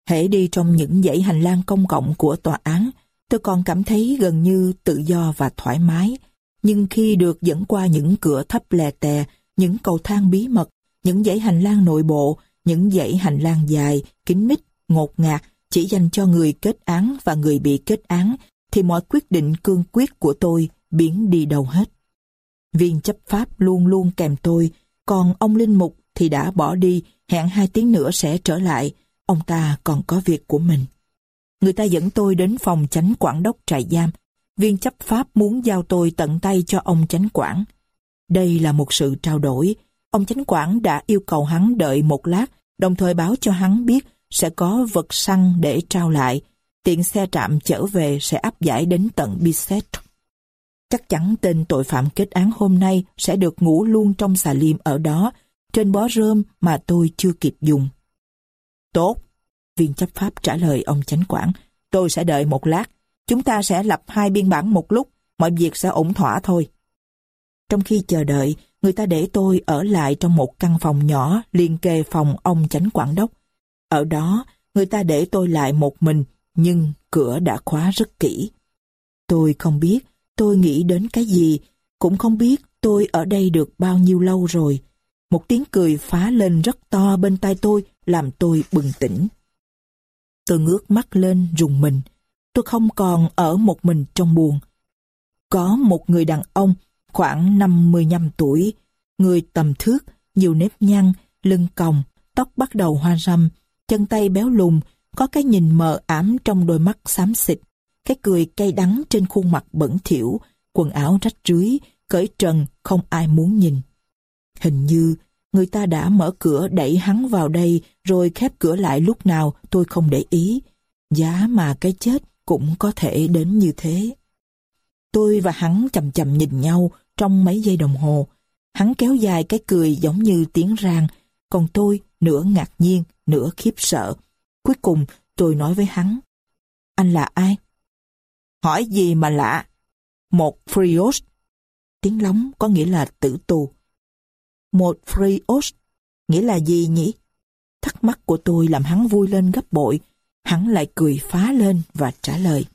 Hãy đi trong những dãy hành lang công cộng của tòa án, tôi còn cảm thấy gần như tự do và thoải mái. Nhưng khi được dẫn qua những cửa thấp lè tè, những cầu thang bí mật, những dãy hành lang nội bộ, những dãy hành lang dài, kín mít, ngột ngạt, chỉ dành cho người kết án và người bị kết án, thì mọi quyết định cương quyết của tôi biến đi đâu hết. Viên chấp pháp luôn luôn kèm tôi, còn ông Linh Mục thì đã bỏ đi, hẹn hai tiếng nữa sẽ trở lại, ông ta còn có việc của mình. Người ta dẫn tôi đến phòng chánh quản đốc trại giam. Viên chấp pháp muốn giao tôi tận tay cho ông chánh quản. Đây là một sự trao đổi. Ông chánh quản đã yêu cầu hắn đợi một lát, đồng thời báo cho hắn biết sẽ có vật săn để trao lại. Tiện xe trạm chở về sẽ áp giải đến tận Bisset. Chắc chắn tên tội phạm kết án hôm nay sẽ được ngủ luôn trong xà liêm ở đó, trên bó rơm mà tôi chưa kịp dùng. Tốt, viên chấp pháp trả lời ông chánh quản. Tôi sẽ đợi một lát. Chúng ta sẽ lập hai biên bản một lúc, mọi việc sẽ ổn thỏa thôi. Trong khi chờ đợi, người ta để tôi ở lại trong một căn phòng nhỏ liên kề phòng ông chánh quản đốc. Ở đó, người ta để tôi lại một mình, nhưng cửa đã khóa rất kỹ. Tôi không biết tôi nghĩ đến cái gì, cũng không biết tôi ở đây được bao nhiêu lâu rồi. Một tiếng cười phá lên rất to bên tai tôi làm tôi bừng tỉnh. Tôi ngước mắt lên rùng mình. Tôi không còn ở một mình trong buồn. Có một người đàn ông khoảng 55 tuổi, người tầm thước, nhiều nếp nhăn, lưng còng, tóc bắt đầu hoa râm, chân tay béo lùn, có cái nhìn mờ ám trong đôi mắt xám xịt, cái cười cay đắng trên khuôn mặt bẩn thỉu, quần áo rách rưới, cởi trần không ai muốn nhìn. Hình như người ta đã mở cửa đẩy hắn vào đây rồi khép cửa lại lúc nào tôi không để ý. Giá mà cái chết cũng có thể đến như thế. Tôi và hắn chầm chầm nhìn nhau trong mấy giây đồng hồ. Hắn kéo dài cái cười giống như tiếng rang, còn tôi nửa ngạc nhiên, nửa khiếp sợ. Cuối cùng tôi nói với hắn, anh là ai? Hỏi gì mà lạ? Một frios. Tiếng lóng có nghĩa là tử tù. Một frios nghĩa là gì nhỉ? Thắc mắc của tôi làm hắn vui lên gấp bội. Hắn lại cười phá lên và trả lời.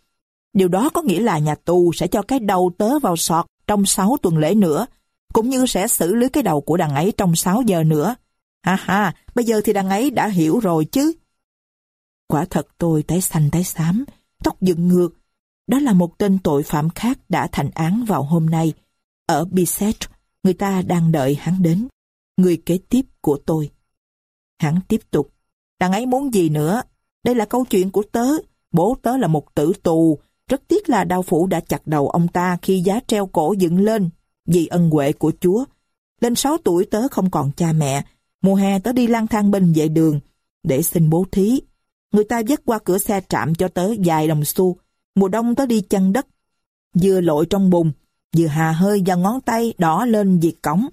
Điều đó có nghĩa là nhà tù sẽ cho cái đầu tớ vào sọt trong 6 tuần lễ nữa, cũng như sẽ xử lý cái đầu của đằng ấy trong 6 giờ nữa. Ha ha, bây giờ thì đằng ấy đã hiểu rồi chứ. Quả thật tôi tái xanh tái xám, tóc dựng ngược. Đó là một tên tội phạm khác đã thành án vào hôm nay. Ở Bisset, người ta đang đợi hắn đến. Người kế tiếp của tôi. Hắn tiếp tục. Đằng ấy muốn gì nữa? Đây là câu chuyện của tớ. Bố tớ là một tử tù. Rất tiếc là đao phủ đã chặt đầu ông ta khi giá treo cổ dựng lên. Vì ân huệ của Chúa. Lên 6 tuổi tớ không còn cha mẹ. Mùa hè tớ đi lang thang bên vệ đường để xin bố thí. Người ta dắt qua cửa xe trạm cho tớ vài đồng xu. Mùa đông tớ đi chân đất. Vừa lội trong bùn, vừa hà hơi và ngón tay đỏ lên vì cống.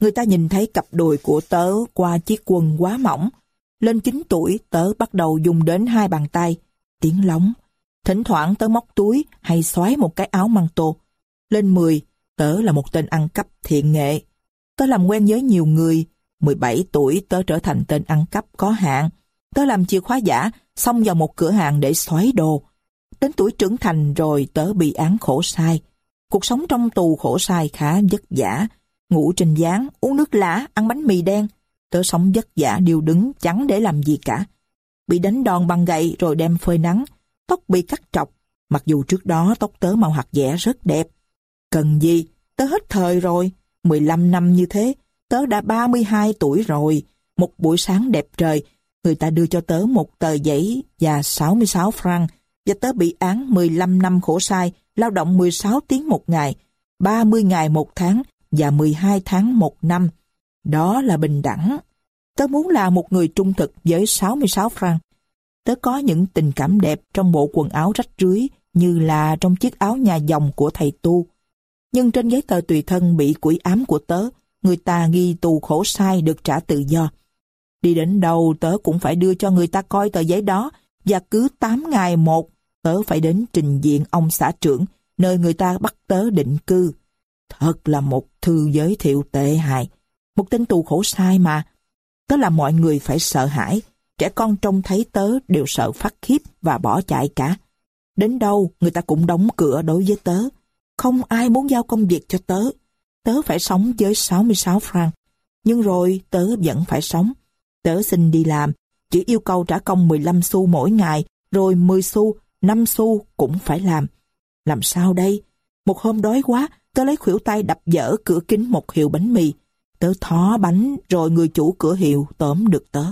Người ta nhìn thấy cặp đùi của tớ qua chiếc quần quá mỏng. Lên 9 tuổi, tớ bắt đầu dùng đến hai bàn tay, tiếng lóng. Thỉnh thoảng tớ móc túi hay xoáy một cái áo măng tô. Lên 10, tớ là một tên ăn cắp thiện nghệ. Tớ làm quen với nhiều người. 17 tuổi tớ trở thành tên ăn cắp có hạn. Tớ làm chìa khóa giả, xong vào một cửa hàng để xoáy đồ. Đến tuổi trưởng thành rồi tớ bị án khổ sai. Cuộc sống trong tù khổ sai khá vất vả. Ngủ trên gián, uống nước lã, ăn bánh mì đen. Tớ sống vất vả điều đứng, chẳng để làm gì cả. Bị đánh đòn bằng gậy rồi đem phơi nắng. Tóc bị cắt trọc. Mặc dù trước đó tóc tớ màu hạt dẻ rất đẹp. Cần gì? Tớ hết thời rồi. 15 năm như thế, tớ đã 32 tuổi rồi. Một buổi sáng đẹp trời, người ta đưa cho tớ một tờ giấy và 66 franc và tớ bị án 15 năm khổ sai, lao động 16 tiếng một ngày, 30 ngày một tháng và 12 tháng một năm. Đó là bình đẳng. Tớ muốn là một người trung thực với 66 franc. Tớ có những tình cảm đẹp trong bộ quần áo rách rưới như là trong chiếc áo nhà dòng của thầy tu. Nhưng trên giấy tờ tùy thân bị quỷ ám của tớ, người ta ghi tù khổ sai được trả tự do. Đi đến đâu tớ cũng phải đưa cho người ta coi tờ giấy đó và cứ 8 ngày một tớ phải đến trình diện ông xã trưởng nơi người ta bắt tớ định cư. Thật là một thư giới thiệu tệ hại. Một tên tù khổ sai mà. Tớ làm mọi người phải sợ hãi. Trẻ con trông thấy tớ đều sợ phát khiếp và bỏ chạy cả. Đến đâu người ta cũng đóng cửa đối với tớ. Không ai muốn giao công việc cho tớ. Tớ phải sống với 66 franc. Nhưng rồi tớ vẫn phải sống. Tớ xin đi làm, chỉ yêu cầu trả công 15 xu mỗi ngày, rồi 10 xu, 5 xu cũng phải làm. Làm sao đây? Một hôm đói quá, tớ lấy khuỷu tay đập dở cửa kính một hiệu bánh mì. Tớ thó bánh, rồi người chủ cửa hiệu tóm được tớ.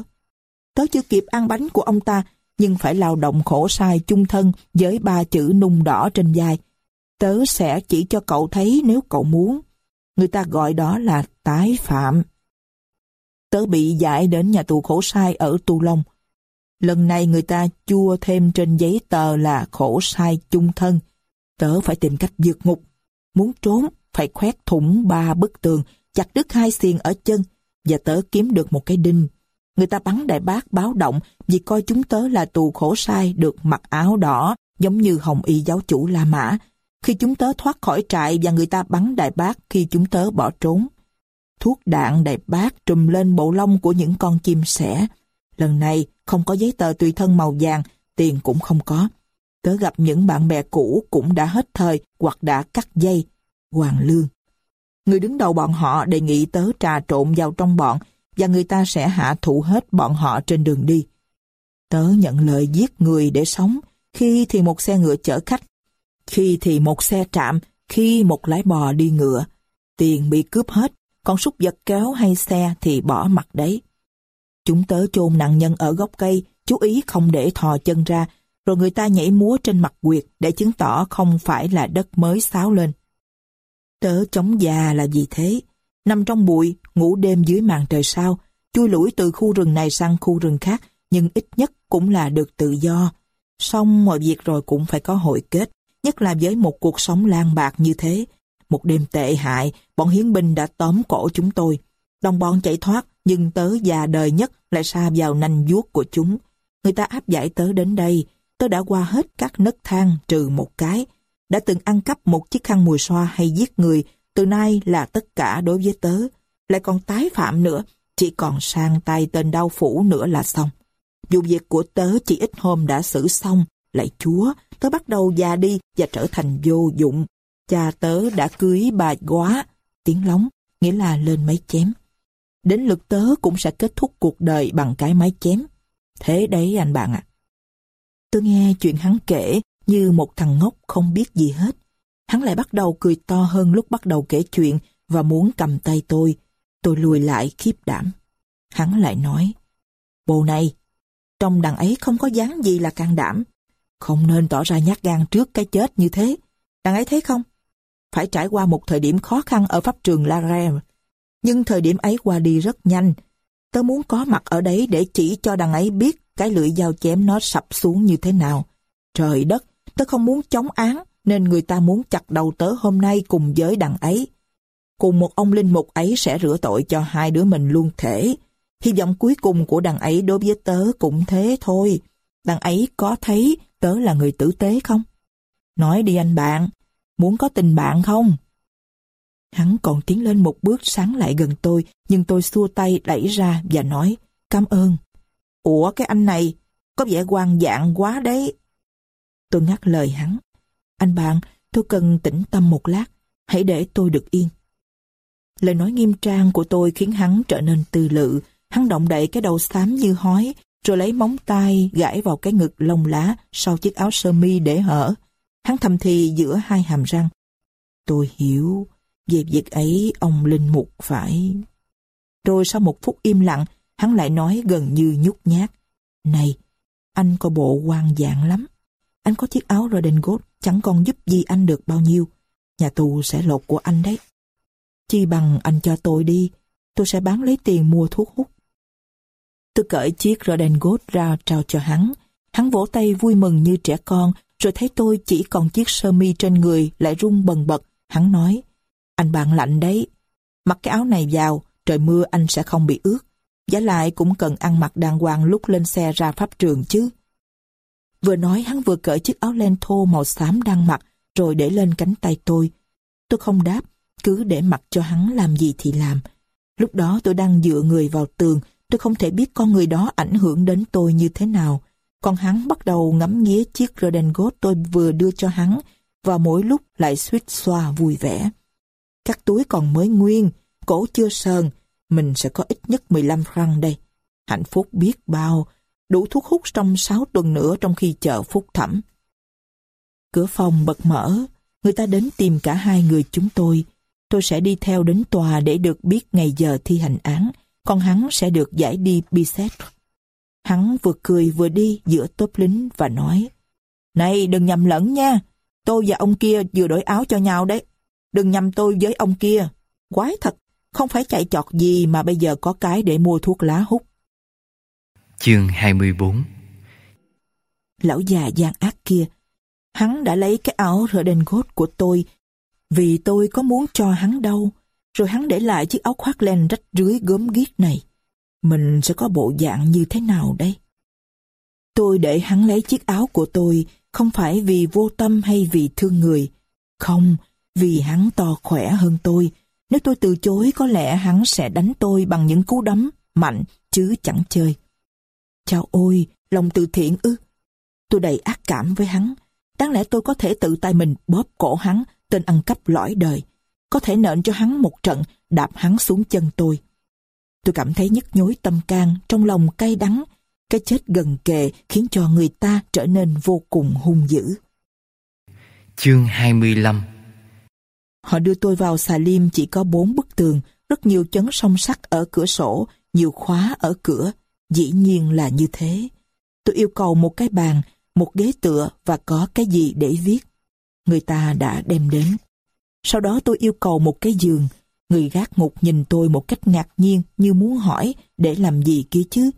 Tớ chưa kịp ăn bánh của ông ta, nhưng phải lao động khổ sai chung thân với ba chữ nung đỏ trên vai. Tớ sẽ chỉ cho cậu thấy nếu cậu muốn. Người ta gọi đó là tái phạm. Tớ bị giải đến nhà tù khổ sai ở Tu Long. Lần này người ta chua thêm trên giấy tờ là khổ sai chung thân. Tớ phải tìm cách vượt ngục. Muốn trốn, phải khoét thủng ba bức tường, chặt đứt hai xiên ở chân, và tớ kiếm được một cái đinh. Người ta bắn đại bác báo động vì coi chúng tớ là tù khổ sai được mặc áo đỏ, giống như hồng y giáo chủ La Mã. Khi chúng tớ thoát khỏi trại và người ta bắn đại bác khi chúng tớ bỏ trốn. Thuốc đạn đại bác trùm lên bộ lông của những con chim sẻ. Lần này không có giấy tờ tùy thân màu vàng, tiền cũng không có. Tớ gặp những bạn bè cũ cũng đã hết thời hoặc đã cắt dây. Hoàng Lương. Người đứng đầu bọn họ đề nghị tớ trà trộn vào trong bọn và người ta sẽ hạ thủ hết bọn họ trên đường đi. Tớ nhận lời giết người để sống, khi thì một xe ngựa chở khách, khi thì một xe trạm, khi một lái bò đi ngựa. Tiền bị cướp hết, còn súc vật kéo hay xe thì bỏ mặt đấy. Chúng tớ chôn nạn nhân ở gốc cây, chú ý không để thò chân ra, rồi người ta nhảy múa trên mặt quyệt để chứng tỏ không phải là đất mới xáo lên. Tớ chống già là gì thế? Nằm trong bụi, ngủ đêm dưới màn trời sao, chui lủi từ khu rừng này sang khu rừng khác, nhưng ít nhất cũng là được tự do. Xong mọi việc rồi cũng phải có hội kết, nhất là với một cuộc sống lang bạc như thế. Một đêm tệ hại, bọn hiến binh đã tóm cổ chúng tôi. Đồng bọn chạy thoát, nhưng tớ già đời nhất lại xa vào nanh vuốt của chúng. Người ta áp giải tớ đến đây, tớ đã qua hết các nấc thang trừ một cái. Đã từng ăn cắp một chiếc khăn mùi xoa hay giết người, từ nay là tất cả đối với tớ. Lại còn tái phạm nữa, chỉ còn sang tay tên đau phủ nữa là xong. Dù việc của tớ chỉ ít hôm đã xử xong, lại chúa, tớ bắt đầu già đi và trở thành vô dụng. Cha tớ đã cưới bà quá, tiếng lóng, nghĩa là lên máy chém. đến lượt tớ cũng sẽ kết thúc cuộc đời bằng cái máy chém. Thế đấy anh bạn ạ. Tôi nghe chuyện hắn kể như một thằng ngốc không biết gì hết. Hắn lại bắt đầu cười to hơn lúc bắt đầu kể chuyện và muốn cầm tay tôi. Tôi lùi lại khiếp đảm. Hắn lại nói, Bồ này, trong đằng ấy không có dáng gì là can đảm. Không nên tỏ ra nhát gan trước cái chết như thế. Đằng ấy thấy không? Phải trải qua một thời điểm khó khăn ở pháp trường La re, Nhưng thời điểm ấy qua đi rất nhanh. Tớ muốn có mặt ở đấy để chỉ cho đằng ấy biết cái lưỡi dao chém nó sập xuống như thế nào. Trời đất, tớ không muốn chống án, nên người ta muốn chặt đầu tớ hôm nay cùng với đằng ấy. Cùng một ông linh mục ấy sẽ rửa tội cho hai đứa mình luôn thể. Hy vọng cuối cùng của đằng ấy đối với tớ cũng thế thôi. Đằng ấy có thấy tớ là người tử tế không? Nói đi anh bạn, muốn có tình bạn không? Hắn còn tiến lên một bước sáng lại gần tôi, nhưng tôi xua tay đẩy ra và nói, cảm ơn. Ủa cái anh này, có vẻ quan dạng quá đấy. Tôi ngắt lời hắn. Anh bạn, tôi cần tĩnh tâm một lát, hãy để tôi được yên. Lời nói nghiêm trang của tôi khiến hắn trở nên tư lự, hắn động đậy cái đầu xám như hói, rồi lấy móng tay gãi vào cái ngực lông lá sau chiếc áo sơ mi để hở. Hắn thầm thì giữa hai hàm răng. Tôi hiểu, về việc ấy ông Linh Mục phải... Rồi sau một phút im lặng, hắn lại nói gần như nhút nhát. Này, anh có bộ quan dạng lắm. Anh có chiếc áo Redengott chẳng còn giúp gì anh được bao nhiêu. Nhà tù sẽ lột của anh đấy. Chi bằng anh cho tôi đi, tôi sẽ bán lấy tiền mua thuốc hút. Tôi cởi chiếc Redengott ra trao cho hắn. Hắn vỗ tay vui mừng như trẻ con, rồi thấy tôi chỉ còn chiếc sơ mi trên người lại rung bần bật. Hắn nói, anh bạn lạnh đấy. Mặc cái áo này vào, trời mưa anh sẽ không bị ướt. Giá lại cũng cần ăn mặc đàng hoàng lúc lên xe ra pháp trường chứ. Vừa nói hắn vừa cởi chiếc áo len thô màu xám đang mặc rồi để lên cánh tay tôi. Tôi không đáp, cứ để mặc cho hắn làm gì thì làm. Lúc đó tôi đang dựa người vào tường, tôi không thể biết con người đó ảnh hưởng đến tôi như thế nào. Còn hắn bắt đầu ngắm nghía chiếc redingot tôi vừa đưa cho hắn và mỗi lúc lại suýt xoa vui vẻ. Các túi còn mới nguyên, cổ chưa sờn, mình sẽ có ít nhất 15 franc đây. Hạnh phúc biết bao, đủ thuốc hút trong 6 tuần nữa trong khi chờ phúc thẩm. Cửa phòng bật mở, người ta đến tìm cả hai người chúng tôi. Tôi sẽ đi theo đến tòa để được biết ngày giờ thi hành án, còn hắn sẽ được giải đi Bisset. Hắn vừa cười vừa đi giữa tốp lính và nói Này đừng nhầm lẫn nha, tôi và ông kia vừa đổi áo cho nhau đấy. Đừng nhầm tôi với ông kia. Quái thật, không phải chạy chọt gì mà bây giờ có cái để mua thuốc lá hút. Chương 24 Lão già gian ác kia, hắn đã lấy cái áo redingot của tôi vì tôi có muốn cho hắn đâu, rồi hắn để lại chiếc áo khoác len rách rưới gớm ghiếc này. Mình sẽ có bộ dạng như thế nào đây? Tôi để hắn lấy chiếc áo của tôi không phải vì vô tâm hay vì thương người. Không, vì hắn to khỏe hơn tôi. Nếu tôi từ chối có lẽ hắn sẽ đánh tôi bằng những cú đấm mạnh chứ chẳng chơi. Chao ôi, lòng từ thiện ư. Tôi đầy ác cảm với hắn. Đáng lẽ tôi có thể tự tay mình bóp cổ hắn, tên ăn cắp lõi đời. Có thể nện cho hắn một trận, đạp hắn xuống chân tôi. Tôi cảm thấy nhức nhối tâm can, trong lòng cay đắng. Cái chết gần kề khiến cho người ta trở nên vô cùng hung dữ. Chương 25 Họ đưa tôi vào xà lim chỉ có bốn bức tường, rất nhiều chấn song sắt ở cửa sổ, nhiều khóa ở cửa. Dĩ nhiên là như thế. Tôi yêu cầu một cái bàn, một ghế tựa và có cái gì để viết. Người ta đã đem đến. Sau đó tôi yêu cầu một cái giường. Người gác ngục nhìn tôi một cách ngạc nhiên như muốn hỏi để làm gì kia chứ.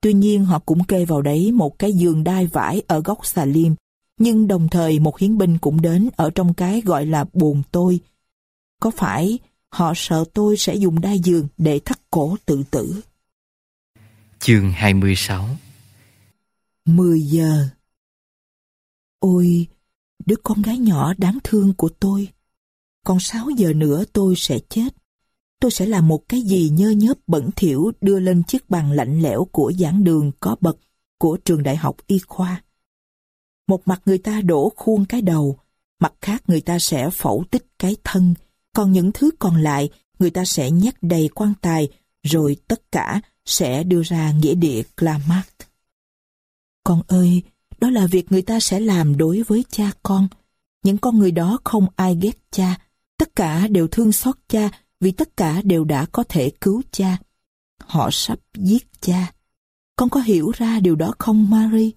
Tuy nhiên họ cũng kê vào đấy một cái giường đai vải ở góc xà liêm. nhưng đồng thời một hiến binh cũng đến ở trong cái gọi là buồn tôi. Có phải họ sợ tôi sẽ dùng đai giường để thắt cổ tự tử? Chương 26 10 giờ Ôi, đứa con gái nhỏ đáng thương của tôi. Còn 6 giờ nữa tôi sẽ chết. Tôi sẽ làm một cái gì nhơ nhớp bẩn thỉu đưa lên chiếc bàn lạnh lẽo của giảng đường có bậc của trường đại học y khoa. Một mặt người ta đổ khuôn cái đầu, mặt khác người ta sẽ phẫu tích cái thân, còn những thứ còn lại người ta sẽ nhét đầy quan tài rồi tất cả sẽ đưa ra nghĩa địa clamart. Con ơi, đó là việc người ta sẽ làm đối với cha con. Những con người đó không ai ghét cha, tất cả đều thương xót cha vì tất cả đều đã có thể cứu cha. Họ sắp giết cha. Con có hiểu ra điều đó không Marie?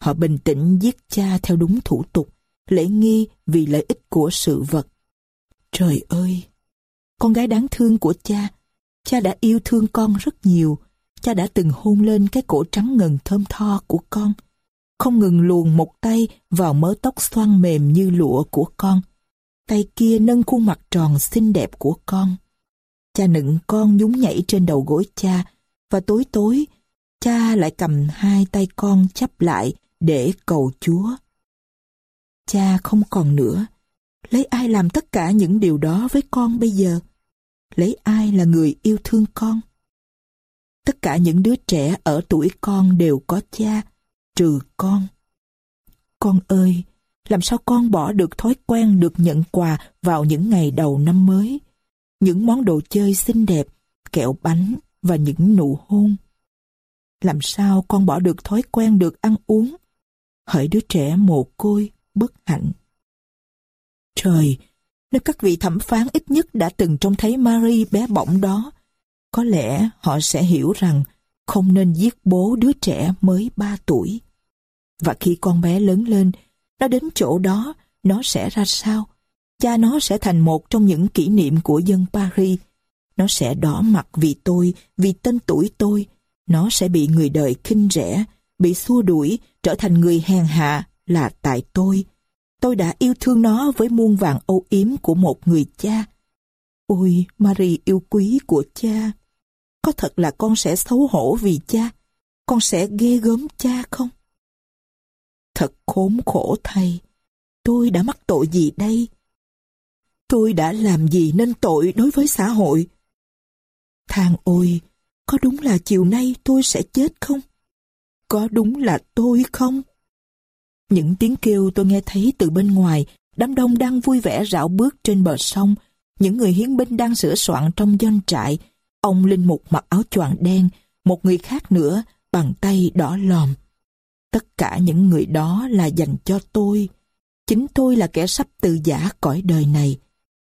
Họ bình tĩnh giết cha theo đúng thủ tục, lễ nghi vì lợi ích của sự vật. Trời ơi! Con gái đáng thương của cha, cha đã yêu thương con rất nhiều. Cha đã từng hôn lên cái cổ trắng ngần thơm tho của con, không ngừng luồn một tay vào mớ tóc xoăn mềm như lụa của con. Tay kia nâng khuôn mặt tròn xinh đẹp của con. Cha nựng con nhún nhảy trên đầu gối cha, và tối tối, cha lại cầm hai tay con chắp lại để cầu Chúa. Cha không còn nữa, lấy ai làm tất cả những điều đó với con bây giờ? Lấy ai là người yêu thương con? Tất cả những đứa trẻ ở tuổi con đều có cha, trừ con. Con ơi, làm sao con bỏ được thói quen được nhận quà vào những ngày đầu năm mới? Những món đồ chơi xinh đẹp, kẹo bánh và những nụ hôn. Làm sao con bỏ được thói quen được ăn uống? Hỡi đứa trẻ mồ côi, bất hạnh. Trời, nếu các vị thẩm phán ít nhất đã từng trông thấy Marie bé bỏng đó, có lẽ họ sẽ hiểu rằng không nên giết bố đứa trẻ mới 3 tuổi. Và khi con bé lớn lên, nó đến chỗ đó, nó sẽ ra sao? Cha nó sẽ thành một trong những kỷ niệm của dân Paris. Nó sẽ đỏ mặt vì tôi, vì tên tuổi tôi. Nó sẽ bị người đời khinh rẻ, bị xua đuổi, trở thành người hèn hạ là tại tôi. Tôi đã yêu thương nó với muôn vàng âu yếm của một người cha. Ôi, Marie yêu quý của cha. Có thật là con sẽ xấu hổ vì cha? Con sẽ ghê gớm cha không? Thật khốn khổ thầy Tôi đã mắc tội gì đây? Tôi đã làm gì nên tội đối với xã hội? Thang ôi, có đúng là chiều nay tôi sẽ chết không? Có đúng là tôi không? Những tiếng kêu tôi nghe thấy từ bên ngoài, đám đông đang vui vẻ rảo bước trên bờ sông, những người hiến binh đang sửa soạn trong doanh trại, ông linh mục mặc áo choàng đen, một người khác nữa bằng tay đỏ lòm. Tất cả những người đó là dành cho tôi. Chính tôi là kẻ sắp từ giả cõi đời này.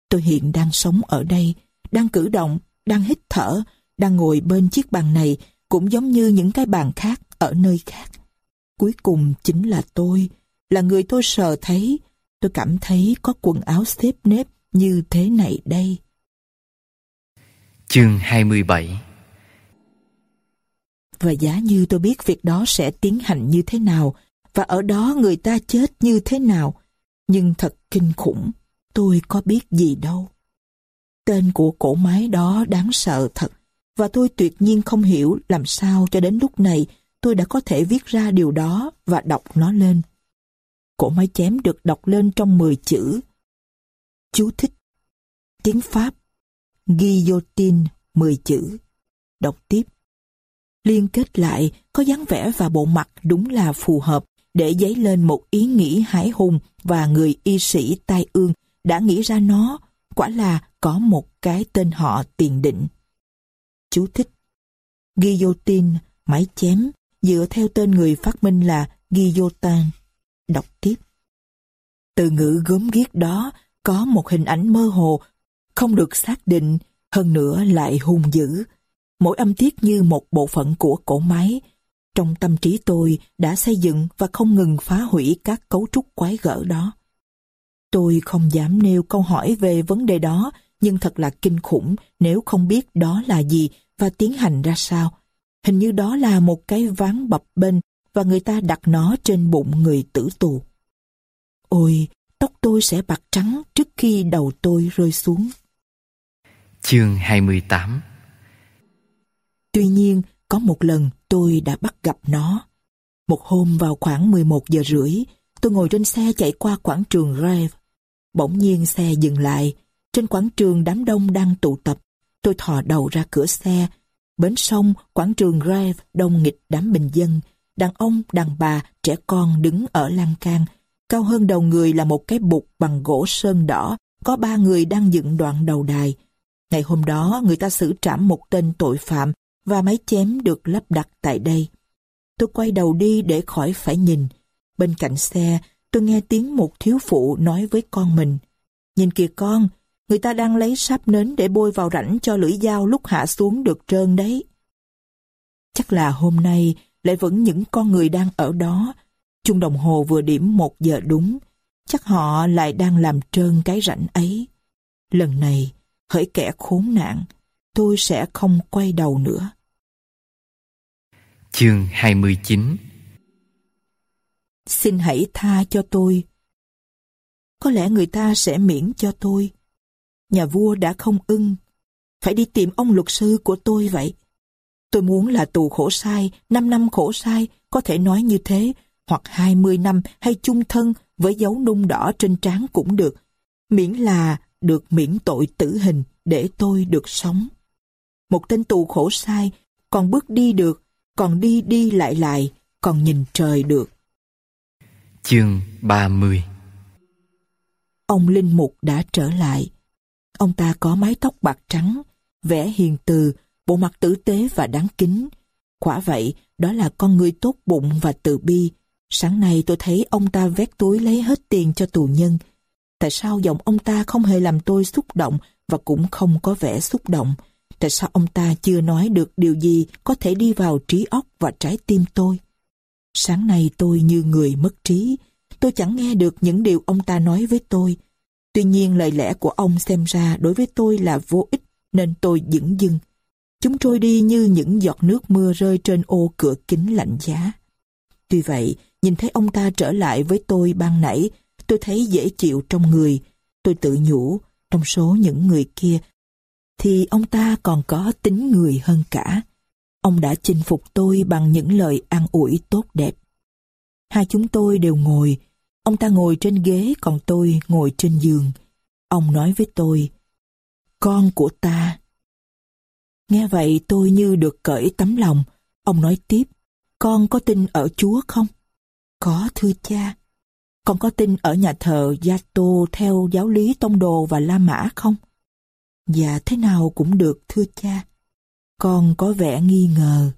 Tôi hiện đang sống ở đây, đang cử động, đang hít thở, đang ngồi bên chiếc bàn này cũng giống như những cái bàn khác ở nơi khác. Cuối cùng chính là tôi, là người tôi sờ thấy, tôi cảm thấy có quần áo xếp nếp như thế này đây. Chương 27 Và giá như tôi biết việc đó sẽ tiến hành như thế nào, và ở đó người ta chết như thế nào, nhưng thật kinh khủng, tôi có biết gì đâu. Tên của cổ máy đó đáng sợ thật, và tôi tuyệt nhiên không hiểu làm sao cho đến lúc này tôi đã có thể viết ra điều đó và đọc nó lên. Cổ máy chém được đọc lên trong 10 chữ. Chú thích. Tiếng Pháp. Guillotine 10 chữ. Đọc tiếp. Liên kết lại có dáng vẻ và bộ mặt đúng là phù hợp để dấy lên một ý nghĩ hải hùng và người y sĩ tai ương đã nghĩ ra nó quả là có một cái tên họ tiền định. Chú thích. Guillotine, máy chém, dựa theo tên người phát minh là Guillotin. Đọc tiếp. Từ ngữ gớm ghiếc đó có một hình ảnh mơ hồ, không được xác định, hơn nữa lại hung dữ. Mỗi âm tiết như một bộ phận của cổ máy. Trong tâm trí tôi đã xây dựng và không ngừng phá hủy các cấu trúc quái gở đó. Tôi không dám nêu câu hỏi về vấn đề đó, nhưng thật là kinh khủng nếu không biết đó là gì và tiến hành ra sao. Hình như đó là một cái ván bập bênh và người ta đặt nó trên bụng người tử tù. Ôi, tóc tôi sẽ bạc trắng trước khi đầu tôi rơi xuống. Chương 28 Tuy nhiên, có một lần tôi đã bắt gặp nó. Một hôm vào khoảng 11 giờ rưỡi, tôi ngồi trên xe chạy qua quảng trường Rave. Bỗng nhiên xe dừng lại. Trên quảng trường đám đông đang tụ tập. Tôi thò đầu ra cửa xe. Bến sông, quảng trường grave đông nghịch đám bình dân. Đàn ông, đàn bà, trẻ con đứng ở lan can. Cao hơn đầu người là một cái bục bằng gỗ sơn đỏ. Có ba người đang dựng đoạn đầu đài. Ngày hôm đó, người ta xử trảm một tên tội phạm và máy chém được lắp đặt tại đây. Tôi quay đầu đi để khỏi phải nhìn. Bên cạnh xe, tôi nghe tiếng một thiếu phụ nói với con mình. Nhìn kìa con, người ta đang lấy sáp nến để bôi vào rãnh cho lưỡi dao lúc hạ xuống được trơn đấy. Chắc là hôm nay lại vẫn những con người đang ở đó. Chung đồng hồ vừa điểm một giờ đúng. Chắc họ lại đang làm trơn cái rãnh ấy. Lần này, hỡi kẻ khốn nạn, tôi sẽ không quay đầu nữa. Chương 29 Xin hãy tha cho tôi. Có lẽ người ta sẽ miễn cho tôi. Nhà vua đã không ưng. Phải đi tìm ông luật sư của tôi vậy. Tôi muốn là tù khổ sai, 5 năm khổ sai, có thể nói như thế, hoặc 20 năm hay chung thân với dấu nung đỏ trên trán cũng được. Miễn là được miễn tội tử hình để tôi được sống. Một tên tù khổ sai, còn bước đi được, còn đi đi lại lại, còn nhìn trời được. Chương 30 Ông Linh Mục đã trở lại. Ông ta có mái tóc bạc trắng, vẻ hiền từ, bộ mặt tử tế và đáng kính. Quả vậy, đó là con người tốt bụng và từ bi. Sáng nay tôi thấy ông ta vét túi lấy hết tiền cho tù nhân. Tại sao giọng ông ta không hề làm tôi xúc động và cũng không có vẻ xúc động? Tại sao ông ta chưa nói được điều gì có thể đi vào trí óc và trái tim tôi? Sáng nay tôi như người mất trí. Tôi chẳng nghe được những điều ông ta nói với tôi. Tuy nhiên lời lẽ của ông xem ra đối với tôi là vô ích nên tôi dững dưng. Chúng trôi đi như những giọt nước mưa rơi trên ô cửa kính lạnh giá. Tuy vậy, nhìn thấy ông ta trở lại với tôi ban nãy, tôi thấy dễ chịu trong người. Tôi tự nhủ, trong số những người kia, thì ông ta còn có tính người hơn cả. Ông đã chinh phục tôi bằng những lời an ủi tốt đẹp. Hai chúng tôi đều ngồi, ông ta ngồi trên ghế còn tôi ngồi trên giường. Ông nói với tôi, con của ta. Nghe vậy tôi như được cởi tấm lòng. Ông nói tiếp, con có tin ở Chúa không? Có thưa cha. Con có tin ở nhà thờ Gia Tô theo giáo lý Tông Đồ và La Mã không? Dạ thế nào cũng được thưa cha. Con có vẻ nghi ngờ.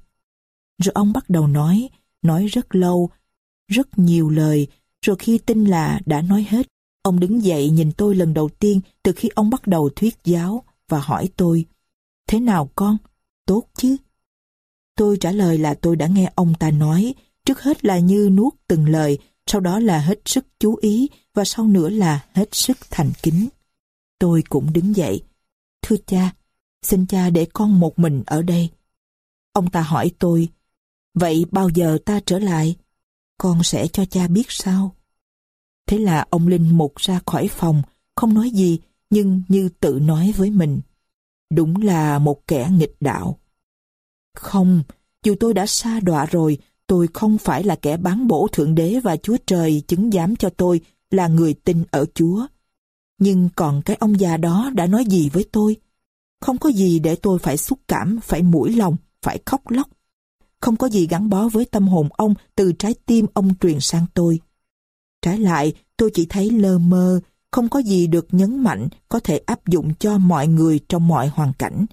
Rồi ông bắt đầu nói, nói rất lâu, rất nhiều lời, rồi khi tin là đã nói hết, ông đứng dậy nhìn tôi lần đầu tiên từ khi ông bắt đầu thuyết giáo và hỏi tôi, Thế nào con? Tốt chứ? Tôi trả lời là tôi đã nghe ông ta nói, trước hết là như nuốt từng lời, sau đó là hết sức chú ý và sau nữa là hết sức thành kính. Tôi cũng đứng dậy. Thưa cha, xin cha để con một mình ở đây. Ông ta hỏi tôi, vậy bao giờ ta trở lại? Con sẽ cho cha biết sao? Thế là ông Linh Mục ra khỏi phòng, không nói gì, nhưng như tự nói với mình. Đúng là một kẻ nghịch đạo. Không, dù tôi đã xa đọa rồi, tôi không phải là kẻ bán bổ Thượng Đế và Chúa Trời chứng giám cho tôi là người tin ở Chúa. Nhưng còn cái ông già đó đã nói gì với tôi? Không có gì để tôi phải xúc cảm, phải mũi lòng, phải khóc lóc. Không có gì gắn bó với tâm hồn ông từ trái tim ông truyền sang tôi. Trái lại, tôi chỉ thấy lơ mơ, không có gì được nhấn mạnh có thể áp dụng cho mọi người trong mọi hoàn cảnh.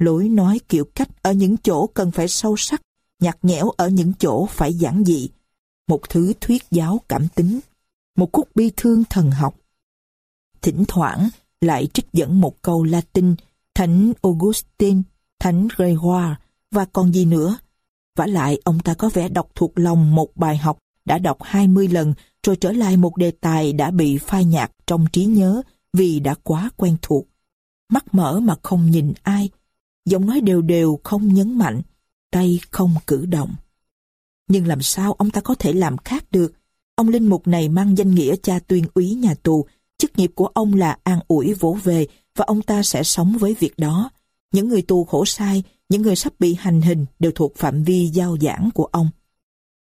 Lối nói kiểu cách ở những chỗ cần phải sâu sắc, nhạt nhẽo ở những chỗ phải giản dị. Một thứ thuyết giáo cảm tính, một khúc bi thương thần học. Thỉnh thoảng lại trích dẫn một câu Latin, Thánh Augustine, Thánh Gregoire và còn gì nữa vả lại ông ta có vẻ đọc thuộc lòng một bài học đã đọc 20 lần rồi trở lại một đề tài đã bị phai nhạt trong trí nhớ vì đã quá quen thuộc. Mắt mở mà không nhìn ai, giọng nói đều đều không nhấn mạnh, tay không cử động. Nhưng làm sao ông ta có thể làm khác được? Ông linh mục này mang danh nghĩa cha tuyên úy nhà tù, chức nghiệp của ông là an ủi vỗ về và ông ta sẽ sống với việc đó. Những người tù khổ sai, những người sắp bị hành hình đều thuộc phạm vi giao giảng của ông.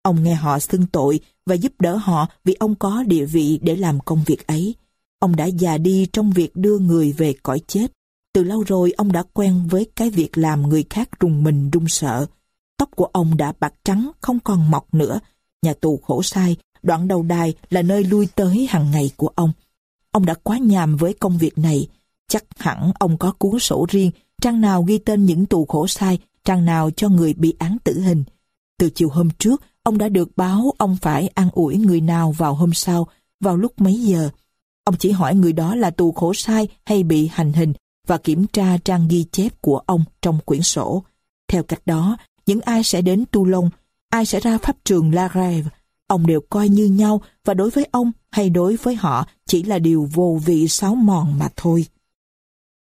Ông nghe họ xưng tội và giúp đỡ họ vì ông có địa vị để làm công việc ấy. Ông đã già đi trong việc đưa người về cõi chết. Từ lâu rồi ông đã quen với cái việc làm người khác rùng mình run sợ. Tóc của ông đã bạc trắng, không còn mọc nữa. Nhà tù khổ sai, đoạn đầu đài là nơi lui tới hàng ngày của ông. Ông đã quá nhàm với công việc này. Chắc hẳn ông có cuốn sổ riêng, trang nào ghi tên những tù khổ sai, trang nào cho người bị án tử hình. Từ chiều hôm trước, ông đã được báo ông phải an ủi người nào vào hôm sau, vào lúc mấy giờ. Ông chỉ hỏi người đó là tù khổ sai hay bị hành hình và kiểm tra trang ghi chép của ông trong quyển sổ. Theo cách đó, những ai sẽ đến Toulon, ai sẽ ra pháp trường La Grève, ông đều coi như nhau và đối với ông hay đối với họ chỉ là điều vô vị sáo mòn mà thôi.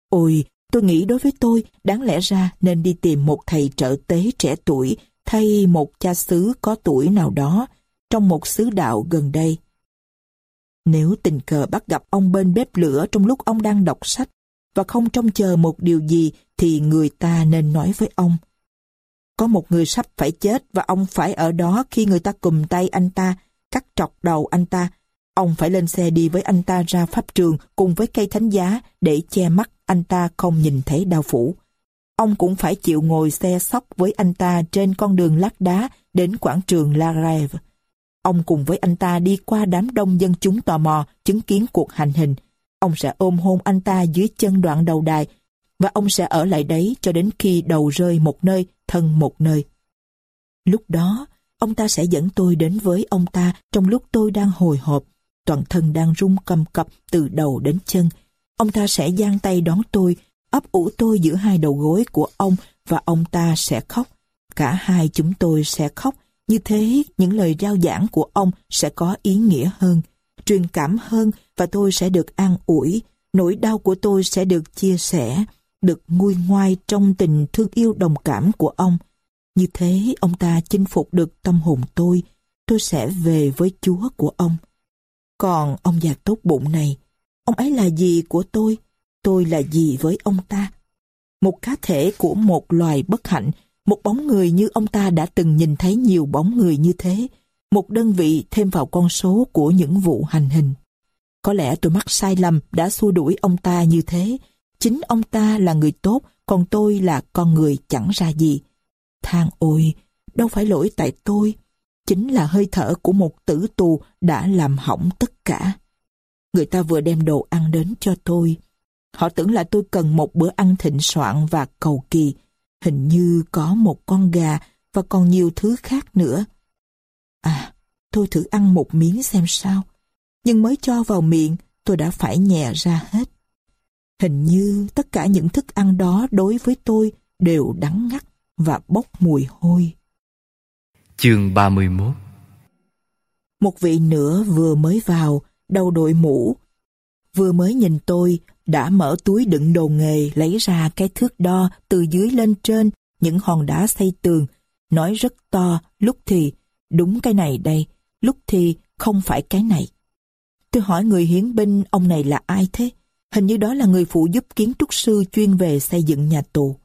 Ôi, tôi nghĩ đối với tôi, đáng lẽ ra nên đi tìm một thầy trợ tế trẻ tuổi thay một cha xứ có tuổi nào đó trong một xứ đạo gần đây. Nếu tình cờ bắt gặp ông bên bếp lửa trong lúc ông đang đọc sách và không trông chờ một điều gì thì người ta nên nói với ông. Có một người sắp phải chết và ông phải ở đó khi người ta cùm tay anh ta, cắt trọc đầu anh ta. Ông phải lên xe đi với anh ta ra pháp trường cùng với cây thánh giá để che mắt anh ta không nhìn thấy đau phủ. Ông cũng phải chịu ngồi xe sóc với anh ta trên con đường lát đá đến quảng trường La Rêve. Ông cùng với anh ta đi qua đám đông dân chúng tò mò chứng kiến cuộc hành hình. Ông sẽ ôm hôn anh ta dưới chân đoạn đầu đài và ông sẽ ở lại đấy cho đến khi đầu rơi một nơi, thân một nơi. Lúc đó, ông ta sẽ dẫn tôi đến với ông ta trong lúc tôi đang hồi hộp, toàn thân đang run cầm cập từ đầu đến chân. Ông ta sẽ giang tay đón tôi, ấp ủ tôi giữa hai đầu gối của ông và ông ta sẽ khóc. Cả hai chúng tôi sẽ khóc, như thế những lời rao giảng của ông sẽ có ý nghĩa hơn, truyền cảm hơn và tôi sẽ được an ủi, nỗi đau của tôi sẽ được chia sẻ, được nguôi ngoai trong tình thương yêu đồng cảm của ông. Như thế ông ta chinh phục được tâm hồn tôi, tôi sẽ về với Chúa của ông. Còn ông già tốt bụng này, ông ấy là gì của tôi, tôi là gì với ông ta? Một cá thể của một loài bất hạnh, một bóng người như ông ta đã từng nhìn thấy nhiều bóng người như thế, một đơn vị thêm vào con số của những vụ hành hình. Có lẽ tôi mắc sai lầm đã xua đuổi ông ta như thế, Chính ông ta là người tốt, còn tôi là con người chẳng ra gì. Thang ôi, đâu phải lỗi tại tôi. Chính là hơi thở của một tử tù đã làm hỏng tất cả. Người ta vừa đem đồ ăn đến cho tôi. Họ tưởng là tôi cần một bữa ăn thịnh soạn và cầu kỳ. Hình như có một con gà và còn nhiều thứ khác nữa. À, tôi thử ăn một miếng xem sao. Nhưng mới cho vào miệng, tôi đã phải nhè ra hết. Hình như tất cả những thức ăn đó đối với tôi đều đắng ngắt và bốc mùi hôi. Chương 31 Một vị nữa vừa mới vào, đầu đội mũ. Vừa mới nhìn tôi, đã mở túi đựng đồ nghề lấy ra cái thước đo từ dưới lên trên những hòn đá xây tường, nói rất to, lúc thì đúng cái này đây, lúc thì không phải cái này. Tôi hỏi người hiến binh ông này là ai thế? Hình như đó là người phụ giúp kiến trúc sư chuyên về xây dựng nhà tù.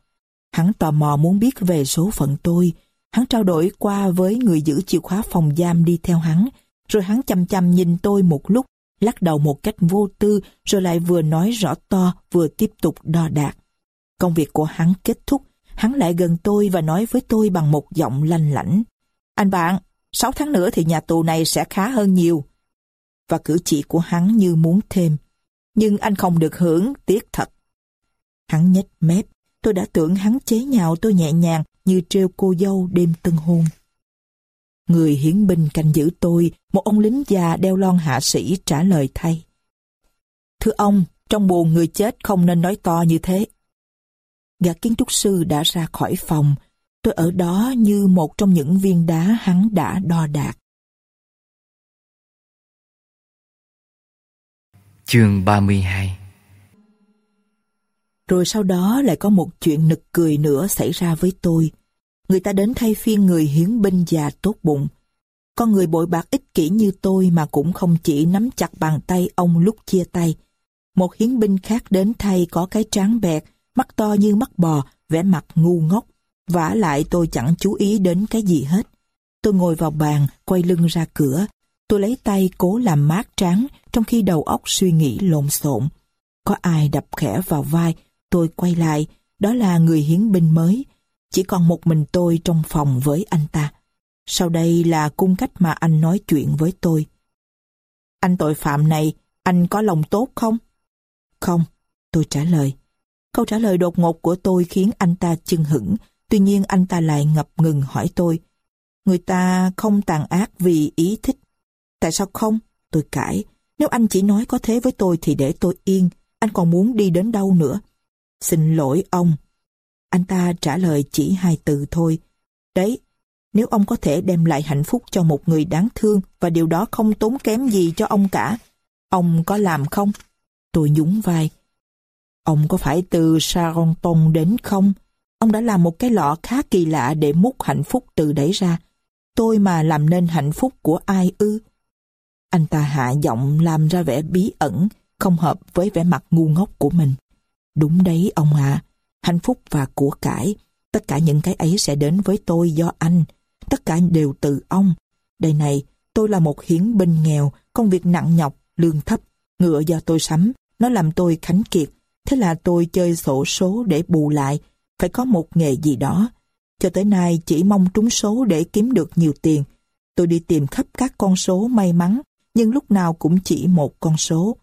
Hắn tò mò muốn biết về số phận tôi. Hắn trao đổi qua với người giữ chìa khóa phòng giam đi theo hắn. Rồi hắn chăm chăm nhìn tôi một lúc, lắc đầu một cách vô tư, rồi lại vừa nói rõ to, vừa tiếp tục đo đạc. Công việc của hắn kết thúc, hắn lại gần tôi và nói với tôi bằng một giọng lanh lảnh. Anh bạn, 6 tháng nữa thì nhà tù này sẽ khá hơn nhiều. Và cử chỉ của hắn như muốn thêm nhưng anh không được hưởng, tiếc thật. Hắn nhếch mép, tôi đã tưởng hắn chế nhạo tôi nhẹ nhàng như treo cô dâu đêm tân hôn. Người hiến binh canh giữ tôi, một ông lính già đeo lon hạ sĩ trả lời thay. Thưa ông, trong buồn người chết không nên nói to như thế. Gã kiến trúc sư đã ra khỏi phòng, tôi ở đó như một trong những viên đá hắn đã đo đạc. Chương 32 rồi sau đó lại có một chuyện nực cười nữa xảy ra với tôi. Người ta đến thay phiên người hiến binh già tốt bụng. Con người bội bạc ích kỷ như tôi mà cũng không chỉ nắm chặt bàn tay ông lúc chia tay. Một hiến binh khác đến thay có cái trán bẹt, mắt to như mắt bò, vẻ mặt ngu ngốc. vả lại tôi chẳng chú ý đến cái gì hết. Tôi ngồi vào bàn, quay lưng ra cửa, Tôi lấy tay cố làm mát trắng trong khi đầu óc suy nghĩ lộn xộn. Có ai đập khẽ vào vai, tôi quay lại, đó là người hiến binh mới. Chỉ còn một mình tôi trong phòng với anh ta. Sau đây là cung cách mà anh nói chuyện với tôi. Anh tội phạm này, anh có lòng tốt không? Không, Tôi trả lời. Câu trả lời đột ngột của tôi khiến anh ta chưng hững. Tuy nhiên anh ta lại ngập ngừng hỏi tôi. Người ta không tàn ác vì ý thích. Tại sao không? Tôi cãi. Nếu anh chỉ nói có thế với tôi thì để tôi yên. Anh còn muốn đi đến đâu nữa? Xin lỗi ông. Anh ta trả lời chỉ hai từ thôi. Đấy, nếu ông có thể đem lại hạnh phúc cho một người đáng thương và điều đó không tốn kém gì cho ông cả, ông có làm không? Tôi nhún vai. Ông có phải từ Saronton đến không? Ông đã làm một cái lọ khá kỳ lạ để múc hạnh phúc từ đấy ra. Tôi mà làm nên hạnh phúc của ai ư? Anh ta hạ giọng làm ra vẻ bí ẩn, không hợp với vẻ mặt ngu ngốc của mình. Đúng đấy ông ạ, hạnh phúc và của cải, tất cả những cái ấy sẽ đến với tôi do anh, tất cả đều từ ông. Đây này, tôi là một hiến binh nghèo, công việc nặng nhọc, lương thấp, ngựa do tôi sắm, nó làm tôi khánh kiệt. Thế là tôi chơi sổ số để bù lại, phải có một nghề gì đó. Cho tới nay chỉ mong trúng số để kiếm được nhiều tiền. Tôi đi tìm khắp các con số may mắn, nhưng lúc nào cũng chỉ một con số.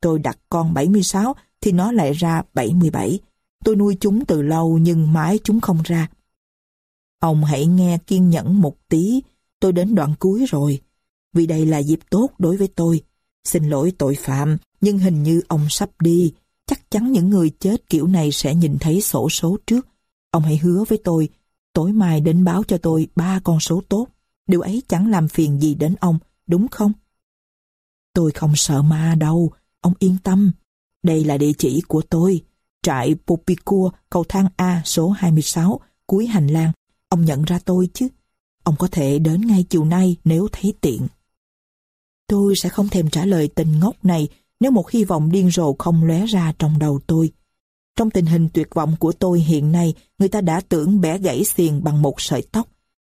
Tôi đặt con 76 thì nó lại ra 77. Tôi nuôi chúng từ lâu nhưng mãi chúng không ra. Ông hãy nghe kiên nhẫn một tí, tôi đến đoạn cuối rồi. Vì đây là dịp tốt đối với tôi. Xin lỗi tội phạm, nhưng hình như ông sắp đi. Chắc chắn những người chết kiểu này sẽ nhìn thấy sổ số trước. Ông hãy hứa với tôi, tối mai đến báo cho tôi ba con số tốt. Điều ấy chẳng làm phiền gì đến ông, đúng không? Tôi không sợ ma đâu, ông yên tâm. Đây là địa chỉ của tôi. Trại Popicua, cầu thang A số 26, cuối hành lang. Ông nhận ra tôi chứ. Ông có thể đến ngay chiều nay nếu thấy tiện. Tôi sẽ không thèm trả lời tình ngốc này nếu một hy vọng điên rồ không lóe ra trong đầu tôi. Trong tình hình tuyệt vọng của tôi hiện nay, người ta đã tưởng bẻ gãy xiềng bằng một sợi tóc.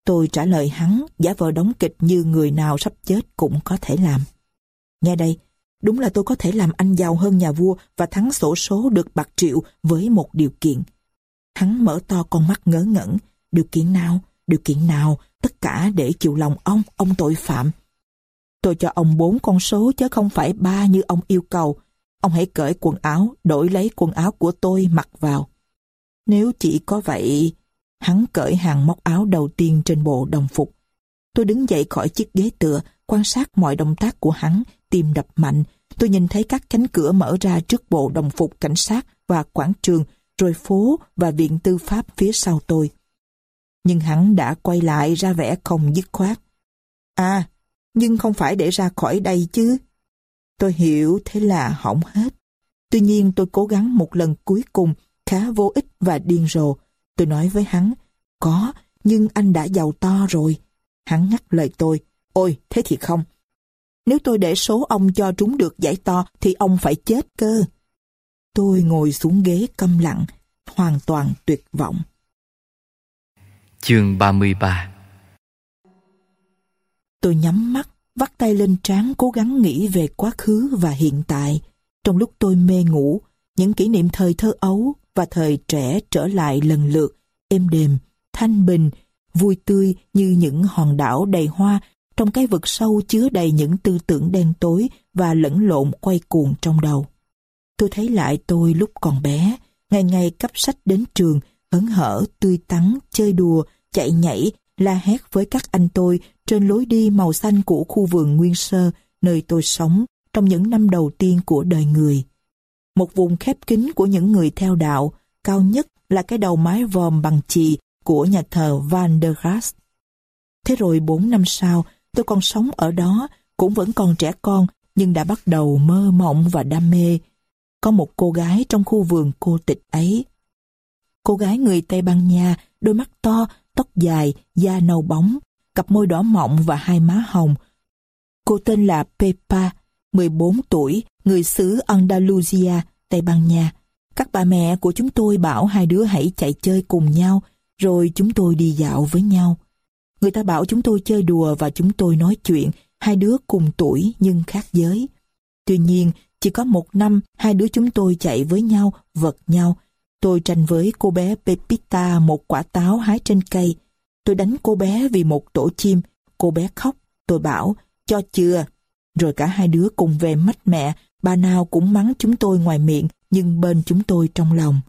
Tôi trả lời hắn, giả vờ đóng kịch như người nào sắp chết cũng có thể làm. Nghe đây, đúng là tôi có thể làm anh giàu hơn nhà vua và thắng sổ số được bạc triệu với một điều kiện. Hắn mở to con mắt ngớ ngẩn. Điều kiện nào? Điều kiện nào? Tất cả để chịu lòng ông, ông tội phạm. Tôi cho ông bốn con số chứ không phải ba như ông yêu cầu. Ông hãy cởi quần áo, đổi lấy quần áo của tôi mặc vào. Nếu chỉ có vậy, hắn cởi hàng móc áo đầu tiên trên bộ đồng phục. Tôi đứng dậy khỏi chiếc ghế tựa, quan sát mọi động tác của hắn, tim đập mạnh. Tôi nhìn thấy các cánh cửa mở ra trước bộ đồng phục cảnh sát và quảng trường, rồi phố và viện tư pháp phía sau tôi. Nhưng hắn đã quay lại ra vẻ không dứt khoát. À, nhưng không phải để ra khỏi đây chứ. Tôi hiểu thế là hỏng hết. Tuy nhiên tôi cố gắng một lần cuối cùng khá vô ích và điên rồ. Tôi nói với hắn, có, nhưng anh đã giàu to rồi. Hắn ngắt lời tôi, ôi thế thì không. Nếu tôi để số ông cho trúng được giải to thì ông phải chết cơ. Tôi ngồi xuống ghế câm lặng, hoàn toàn tuyệt vọng. Chương 33 Tôi nhắm mắt, vắt tay lên trán cố gắng nghĩ về quá khứ và hiện tại. Trong lúc tôi mê ngủ, những kỷ niệm thời thơ ấu và thời trẻ trở lại lần lượt, êm đềm, thanh bình, vui tươi như những hòn đảo đầy hoa trong cái vực sâu chứa đầy những tư tưởng đen tối và lẫn lộn quay cuồng trong đầu. Tôi thấy lại tôi lúc còn bé, ngày ngày cấp sách đến trường, hớn hở, tươi tắn, chơi đùa, chạy nhảy, la hét với các anh tôi trên lối đi màu xanh của khu vườn nguyên sơ, nơi tôi sống trong những năm đầu tiên của đời người. Một vùng khép kín của những người theo đạo, cao nhất là cái đầu mái vòm bằng chì của nhà thờ Van der Grass. Thế rồi bốn năm sau, tôi còn sống ở đó, cũng vẫn còn trẻ con, nhưng đã bắt đầu mơ mộng và đam mê. Có một cô gái trong khu vườn cô tịch ấy. Cô gái người Tây Ban Nha, đôi mắt to, tóc dài, da nâu bóng, cặp môi đỏ mọng và hai má hồng. Cô tên là Pepa, 14 tuổi, người xứ Andalusia, Tây Ban Nha. Các bà mẹ của chúng tôi bảo hai đứa hãy chạy chơi cùng nhau, rồi chúng tôi đi dạo với nhau. Người ta bảo chúng tôi chơi đùa và chúng tôi nói chuyện, hai đứa cùng tuổi nhưng khác giới. Tuy nhiên, chỉ có một năm, hai đứa chúng tôi chạy với nhau, vật nhau. Tôi tranh với cô bé Pepita một quả táo hái trên cây. Tôi đánh cô bé vì một tổ chim. Cô bé khóc. Tôi bảo, cho chưa. Rồi cả hai đứa cùng về mách mẹ. Bà nào cũng mắng chúng tôi ngoài miệng, nhưng bên chúng tôi trong lòng.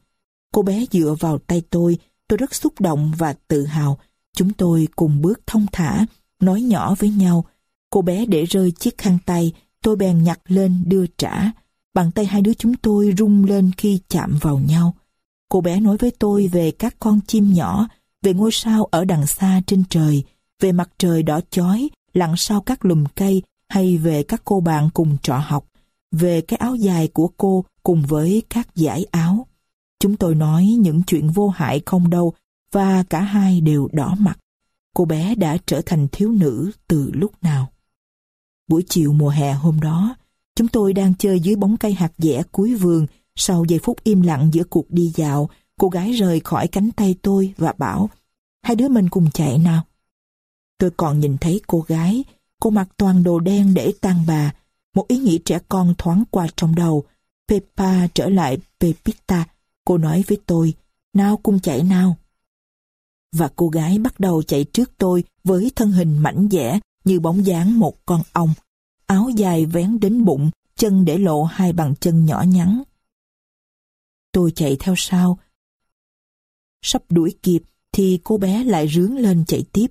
Cô bé dựa vào tay tôi, tôi rất xúc động và tự hào. Chúng tôi cùng bước thông thả, nói nhỏ với nhau. Cô bé để rơi chiếc khăn tay, tôi bèn nhặt lên đưa trả. Bàn tay hai đứa chúng tôi rung lên khi chạm vào nhau. Cô bé nói với tôi về các con chim nhỏ, về ngôi sao ở đằng xa trên trời, về mặt trời đỏ chói lặn sau các lùm cây hay về các cô bạn cùng trọ học, về cái áo dài của cô cùng với các giải áo. Chúng tôi nói những chuyện vô hại không đâu và cả hai đều đỏ mặt. Cô bé đã trở thành thiếu nữ từ lúc nào. Buổi chiều mùa hè hôm đó, chúng tôi đang chơi dưới bóng cây hạt dẻ cuối vườn. Sau giây phút im lặng giữa cuộc đi dạo, cô gái rời khỏi cánh tay tôi và bảo hai đứa mình cùng chạy nào. Tôi còn nhìn thấy cô gái, cô mặc toàn đồ đen để tang bà. Một ý nghĩ trẻ con thoáng qua trong đầu. Peppa trở lại Pepita. Cô nói với tôi, nào cùng chạy nào. Và cô gái bắt đầu chạy trước tôi với thân hình mảnh dẻ như bóng dáng một con ong. Áo dài vén đến bụng, chân để lộ hai bàn chân nhỏ nhắn. Tôi chạy theo sau. Sắp đuổi kịp thì cô bé lại rướn lên chạy tiếp.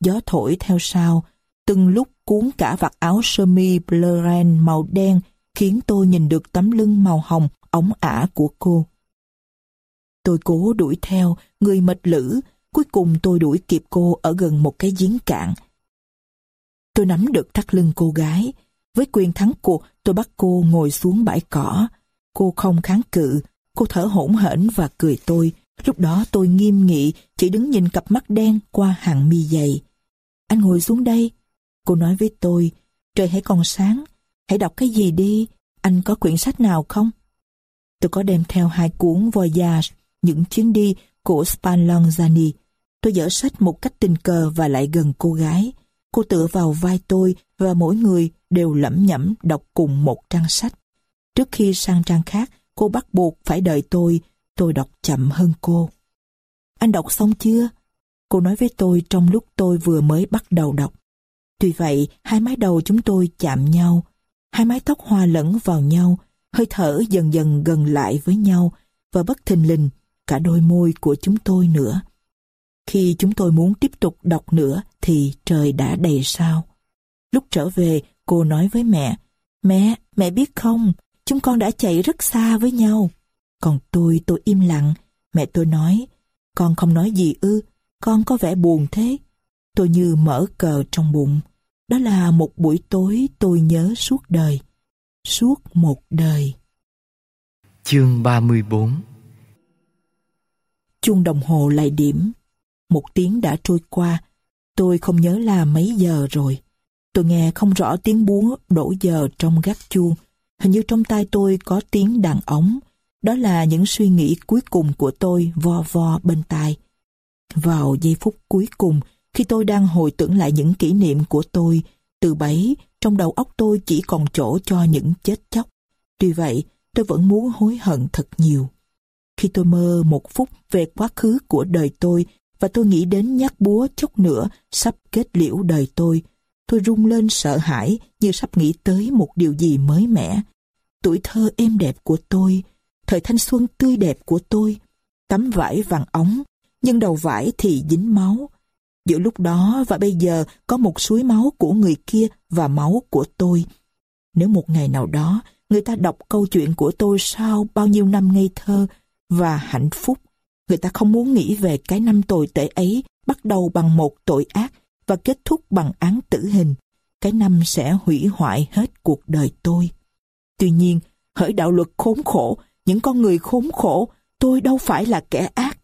Gió thổi theo sau, từng lúc cuốn cả vạt áo sơ mi Bleren màu đen khiến tôi nhìn được tấm lưng màu hồng ống ả của cô. Tôi cố đuổi theo, người mệt lử, cuối cùng tôi đuổi kịp cô ở gần một cái giếng cạn. Tôi nắm được thắt lưng cô gái, với quyền thắng cuộc tôi bắt cô ngồi xuống bãi cỏ. Cô không kháng cự, cô thở hổn hển và cười tôi. Lúc đó tôi nghiêm nghị, chỉ đứng nhìn cặp mắt đen qua hàng mi dày. Anh ngồi xuống đây. Cô nói với tôi, trời hãy còn sáng, hãy đọc cái gì đi, anh có quyển sách nào không? Tôi có đem theo hai cuốn Voyage, những chuyến đi của Spallanzani. Tôi dở sách một cách tình cờ và lại gần cô gái. Cô tựa vào vai tôi và mỗi người đều lẩm nhẩm đọc cùng một trang sách. Trước khi sang trang khác, cô bắt buộc phải đợi tôi, tôi đọc chậm hơn cô. Anh đọc xong chưa? Cô nói với tôi trong lúc tôi vừa mới bắt đầu đọc. Tuy vậy, hai mái đầu chúng tôi chạm nhau, hai mái tóc hòa lẫn vào nhau, hơi thở dần dần gần lại với nhau và bất thình lình cả đôi môi của chúng tôi nữa. Khi chúng tôi muốn tiếp tục đọc nữa thì trời đã đầy sao. Lúc trở về, cô nói với mẹ, Mẹ, mẹ biết không, chúng con đã chạy rất xa với nhau. Còn tôi, tôi im lặng. Mẹ tôi nói, con không nói gì ư, con có vẻ buồn thế. Tôi như mở cờ trong bụng. Đó là một buổi tối tôi nhớ suốt đời. Suốt một đời. Chương 34 Chuông đồng hồ lại điểm. Một tiếng đã trôi qua. Tôi không nhớ là mấy giờ rồi. Tôi nghe không rõ tiếng búa đổ giờ trong gác chuông. Hình như trong tay tôi có tiếng đàn ống. Đó là những suy nghĩ cuối cùng của tôi vo vo bên tai. Vào giây phút cuối cùng, khi tôi đang hồi tưởng lại những kỷ niệm của tôi, từ bấy, trong đầu óc tôi chỉ còn chỗ cho những chết chóc. Tuy vậy, tôi vẫn muốn hối hận thật nhiều. Khi tôi mơ một phút về quá khứ của đời tôi và tôi nghĩ đến nhát búa chốc nữa sắp kết liễu đời tôi, tôi rung lên sợ hãi như sắp nghĩ tới một điều gì mới mẻ. Tuổi thơ êm đẹp của tôi, thời thanh xuân tươi đẹp của tôi, tấm vải vàng ống, nhưng đầu vải thì dính máu. Giữa lúc đó và bây giờ có một suối máu của người kia và máu của tôi. Nếu một ngày nào đó người ta đọc câu chuyện của tôi sau bao nhiêu năm ngây thơ và hạnh phúc, người ta không muốn nghĩ về cái năm tồi tệ ấy bắt đầu bằng một tội ác và kết thúc bằng án tử hình. Cái năm sẽ hủy hoại hết cuộc đời tôi. Tuy nhiên, hỡi đạo luật khốn khổ, những con người khốn khổ, tôi đâu phải là kẻ ác.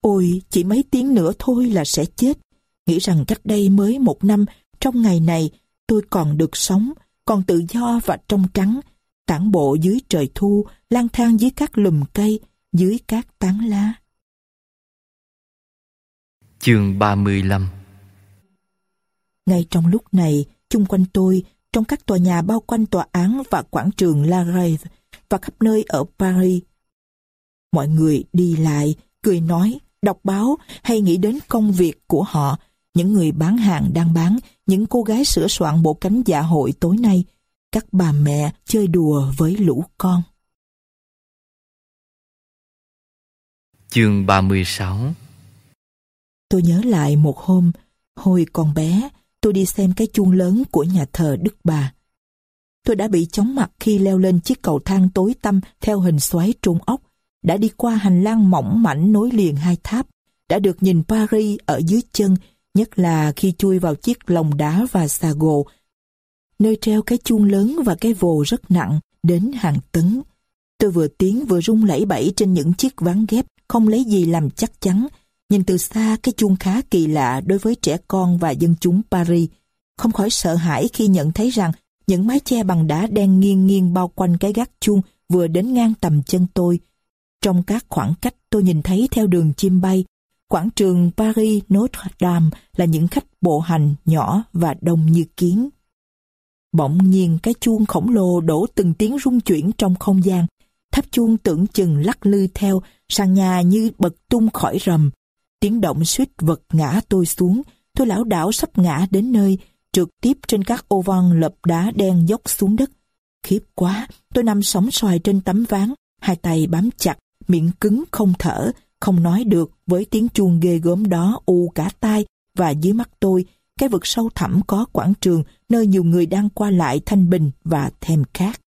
Ôi, chỉ mấy tiếng nữa thôi là sẽ chết. Nghĩ rằng cách đây mới một năm, trong ngày này, tôi còn được sống, còn tự do và trong trắng, tản bộ dưới trời thu, lang thang dưới các lùm cây, dưới các tán lá. Chương 35 Ngay trong lúc này, chung quanh tôi, trong các tòa nhà bao quanh tòa án và quảng trường La Grève và khắp nơi ở Paris, mọi người đi lại, cười nói, đọc báo hay nghĩ đến công việc của họ, những người bán hàng đang bán, những cô gái sửa soạn bộ cánh dạ hội tối nay, các bà mẹ chơi đùa với lũ con. Chương 36 Tôi nhớ lại một hôm, hồi còn bé, tôi đi xem cái chuông lớn của nhà thờ Đức Bà. Tôi đã bị chóng mặt khi leo lên chiếc cầu thang tối tăm theo hình xoáy trung ốc, đã đi qua hành lang mỏng mảnh nối liền hai tháp, đã được nhìn Paris ở dưới chân, nhất là khi chui vào chiếc lồng đá và xà gồ, nơi treo cái chuông lớn và cái vồ rất nặng, đến hàng tấn. Tôi vừa tiến vừa rung lẫy bẫy trên những chiếc ván ghép, không lấy gì làm chắc chắn. Nhìn từ xa cái chuông khá kỳ lạ đối với trẻ con và dân chúng Paris. Không khỏi sợ hãi khi nhận thấy rằng những mái che bằng đá đen nghiêng nghiêng bao quanh cái gác chuông vừa đến ngang tầm chân tôi. Trong các khoảng cách tôi nhìn thấy theo đường chim bay, quảng trường Paris Notre Dame là những khách bộ hành nhỏ và đông như kiến. Bỗng nhiên cái chuông khổng lồ đổ từng tiếng rung chuyển trong không gian. Tháp chuông tưởng chừng lắc lư theo, sàn nhà như bật tung khỏi rầm. Tiếng động suýt vật ngã tôi xuống, tôi lão đảo sắp ngã đến nơi, trượt tiếp trên các ô văn lập đá đen dốc xuống đất. Khiếp quá, tôi nằm sóng xoài trên tấm ván, hai tay bám chặt, miệng cứng không thở, không nói được với tiếng chuông ghê gớm đó u cả tai và dưới mắt tôi, cái vực sâu thẳm có quảng trường nơi nhiều người đang qua lại thanh bình và thèm khát.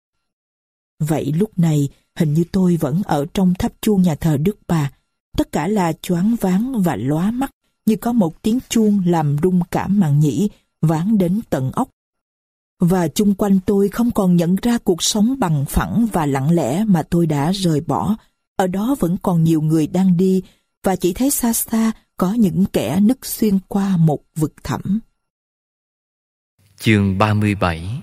Vậy lúc này, hình như tôi vẫn ở trong tháp chuông nhà thờ Đức Bà. Tất cả là choáng váng và lóa mắt, như có một tiếng chuông làm rung cảm màng nhĩ, ván đến tận ốc. Và chung quanh tôi không còn nhận ra cuộc sống bằng phẳng và lặng lẽ mà tôi đã rời bỏ. Ở đó vẫn còn nhiều người đang đi, và chỉ thấy xa xa có những kẻ nứt xuyên qua một vực thẳm. Chương 37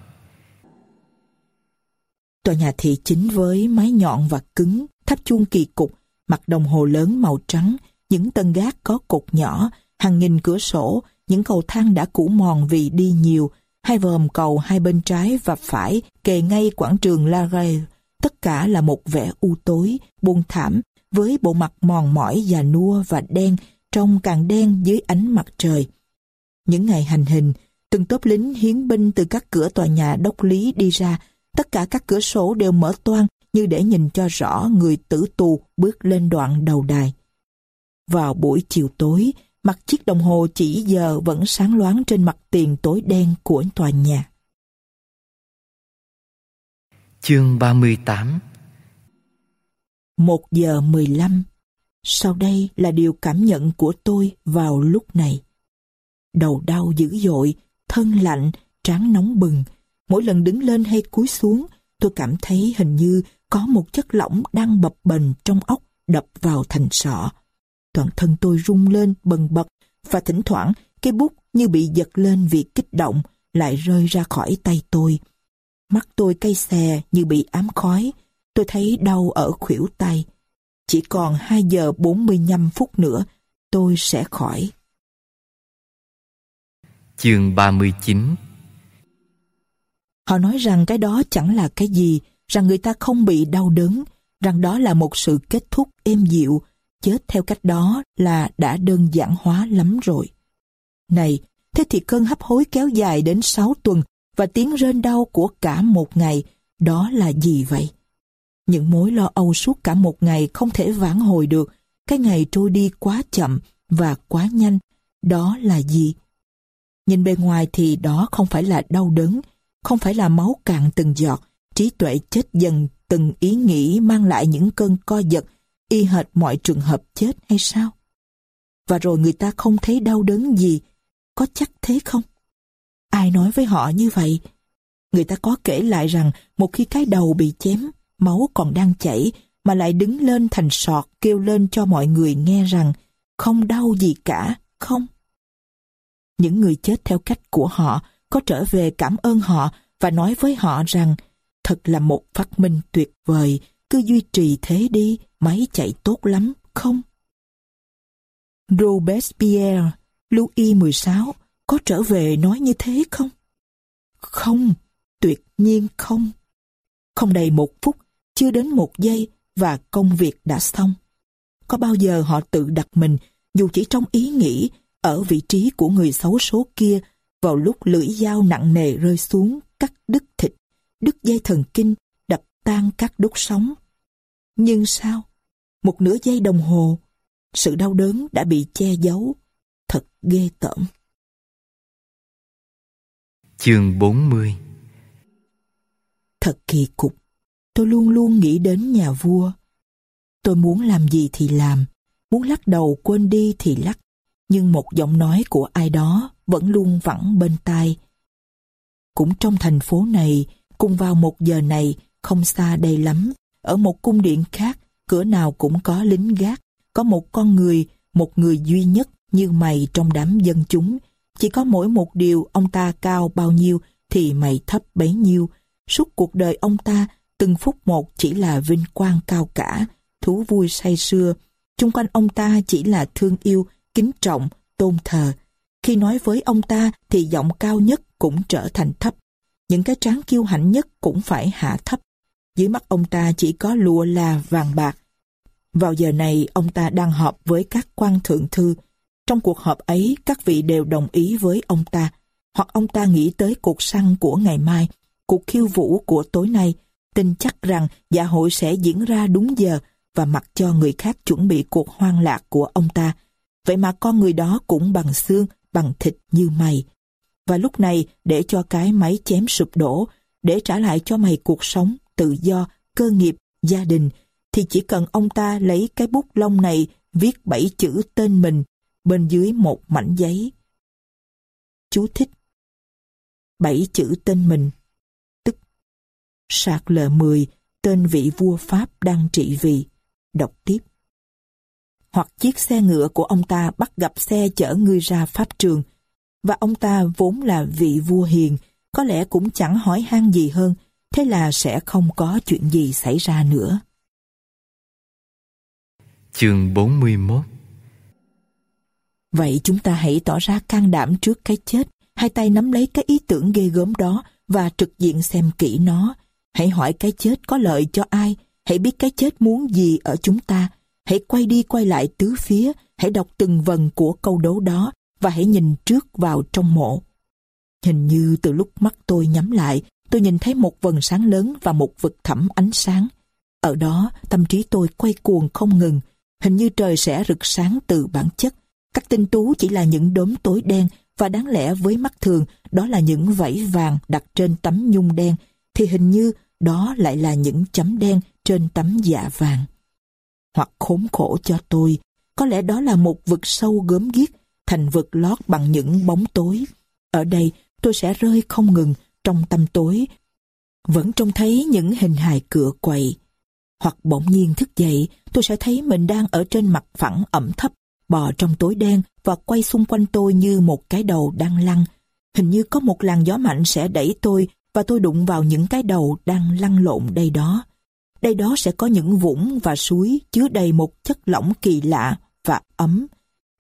Tòa nhà thị chính với mái nhọn và cứng, tháp chuông kỳ cục, mặt đồng hồ lớn màu trắng, những tân gác có cột nhỏ, hàng nghìn cửa sổ, những cầu thang đã cũ mòn vì đi nhiều, hai vòm cầu hai bên trái và phải kề ngay quảng trường La Rail. Tất cả là một vẻ u tối, buồn thảm, với bộ mặt mòn mỏi già nua và đen, trông càng đen dưới ánh mặt trời. Những ngày hành hình, từng tốp lính hiến binh từ các cửa tòa nhà đốc lý đi ra, tất cả các cửa sổ đều mở toang như để nhìn cho rõ người tử tù bước lên đoạn đầu đài. Vào buổi chiều tối, mặt chiếc đồng hồ chỉ giờ vẫn sáng loáng trên mặt tiền tối đen của tòa nhà. Chương 38 1 giờ 15 Sau đây là điều cảm nhận của tôi vào lúc này. Đầu đau dữ dội, thân lạnh, trán nóng bừng. Mỗi lần đứng lên hay cúi xuống, tôi cảm thấy hình như có một chất lỏng đang bập bềnh trong óc đập vào thành sọ. Toàn thân tôi rung lên bần bật và thỉnh thoảng cái bút như bị giật lên vì kích động lại rơi ra khỏi tay tôi. Mắt tôi cay xè như bị ám khói. Tôi thấy đau ở khuỷu tay. Chỉ còn 2 giờ 45 phút nữa tôi sẽ khỏi. Chương 39 Họ nói rằng cái đó chẳng là cái gì, rằng người ta không bị đau đớn, rằng đó là một sự kết thúc êm dịu, chết theo cách đó là đã đơn giản hóa lắm rồi. Này, thế thì cơn hấp hối kéo dài đến 6 tuần và tiếng rên đau của cả một ngày, đó là gì vậy? Những mối lo âu suốt cả một ngày không thể vãn hồi được, cái ngày trôi đi quá chậm và quá nhanh, đó là gì? Nhìn bề ngoài thì đó không phải là đau đớn, không phải là máu cạn từng giọt, trí tuệ chết dần từng ý nghĩ mang lại những cơn co giật, y hệt mọi trường hợp chết hay sao? Và rồi người ta không thấy đau đớn gì, có chắc thế không? Ai nói với họ như vậy? Người ta có kể lại rằng một khi cái đầu bị chém, máu còn đang chảy, mà lại đứng lên thành sọt kêu lên cho mọi người nghe rằng không đau gì cả, không. Những người chết theo cách của họ có trở về cảm ơn họ và nói với họ rằng thật là một phát minh tuyệt vời, cứ duy trì thế đi, máy chạy tốt lắm, không? Robespierre, Louis XVI có trở về nói như thế không? Không, tuyệt nhiên không. Không đầy một phút, chưa đến một giây và công việc đã xong. Có bao giờ họ tự đặt mình, dù chỉ trong ý nghĩ, ở vị trí của người xấu số kia vào lúc lưỡi dao nặng nề rơi xuống cắt đứt thịt, đứt dây thần kinh, đập tan các đốt sống. Nhưng sao? Một nửa giây đồng hồ, Sự đau đớn đã bị che giấu. Thật ghê tởm. Chương 40 Thật kỳ cục. Tôi luôn luôn nghĩ đến nhà vua. Tôi muốn làm gì thì làm, muốn lắc đầu quên đi thì lắc. Nhưng một giọng nói của ai đó vẫn luôn vẳng bên tai. Cũng trong thành phố này, cùng vào một giờ này, không xa đây lắm, ở một cung điện khác, cửa nào cũng có lính gác, có một con người, một người duy nhất như mày trong đám dân chúng. Chỉ có mỗi một điều ông ta cao bao nhiêu thì mày thấp bấy nhiêu. Suốt cuộc đời ông ta, từng phút một chỉ là vinh quang cao cả, thú vui say sưa. Chung quanh ông ta chỉ là thương yêu, kính trọng, tôn thờ. Khi nói với ông ta thì giọng cao nhất cũng trở thành thấp. Những cái tráng kiêu hãnh nhất cũng phải hạ thấp. Dưới mắt ông ta chỉ có lụa là vàng bạc. Vào giờ này ông ta đang họp với các quan thượng thư. Trong cuộc họp ấy các vị đều đồng ý với ông ta. Hoặc ông ta nghĩ tới cuộc săn của ngày mai, cuộc khiêu vũ của tối nay, tin chắc rằng dạ hội sẽ diễn ra đúng giờ và mặc cho người khác chuẩn bị cuộc hoang lạc của ông ta. Vậy mà con người đó cũng bằng xương, bằng thịt như mày. Và lúc này để cho cái máy chém sụp đổ, để trả lại cho mày cuộc sống, tự do, cơ nghiệp, gia đình, thì chỉ cần ông ta lấy cái bút lông này viết bảy chữ tên mình bên dưới một mảnh giấy. Chú thích Bảy chữ tên mình, tức Sạc lờ 10, tên vị vua Pháp đang trị vì. Đọc tiếp. Hoặc chiếc xe ngựa của ông ta bắt gặp xe chở người ra Pháp trường, và ông ta vốn là vị vua hiền, có lẽ cũng chẳng hỏi han gì hơn, thế là sẽ không có chuyện gì xảy ra nữa. Chương 41 Vậy chúng ta hãy tỏ ra can đảm trước cái chết, hai tay nắm lấy cái ý tưởng ghê gớm đó và trực diện xem kỹ nó. Hãy hỏi cái chết có lợi cho ai, hãy biết cái chết muốn gì ở chúng ta. Hãy quay đi quay lại tứ phía, hãy đọc từng vần của câu đố đó và hãy nhìn trước vào trong mộ. Hình như từ lúc mắt tôi nhắm lại, tôi nhìn thấy một vần sáng lớn và một vực thẳm ánh sáng. Ở đó, tâm trí tôi quay cuồng không ngừng, hình như trời sẽ rực sáng từ bản chất. Các tinh tú chỉ là những đốm tối đen và đáng lẽ với mắt thường đó là những vảy vàng đặt trên tấm nhung đen, thì hình như đó lại là những chấm đen trên tấm dạ vàng. Hoặc khốn khổ cho tôi, có lẽ đó là một vực sâu gớm ghiếc, thành vực lót bằng những bóng tối. Ở đây tôi sẽ rơi không ngừng trong tâm tối, vẫn trông thấy những hình hài cửa quậy. Hoặc bỗng nhiên thức dậy, tôi sẽ thấy mình đang ở trên mặt phẳng ẩm thấp, bò trong tối đen và quay xung quanh tôi như một cái đầu đang lăn. Hình như có một làn gió mạnh sẽ đẩy tôi và tôi đụng vào những cái đầu đang lăn lộn đây đó. Đây đó sẽ có những vũng và suối chứa đầy một chất lỏng kỳ lạ và ấm.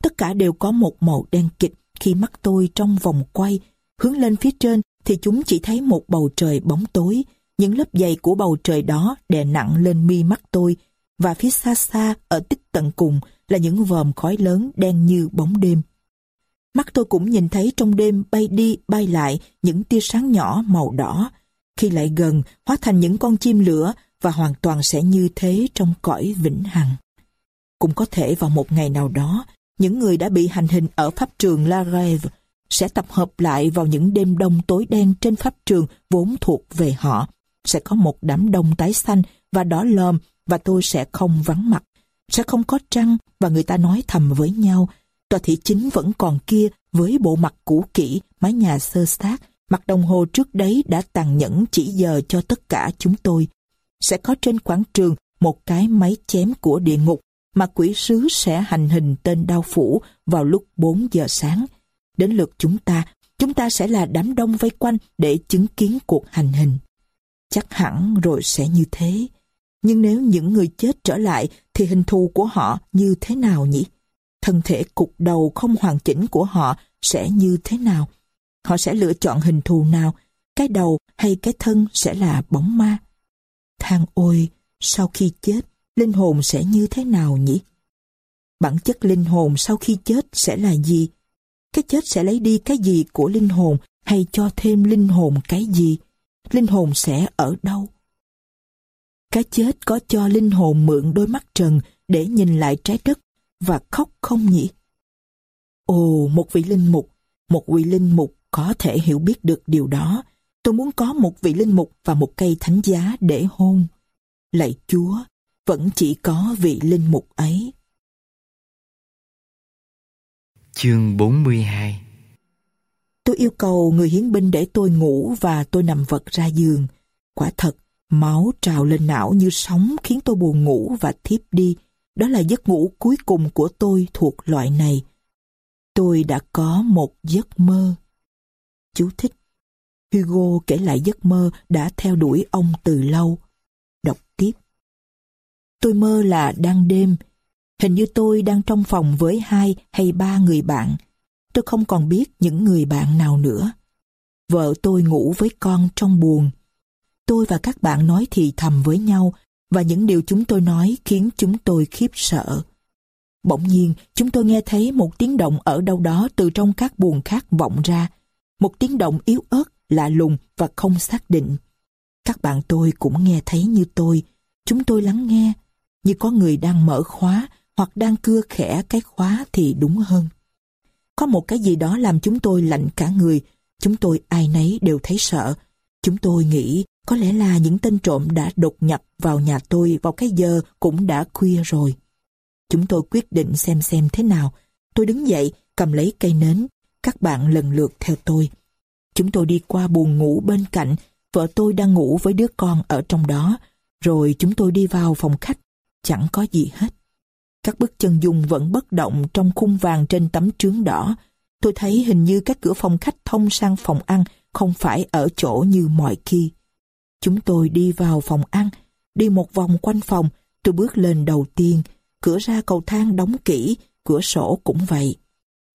Tất cả đều có một màu đen kịch khi mắt tôi trong vòng quay. Hướng lên phía trên thì chúng chỉ thấy một bầu trời bóng tối. Những lớp dày của bầu trời đó đè nặng lên mi mắt tôi. Và phía xa xa ở tích tận cùng là những vòm khói lớn đen như bóng đêm. Mắt tôi cũng nhìn thấy trong đêm bay đi bay lại những tia sáng nhỏ màu đỏ. Khi lại gần, hóa thành những con chim lửa và hoàn toàn sẽ như thế trong cõi vĩnh hằng. Cũng có thể vào một ngày nào đó, những người đã bị hành hình ở pháp trường La Rêve sẽ tập hợp lại vào những đêm đông tối đen trên pháp trường vốn thuộc về họ. Sẽ có một đám đông tái xanh và đỏ lòm và tôi sẽ không vắng mặt. Sẽ không có trăng và người ta nói thầm với nhau. Tòa thị chính vẫn còn kia với bộ mặt cũ kỹ, mái nhà sơ sát, mặt đồng hồ trước đấy đã tàn nhẫn chỉ giờ cho tất cả chúng tôi. Sẽ có trên quảng trường một cái máy chém của địa ngục mà quỷ sứ sẽ hành hình tên đao phủ vào lúc 4 giờ sáng. Đến lượt chúng ta, chúng ta sẽ là đám đông vây quanh để chứng kiến cuộc hành hình. Chắc hẳn rồi sẽ như thế. Nhưng nếu những người chết trở lại thì hình thù của họ như thế nào nhỉ? Thân thể cục đầu không hoàn chỉnh của họ sẽ như thế nào? Họ sẽ lựa chọn hình thù nào? Cái đầu hay cái thân sẽ là bóng ma? Thang ôi, sau khi chết, linh hồn sẽ như thế nào nhỉ? Bản chất linh hồn sau khi chết sẽ là gì? Cái chết sẽ lấy đi cái gì của linh hồn hay cho thêm linh hồn cái gì? Linh hồn sẽ ở đâu? Cái chết có cho linh hồn mượn đôi mắt trần để nhìn lại trái đất và khóc không nhỉ? Ồ, một vị linh mục, một vị linh mục có thể hiểu biết được điều đó. Tôi muốn có một vị linh mục và một cây thánh giá để hôn. Lạy Chúa, vẫn chỉ có vị linh mục ấy. Chương 42 Tôi yêu cầu người hiến binh để tôi ngủ và tôi nằm vật ra giường. Quả thật, máu trào lên não như sóng khiến tôi buồn ngủ và thiếp đi. Đó là giấc ngủ cuối cùng của tôi thuộc loại này. Tôi đã có một giấc mơ. Chú thích. Hugo kể lại giấc mơ đã theo đuổi ông từ lâu. Đọc tiếp. Tôi mơ là đang đêm. Hình như tôi đang trong phòng với hai hay ba người bạn. Tôi không còn biết những người bạn nào nữa. Vợ tôi ngủ với con trong buồng. Tôi và các bạn nói thì thầm với nhau và những điều chúng tôi nói khiến chúng tôi khiếp sợ. Bỗng nhiên, chúng tôi nghe thấy một tiếng động ở đâu đó từ trong các buồng khác vọng ra. Một tiếng động yếu ớt, lạ lùng và không xác định. Các bạn tôi cũng nghe thấy như tôi. Chúng tôi lắng nghe, như có người đang mở khóa hoặc đang cưa khẽ cái khóa thì đúng hơn. Có một cái gì đó làm chúng tôi lạnh cả người, chúng tôi ai nấy đều thấy sợ. Chúng tôi nghĩ có lẽ là những tên trộm đã đột nhập vào nhà tôi vào cái giờ cũng đã khuya rồi. Chúng tôi quyết định xem xem thế nào. Tôi đứng dậy, cầm lấy cây nến. Các bạn lần lượt theo tôi. Chúng tôi đi qua buồng ngủ bên cạnh. Vợ tôi đang ngủ với đứa con ở trong đó. Rồi chúng tôi đi vào phòng khách. Chẳng có gì hết. Các bức chân dung vẫn bất động trong khung vàng trên tấm trướng đỏ. Tôi thấy hình như các cửa phòng khách thông sang phòng ăn không phải ở chỗ như mọi khi. Chúng tôi đi vào phòng ăn, đi một vòng quanh phòng, tôi bước lên đầu tiên, cửa ra cầu thang đóng kỹ, cửa sổ cũng vậy.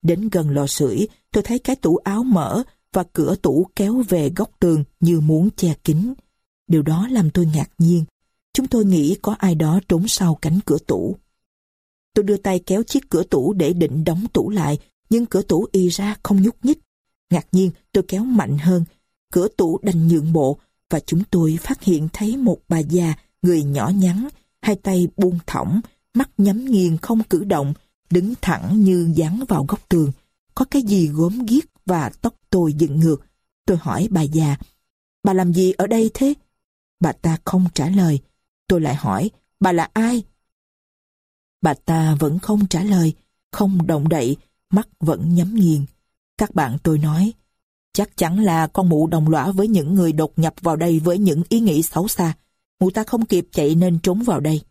Đến gần lò sưởi, tôi thấy cái tủ áo mở và cửa tủ kéo về góc tường như muốn che kín. Điều đó làm tôi ngạc nhiên. Chúng tôi nghĩ có ai đó trốn sau cánh cửa tủ. Tôi đưa tay kéo chiếc cửa tủ để định đóng tủ lại, nhưng cửa tủ y ra không nhúc nhích. Ngạc nhiên, tôi kéo mạnh hơn. Cửa tủ đành nhượng bộ và chúng tôi phát hiện thấy một bà già, người nhỏ nhắn, hai tay buông thõng, mắt nhắm nghiền không cử động, đứng thẳng như dán vào góc tường. Có cái gì gốm ghiếc và tóc tôi dựng ngược. Tôi hỏi bà già, bà làm gì ở đây thế? Bà ta không trả lời. Tôi lại hỏi, bà là ai? Bà ta vẫn không trả lời, không động đậy, mắt vẫn nhắm nghiền. Các bạn tôi nói, chắc chắn là con mụ đồng lõa với những người đột nhập vào đây với những ý nghĩ xấu xa. Mụ ta không kịp chạy nên trốn vào đây.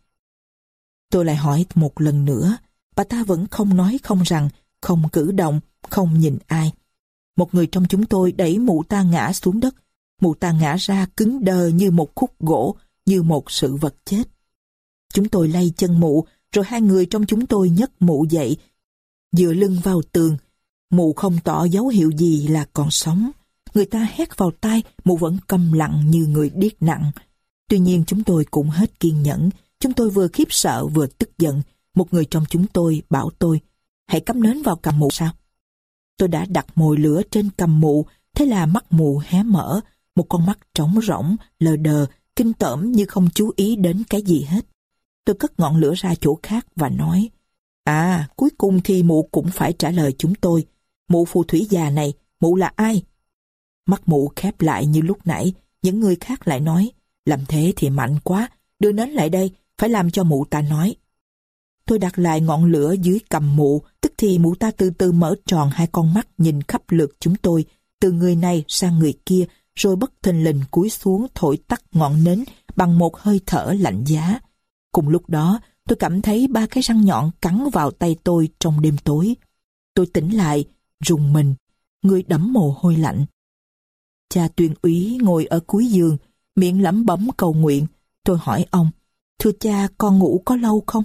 Tôi lại hỏi một lần nữa, bà ta vẫn không nói không rằng, không cử động, không nhìn ai. Một người trong chúng tôi đẩy mụ ta ngã xuống đất. Mụ ta ngã ra cứng đờ như một khúc gỗ, như một sự vật chết. Chúng tôi lay chân mụ, rồi hai người trong chúng tôi nhấc mụ dậy, dựa lưng vào tường. Mụ không tỏ dấu hiệu gì là còn sống. Người ta hét vào tai, mụ vẫn câm lặng như người điếc nặng. Tuy nhiên chúng tôi cũng hết kiên nhẫn. Chúng tôi vừa khiếp sợ vừa tức giận. Một người trong chúng tôi bảo tôi, hãy cắm nến vào cầm mụ sao? Tôi đã đặt mồi lửa trên cầm mụ, thế là mắt mụ hé mở, một con mắt trống rỗng, lờ đờ, kinh tởm như không chú ý đến cái gì hết. Tôi cất ngọn lửa ra chỗ khác và nói, À, cuối cùng thì mụ cũng phải trả lời chúng tôi. Mụ phù thủy già này, mụ là ai? Mắt mụ khép lại như lúc nãy, những người khác lại nói, làm thế thì mạnh quá, đưa nến lại đây, phải làm cho mụ ta nói. Tôi đặt lại ngọn lửa dưới cầm mụ, tức thì mụ ta từ từ mở tròn hai con mắt nhìn khắp lượt chúng tôi, từ người này sang người kia, rồi bất thình lình cúi xuống thổi tắt ngọn nến bằng một hơi thở lạnh giá. Cùng lúc đó, tôi cảm thấy ba cái răng nhọn cắn vào tay tôi trong đêm tối. Tôi tỉnh lại, rùng mình, người đẫm mồ hôi lạnh. Cha tuyên úy ngồi ở cuối giường, miệng lẩm bẩm cầu nguyện. Tôi hỏi ông, thưa cha con ngủ có lâu không?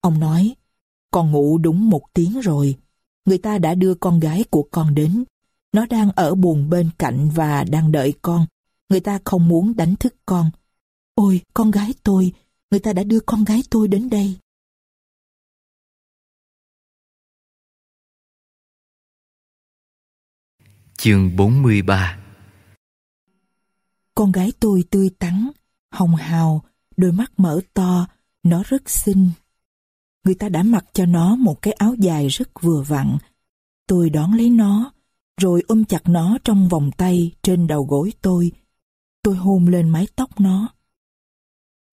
Ông nói, con ngủ đúng một tiếng rồi. Người ta đã đưa con gái của con đến. Nó đang ở buồng bên cạnh và đang đợi con. Người ta không muốn đánh thức con. Ôi, con gái tôi, người ta đã đưa con gái tôi đến đây. Chương 43 Con gái tôi tươi tắn, hồng hào, đôi mắt mở to, nó rất xinh. Người ta đã mặc cho nó một cái áo dài rất vừa vặn. Tôi đón lấy nó, rồi ôm chặt nó trong vòng tay trên đầu gối tôi. Tôi hôn lên mái tóc nó.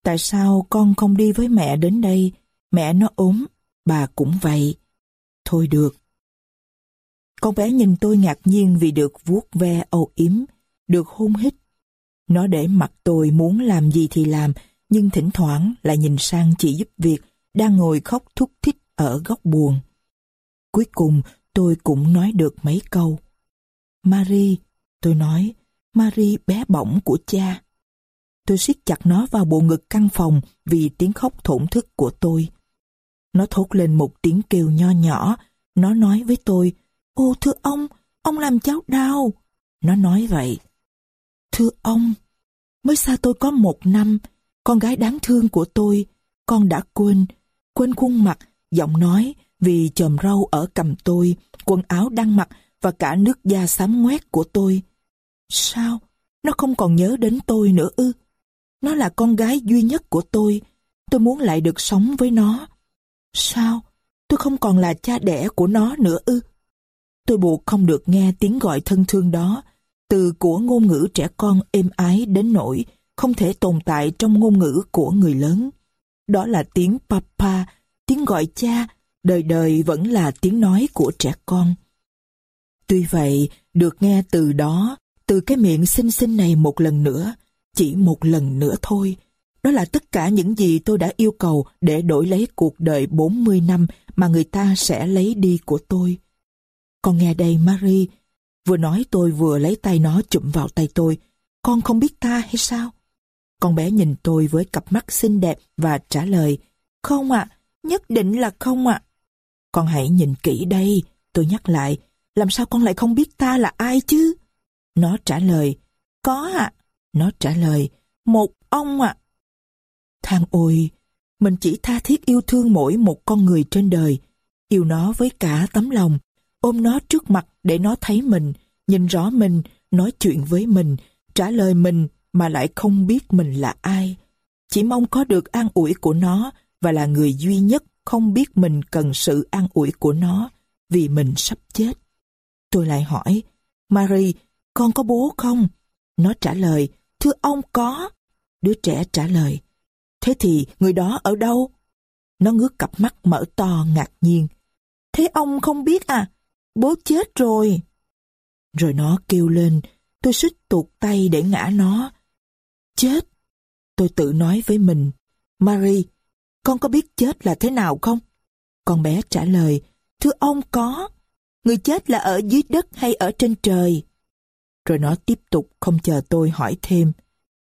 Tại sao con không đi với mẹ đến đây? Mẹ nó ốm, bà cũng vậy. Thôi được. Con bé nhìn tôi ngạc nhiên vì được vuốt ve âu yếm, được hôn hít. Nó để mặt tôi muốn làm gì thì làm, nhưng thỉnh thoảng lại nhìn sang chị giúp việc đang ngồi khóc thúc thích ở góc buồn. Cuối cùng tôi cũng nói được mấy câu. Marie, tôi nói, Marie bé bỏng của cha. Tôi siết chặt nó vào bộ ngực căn phòng vì tiếng khóc thổn thức của tôi. Nó thốt lên một tiếng kêu nho nhỏ. Nó nói với tôi, Ô thưa ông, ông làm cháu đau. Nó nói vậy. Thưa ông, mới xa tôi có một năm, con gái đáng thương của tôi, con đã quên, quên khuôn mặt, giọng nói vì chòm râu ở cầm tôi, quần áo đang mặc và cả nước da xám ngoét của tôi. Sao? Nó không còn nhớ đến tôi nữa ư? Nó là con gái duy nhất của tôi. Tôi muốn lại được sống với nó. Sao? Tôi không còn là cha đẻ của nó nữa ư? Tôi buộc không được nghe tiếng gọi thân thương đó, từ của ngôn ngữ trẻ con êm ái đến nỗi không thể tồn tại trong ngôn ngữ của người lớn. Đó là tiếng papa, tiếng gọi cha, đời đời vẫn là tiếng nói của trẻ con. Tuy vậy, được nghe từ đó, từ cái miệng xinh xinh này một lần nữa, chỉ một lần nữa thôi, đó là tất cả những gì tôi đã yêu cầu để đổi lấy cuộc đời 40 năm mà người ta sẽ lấy đi của tôi. Con nghe đây Marie, vừa nói tôi vừa lấy tay nó chụm vào tay tôi. Con không biết ta hay sao? Con bé nhìn tôi với cặp mắt xinh đẹp và trả lời, không ạ, nhất định là không ạ. Con hãy nhìn kỹ đây, tôi nhắc lại, làm sao con lại không biết ta là ai chứ? Nó trả lời, có ạ. Nó trả lời, một ông ạ. Thang ôi, mình chỉ tha thiết yêu thương mỗi một con người trên đời, yêu nó với cả tấm lòng, ôm nó trước mặt để nó thấy mình, nhìn rõ mình, nói chuyện với mình, trả lời mình mà lại không biết mình là ai. Chỉ mong có được an ủi của nó và là người duy nhất không biết mình cần sự an ủi của nó vì mình sắp chết. Tôi lại hỏi, Marie, con có bố không? Nó trả lời, thưa ông có. Đứa trẻ trả lời, thế thì người đó ở đâu? Nó ngước cặp mắt mở to ngạc nhiên. Thế ông không biết à? Bố chết rồi. Rồi nó kêu lên, tôi xích tuột tay để ngã nó. Chết. Tôi tự nói với mình, Marie, con có biết chết là thế nào không? Con bé trả lời, thưa ông có. Người chết là ở dưới đất hay ở trên trời? Rồi nó tiếp tục không chờ tôi hỏi thêm.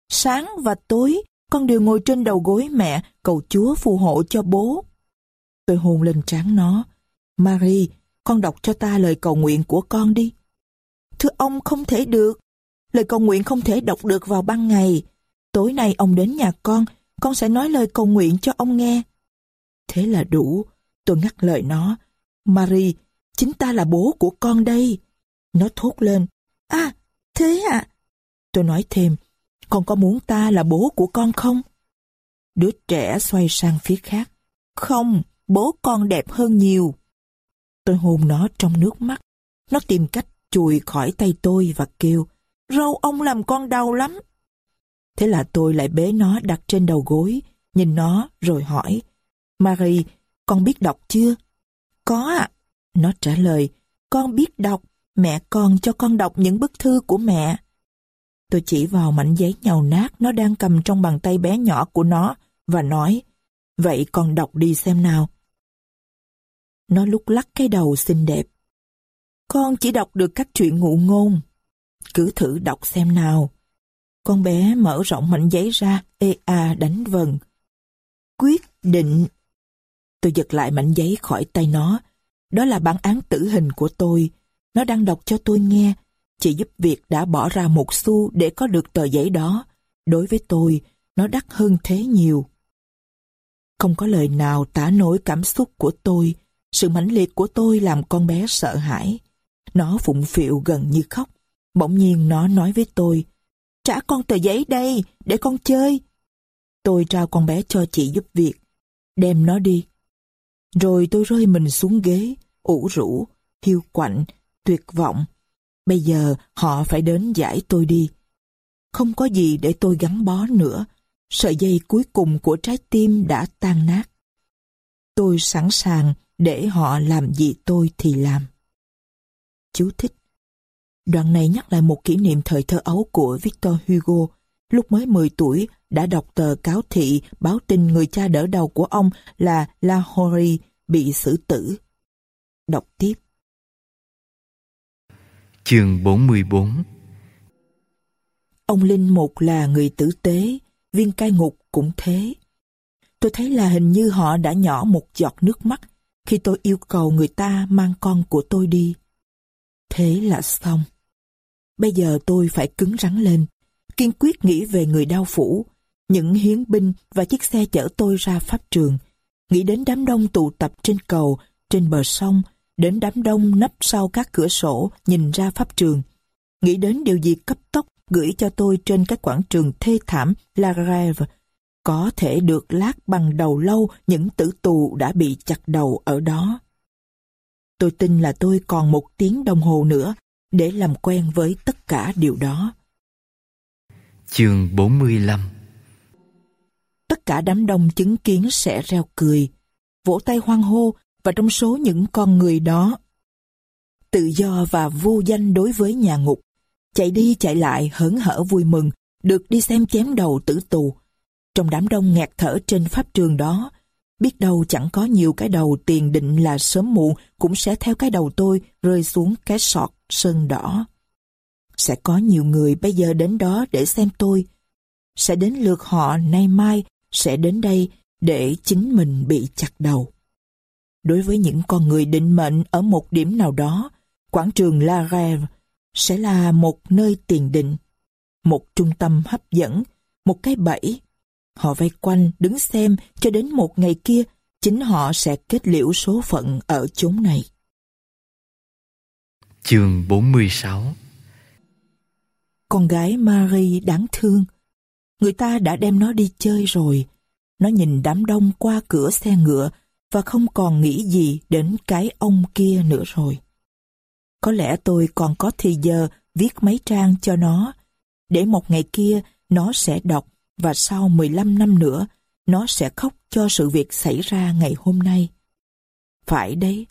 Sáng và tối, con đều ngồi trên đầu gối mẹ cầu Chúa phù hộ cho bố. Tôi hôn lên trán nó. Marie, con đọc cho ta lời cầu nguyện của con đi. Thưa ông không thể được. Lời cầu nguyện không thể đọc được vào ban ngày. Tối nay ông đến nhà con, con sẽ nói lời cầu nguyện cho ông nghe. Thế là đủ. Tôi ngắt lời nó. Marie, chính ta là bố của con đây. Nó thốt lên. À, thế à? Tôi nói thêm, con có muốn ta là bố của con không? Đứa trẻ xoay sang phía khác. Không, bố con đẹp hơn nhiều. Tôi hôn nó trong nước mắt. Nó tìm cách chùi khỏi tay tôi và kêu, râu ông làm con đau lắm. Thế là tôi lại bế nó đặt trên đầu gối, nhìn nó rồi hỏi, Marie, con biết đọc chưa? Có ạ. Nó trả lời, con biết đọc, mẹ con cho con đọc những bức thư của mẹ. Tôi chỉ vào mảnh giấy nhàu nát nó đang cầm trong bàn tay bé nhỏ của nó và nói, vậy con đọc đi xem nào. Nó lúc lắc cái đầu xinh đẹp. Con chỉ đọc được các chuyện ngụ ngôn. Cứ thử đọc xem nào. Con bé mở rộng mảnh giấy ra, ê a đánh vần. Quyết định. Tôi giật lại mảnh giấy khỏi tay nó. Đó là bản án tử hình của tôi. Nó đang đọc cho tôi nghe. Chị giúp việc đã bỏ ra một xu để có được tờ giấy đó. Đối với tôi, nó đắt hơn thế nhiều. Không có lời nào tả nổi cảm xúc của tôi. Sự mãnh liệt của tôi làm con bé sợ hãi. Nó phụng phịu gần như khóc. Bỗng nhiên nó nói với tôi, trả con tờ giấy đây, để con chơi. Tôi trao con bé cho chị giúp việc. Đem nó đi. Rồi tôi rơi mình xuống ghế, ủ rũ, hiu quạnh, tuyệt vọng. Bây giờ họ phải đến giải tôi đi. Không có gì để tôi gắn bó nữa. Sợi dây cuối cùng của trái tim đã tan nát. Tôi sẵn sàng để họ làm gì tôi thì làm. Chú thích Đoạn này nhắc lại một kỷ niệm thời thơ ấu của Victor Hugo. Lúc mới 10 tuổi, đã đọc tờ cáo thị báo tin người cha đỡ đầu của ông là Lahori bị xử tử. Đọc tiếp. Chương 44 Ông Linh Mục là người tử tế, viên cai ngục cũng thế. Tôi thấy là hình như họ đã nhỏ một giọt nước mắt khi tôi yêu cầu người ta mang con của tôi đi. Thế là xong. Bây giờ tôi phải cứng rắn lên, kiên quyết nghĩ về người đau phủ, những hiến binh và chiếc xe chở tôi ra pháp trường, nghĩ đến đám đông tụ tập trên cầu, trên bờ sông, đến đám đông nấp sau các cửa sổ nhìn ra pháp trường, nghĩ đến điều gì cấp tốc gửi cho tôi trên các quảng trường thê thảm La Grève, có thể được lát bằng đầu lâu những tử tù đã bị chặt đầu ở đó. Tôi tin là tôi còn một tiếng đồng hồ nữa để làm quen với tất cả điều đó. Chương 45 Tất cả đám đông chứng kiến sẽ reo cười, vỗ tay hoan hô và trong số những con người đó, tự do và vô danh đối với nhà ngục, chạy đi chạy lại hớn hở vui mừng, được đi xem chém đầu tử tù. Trong đám đông nghẹt thở trên pháp trường đó, biết đâu chẳng có nhiều cái đầu tiền định là sớm muộn cũng sẽ theo cái đầu tôi rơi xuống cái sọt sơn đỏ. Sẽ có nhiều người bây giờ đến đó để xem tôi. Sẽ đến lượt họ nay mai, sẽ đến đây để chính mình bị chặt đầu. Đối với những con người định mệnh ở một điểm nào đó, quảng trường La Rêve sẽ là một nơi tiền định, một trung tâm hấp dẫn, một cái bẫy. Họ vây quanh đứng xem cho đến một ngày kia, chính họ sẽ kết liễu số phận ở chốn này. Chương 46 Con gái Marie đáng thương. Người ta đã đem nó đi chơi rồi. Nó nhìn đám đông qua cửa xe ngựa và không còn nghĩ gì đến cái ông kia nữa rồi. Có lẽ tôi còn có thì giờ viết mấy trang cho nó, để một ngày kia nó sẽ đọc và sau 15 năm nữa nó sẽ khóc cho sự việc xảy ra ngày hôm nay. Phải đấy,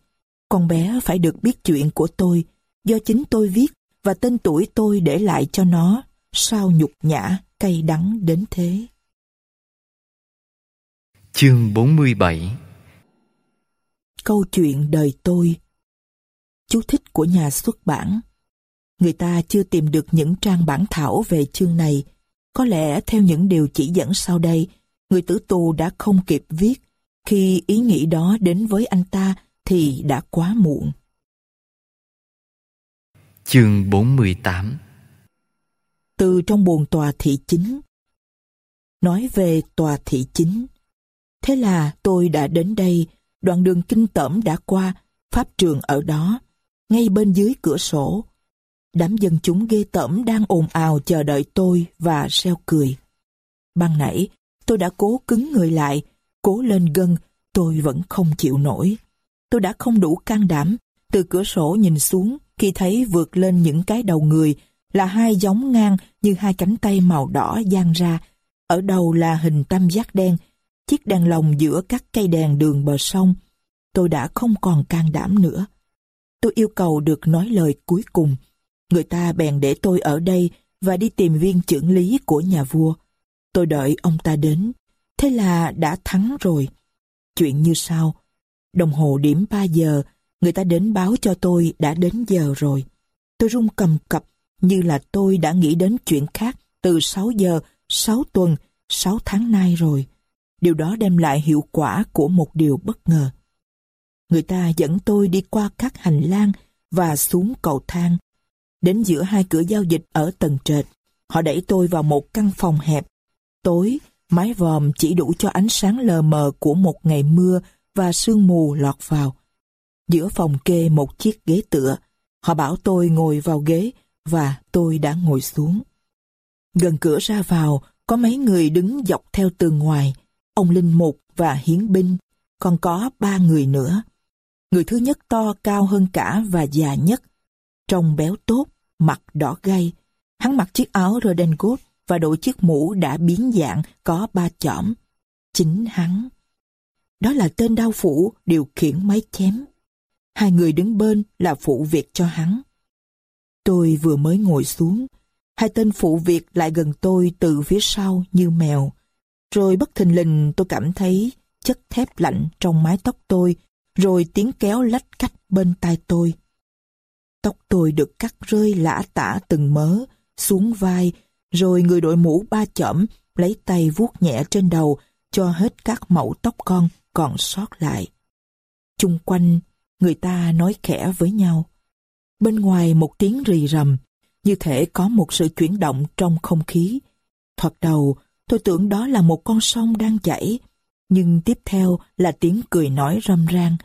con bé phải được biết chuyện của tôi do chính tôi viết và tên tuổi tôi để lại cho nó sao nhục nhã, cay đắng đến thế. Chương 47 Câu chuyện đời tôi Chú thích của nhà xuất bản Người ta chưa tìm được những trang bản thảo về chương này. Có lẽ theo những điều chỉ dẫn sau đây, người tử tù đã không kịp viết. Khi ý nghĩ đó đến với anh ta thì đã quá muộn. Chương 48 Từ trong buồng tòa thị chính Nói về tòa thị chính Thế là tôi đã đến đây đoạn đường kinh tởm đã qua, pháp trường ở đó, ngay bên dưới cửa sổ. Đám dân chúng ghê tởm đang ồn ào chờ đợi tôi và reo cười. Ban nãy, tôi đã cố cứng người lại, cố lên gân, tôi vẫn không chịu nổi. Tôi đã không đủ can đảm, từ cửa sổ nhìn xuống khi thấy vượt lên những cái đầu người là hai giống ngang như hai cánh tay màu đỏ dang ra. Ở đầu là hình tam giác đen, chiếc đèn lồng giữa các cây đèn đường bờ sông, tôi đã không còn can đảm nữa. Tôi yêu cầu được nói lời cuối cùng. Người ta bèn để tôi ở đây và đi tìm viên trưởng lý của nhà vua. Tôi đợi ông ta đến. Thế là đã thắng rồi. Chuyện như sau. Đồng hồ điểm 3 giờ, người ta đến báo cho tôi đã đến giờ rồi. Tôi run cầm cập như là tôi đã nghĩ đến chuyện khác từ 6 giờ, 6 tuần, 6 tháng nay rồi. Điều đó đem lại hiệu quả của một điều bất ngờ. Người ta dẫn tôi đi qua các hành lang và xuống cầu thang. Đến giữa hai cửa giao dịch ở tầng trệt, họ đẩy tôi vào một căn phòng hẹp. Tối, mái vòm chỉ đủ cho ánh sáng lờ mờ của một ngày mưa và sương mù lọt vào. Giữa phòng kê một chiếc ghế tựa, họ bảo tôi ngồi vào ghế và tôi đã ngồi xuống. Gần cửa ra vào, có mấy người đứng dọc theo tường ngoài, ông Linh Mục và Hiến Binh. còn có ba người nữa. Người thứ nhất to cao hơn cả và già nhất. Trông béo tốt, mặt đỏ gay. Hắn mặc chiếc áo redingot và đội chiếc mũ đã biến dạng có ba chỏm. Chính hắn. Đó là tên đao phủ điều khiển máy chém. Hai người đứng bên là phụ việc cho hắn. Tôi vừa mới ngồi xuống, hai tên phụ việc lại gần tôi từ phía sau như mèo. Rồi bất thình lình tôi cảm thấy chất thép lạnh trong mái tóc tôi, rồi tiếng kéo lách cách bên tai tôi. Tóc tôi được cắt rơi lã tả từng mớ, xuống vai, rồi người đội mũ ba chỏm lấy tay vuốt nhẹ trên đầu cho hết các mẫu tóc con còn sót lại. Chung quanh, người ta nói khẽ với nhau. Bên ngoài một tiếng rì rầm, như thể có một sự chuyển động trong không khí. Thoạt đầu, tôi tưởng đó là một con sông đang chảy, nhưng tiếp theo là tiếng cười nói râm ran.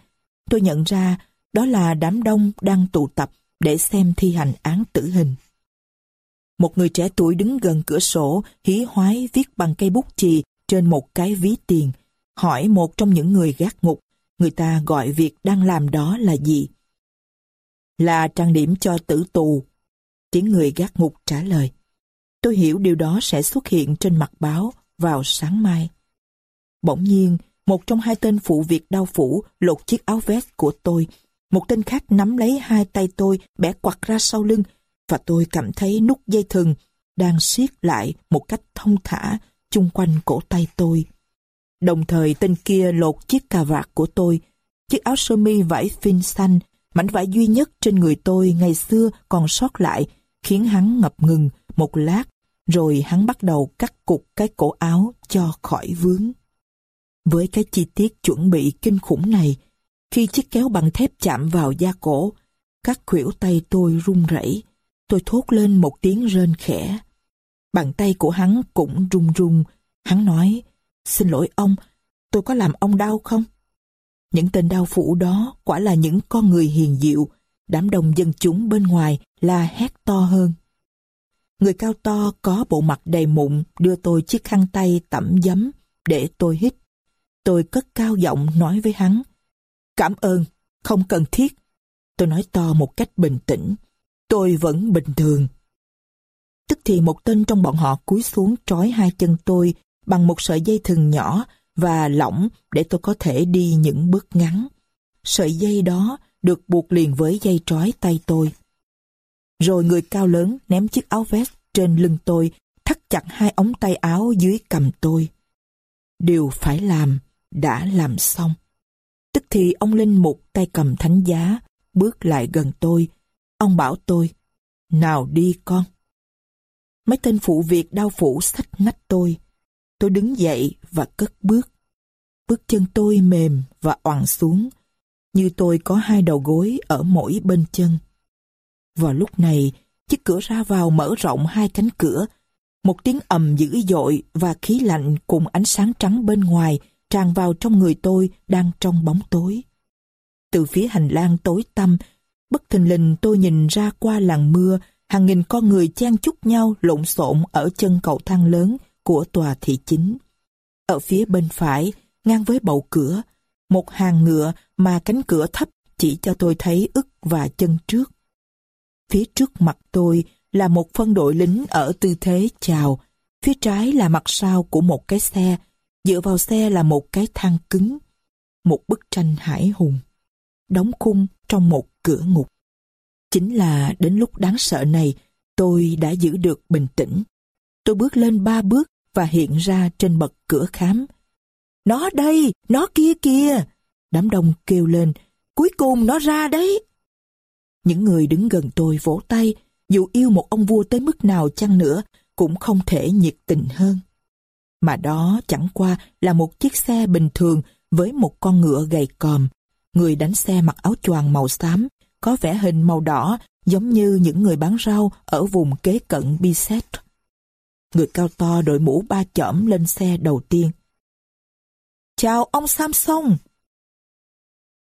Tôi nhận ra đó là đám đông đang tụ tập để xem thi hành án tử hình. Một người trẻ tuổi đứng gần cửa sổ, hí hoái viết bằng cây bút chì trên một cái ví tiền, hỏi một trong những người gác ngục, người ta gọi việc đang làm đó là gì? Là trang điểm cho tử tù. Tiếng người gác ngục trả lời. Tôi hiểu điều đó sẽ xuất hiện trên mặt báo vào sáng mai. Bỗng nhiên, một trong hai tên phụ việc đau phủ lột chiếc áo vest của tôi. Một tên khác nắm lấy hai tay tôi bẻ quặt ra sau lưng và tôi cảm thấy nút dây thừng đang siết lại một cách thông thả chung quanh cổ tay tôi. Đồng thời tên kia lột chiếc cà vạt của tôi, chiếc áo sơ mi vải phin xanh, mảnh vải duy nhất trên người tôi ngày xưa còn sót lại, khiến hắn ngập ngừng một lát, rồi hắn bắt đầu cắt cục cái cổ áo cho khỏi vướng. Với cái chi tiết chuẩn bị kinh khủng này, khi chiếc kéo bằng thép chạm vào da cổ, các khuỷu tay tôi run rẩy, tôi thốt lên một tiếng rên khẽ. Bàn tay của hắn cũng run run, hắn nói, Xin lỗi ông, tôi có làm ông đau không? Những tên đau phủ đó quả là những con người hiền diệu, đám đông dân chúng bên ngoài là hét to hơn. Người cao to có bộ mặt đầy mụn đưa tôi chiếc khăn tay tẩm giấm để tôi hít. Tôi cất cao giọng nói với hắn. Cảm ơn, không cần thiết. Tôi nói to một cách bình tĩnh. Tôi vẫn bình thường. Tức thì một tên trong bọn họ cúi xuống trói hai chân tôi bằng một sợi dây thừng nhỏ và lỏng để tôi có thể đi những bước ngắn. Sợi dây đó được buộc liền với dây trói tay tôi. Rồi người cao lớn ném chiếc áo vest trên lưng tôi, thắt chặt hai ống tay áo dưới cầm tôi. Điều phải làm, đã làm xong. Tức thì ông Linh một tay cầm thánh giá, bước lại gần tôi. Ông bảo tôi, nào đi con. Mấy tên phụ việc đau phủ sách nách tôi. Tôi đứng dậy và cất bước. Bước chân tôi mềm và oằn xuống, như tôi có hai đầu gối ở mỗi bên chân. Vào lúc này, chiếc cửa ra vào mở rộng hai cánh cửa. Một tiếng ầm dữ dội và khí lạnh cùng ánh sáng trắng bên ngoài tràn vào trong người tôi đang trong bóng tối. Từ phía hành lang tối tăm, bất thình lình tôi nhìn ra qua làn mưa, hàng nghìn con người chen chúc nhau lộn xộn ở chân cầu thang lớn của tòa thị chính. Ở phía bên phải, ngang với bầu cửa, một hàng ngựa mà cánh cửa thấp chỉ cho tôi thấy ức và chân trước. Phía trước mặt tôi là một phân đội lính ở tư thế chào, phía trái là mặt sau của một cái xe, dựa vào xe là một cái thang cứng. Một bức tranh hải hùng, đóng khung trong một cửa ngục. Chính là đến lúc đáng sợ này, tôi đã giữ được bình tĩnh. Tôi bước lên ba bước và hiện ra trên bậc cửa khám. Nó đây, nó kia kìa! Đám đông kêu lên, cuối cùng nó ra đấy! Những người đứng gần tôi vỗ tay, dù yêu một ông vua tới mức nào chăng nữa, cũng không thể nhiệt tình hơn. Mà đó chẳng qua là một chiếc xe bình thường với một con ngựa gầy còm. Người đánh xe mặc áo choàng màu xám, có vẻ hình màu đỏ giống như những người bán rau ở vùng kế cận Biset. Người cao to đội mũ ba chỏm lên xe đầu tiên. Chào ông Samson!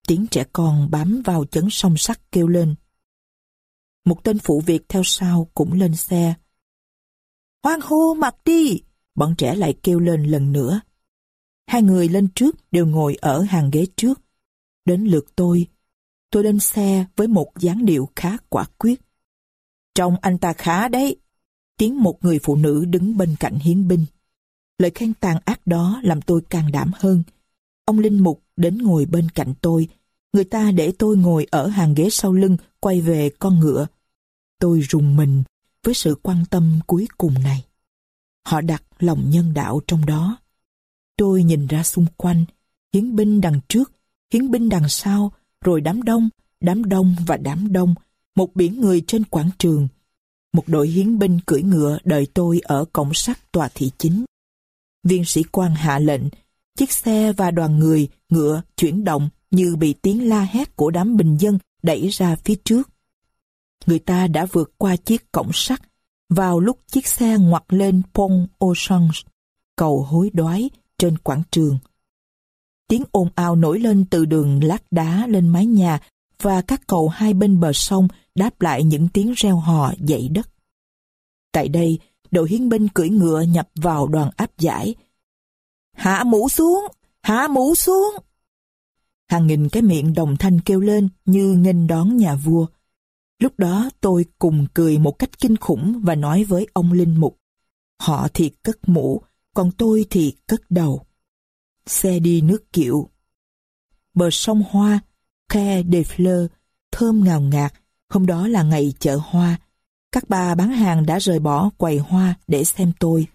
Tiếng trẻ con bám vào chấn song sắt kêu lên. Một tên phụ việc theo sau cũng lên xe. Hoang hô mặc đi! Bọn trẻ lại kêu lên lần nữa. Hai người lên trước đều ngồi ở hàng ghế trước. Đến lượt tôi, tôi lên xe với một dáng điệu khá quả quyết. Trông anh ta khá đấy. Tiếng một người phụ nữ đứng bên cạnh hiến binh. Lời khen tàn ác đó làm tôi càng đảm hơn. Ông Linh Mục đến ngồi bên cạnh tôi. Người ta để tôi ngồi ở hàng ghế sau lưng quay về con ngựa. Tôi rùng mình với sự quan tâm cuối cùng này. Họ đặt lòng nhân đạo trong đó. Tôi nhìn ra xung quanh, hiến binh đằng trước, hiến binh đằng sau, rồi đám đông, đám đông và đám đông, một biển người trên quảng trường. Một đội hiến binh cưỡi ngựa đợi tôi ở cổng sắt tòa thị chính. Viên sĩ quan hạ lệnh, chiếc xe và đoàn người, ngựa chuyển động như bị tiếng la hét của đám bình dân đẩy ra phía trước. Người ta đã vượt qua chiếc cổng sắt, vào lúc chiếc xe ngoặt lên Pont au Change, cầu hối đoái trên quảng trường. Tiếng ồn ào nổi lên từ đường lát đá lên mái nhà và các cầu hai bên bờ sông đáp lại những tiếng reo hò dậy đất. Tại đây, đội hiến binh cưỡi ngựa nhập vào đoàn áp giải. Hạ mũ xuống! Hạ mũ xuống! Hàng nghìn cái miệng đồng thanh kêu lên như nghênh đón nhà vua. Lúc đó tôi cùng cười một cách kinh khủng và nói với ông Linh Mục. Họ thì cất mũ, còn tôi thì cất đầu. Xe đi nước kiệu. Bờ sông Hoa, Khe de Fleur, thơm ngào ngạt. Hôm đó là ngày chợ hoa. Các bà bán hàng đã rời bỏ quầy hoa để xem tôi.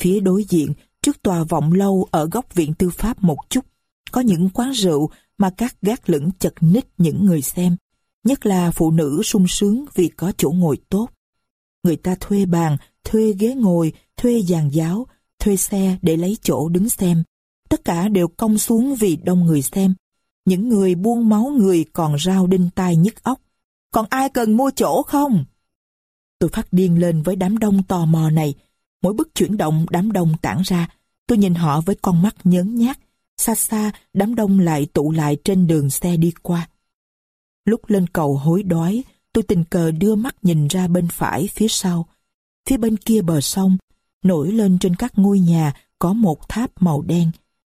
Phía đối diện, trước tòa vọng lâu ở góc viện tư pháp một chút, có những quán rượu mà các gác lửng chật ních những người xem nhất là phụ nữ sung sướng vì có chỗ ngồi tốt. Người ta thuê bàn, thuê ghế ngồi, thuê giàn giáo, thuê xe để lấy chỗ đứng xem. Tất cả đều cong xuống vì đông người xem. Những người buông máu người còn rao đinh tai nhức óc. Còn ai cần mua chỗ không? Tôi phát điên lên với đám đông tò mò này. Mỗi bước chuyển động đám đông tản ra. Tôi nhìn họ với con mắt nhớn nhát. Xa xa, đám đông lại tụ lại trên đường xe đi qua. Lúc lên cầu hối đói, tôi tình cờ đưa mắt nhìn ra bên phải phía sau. Phía bên kia bờ sông, nổi lên trên các ngôi nhà có một tháp màu đen.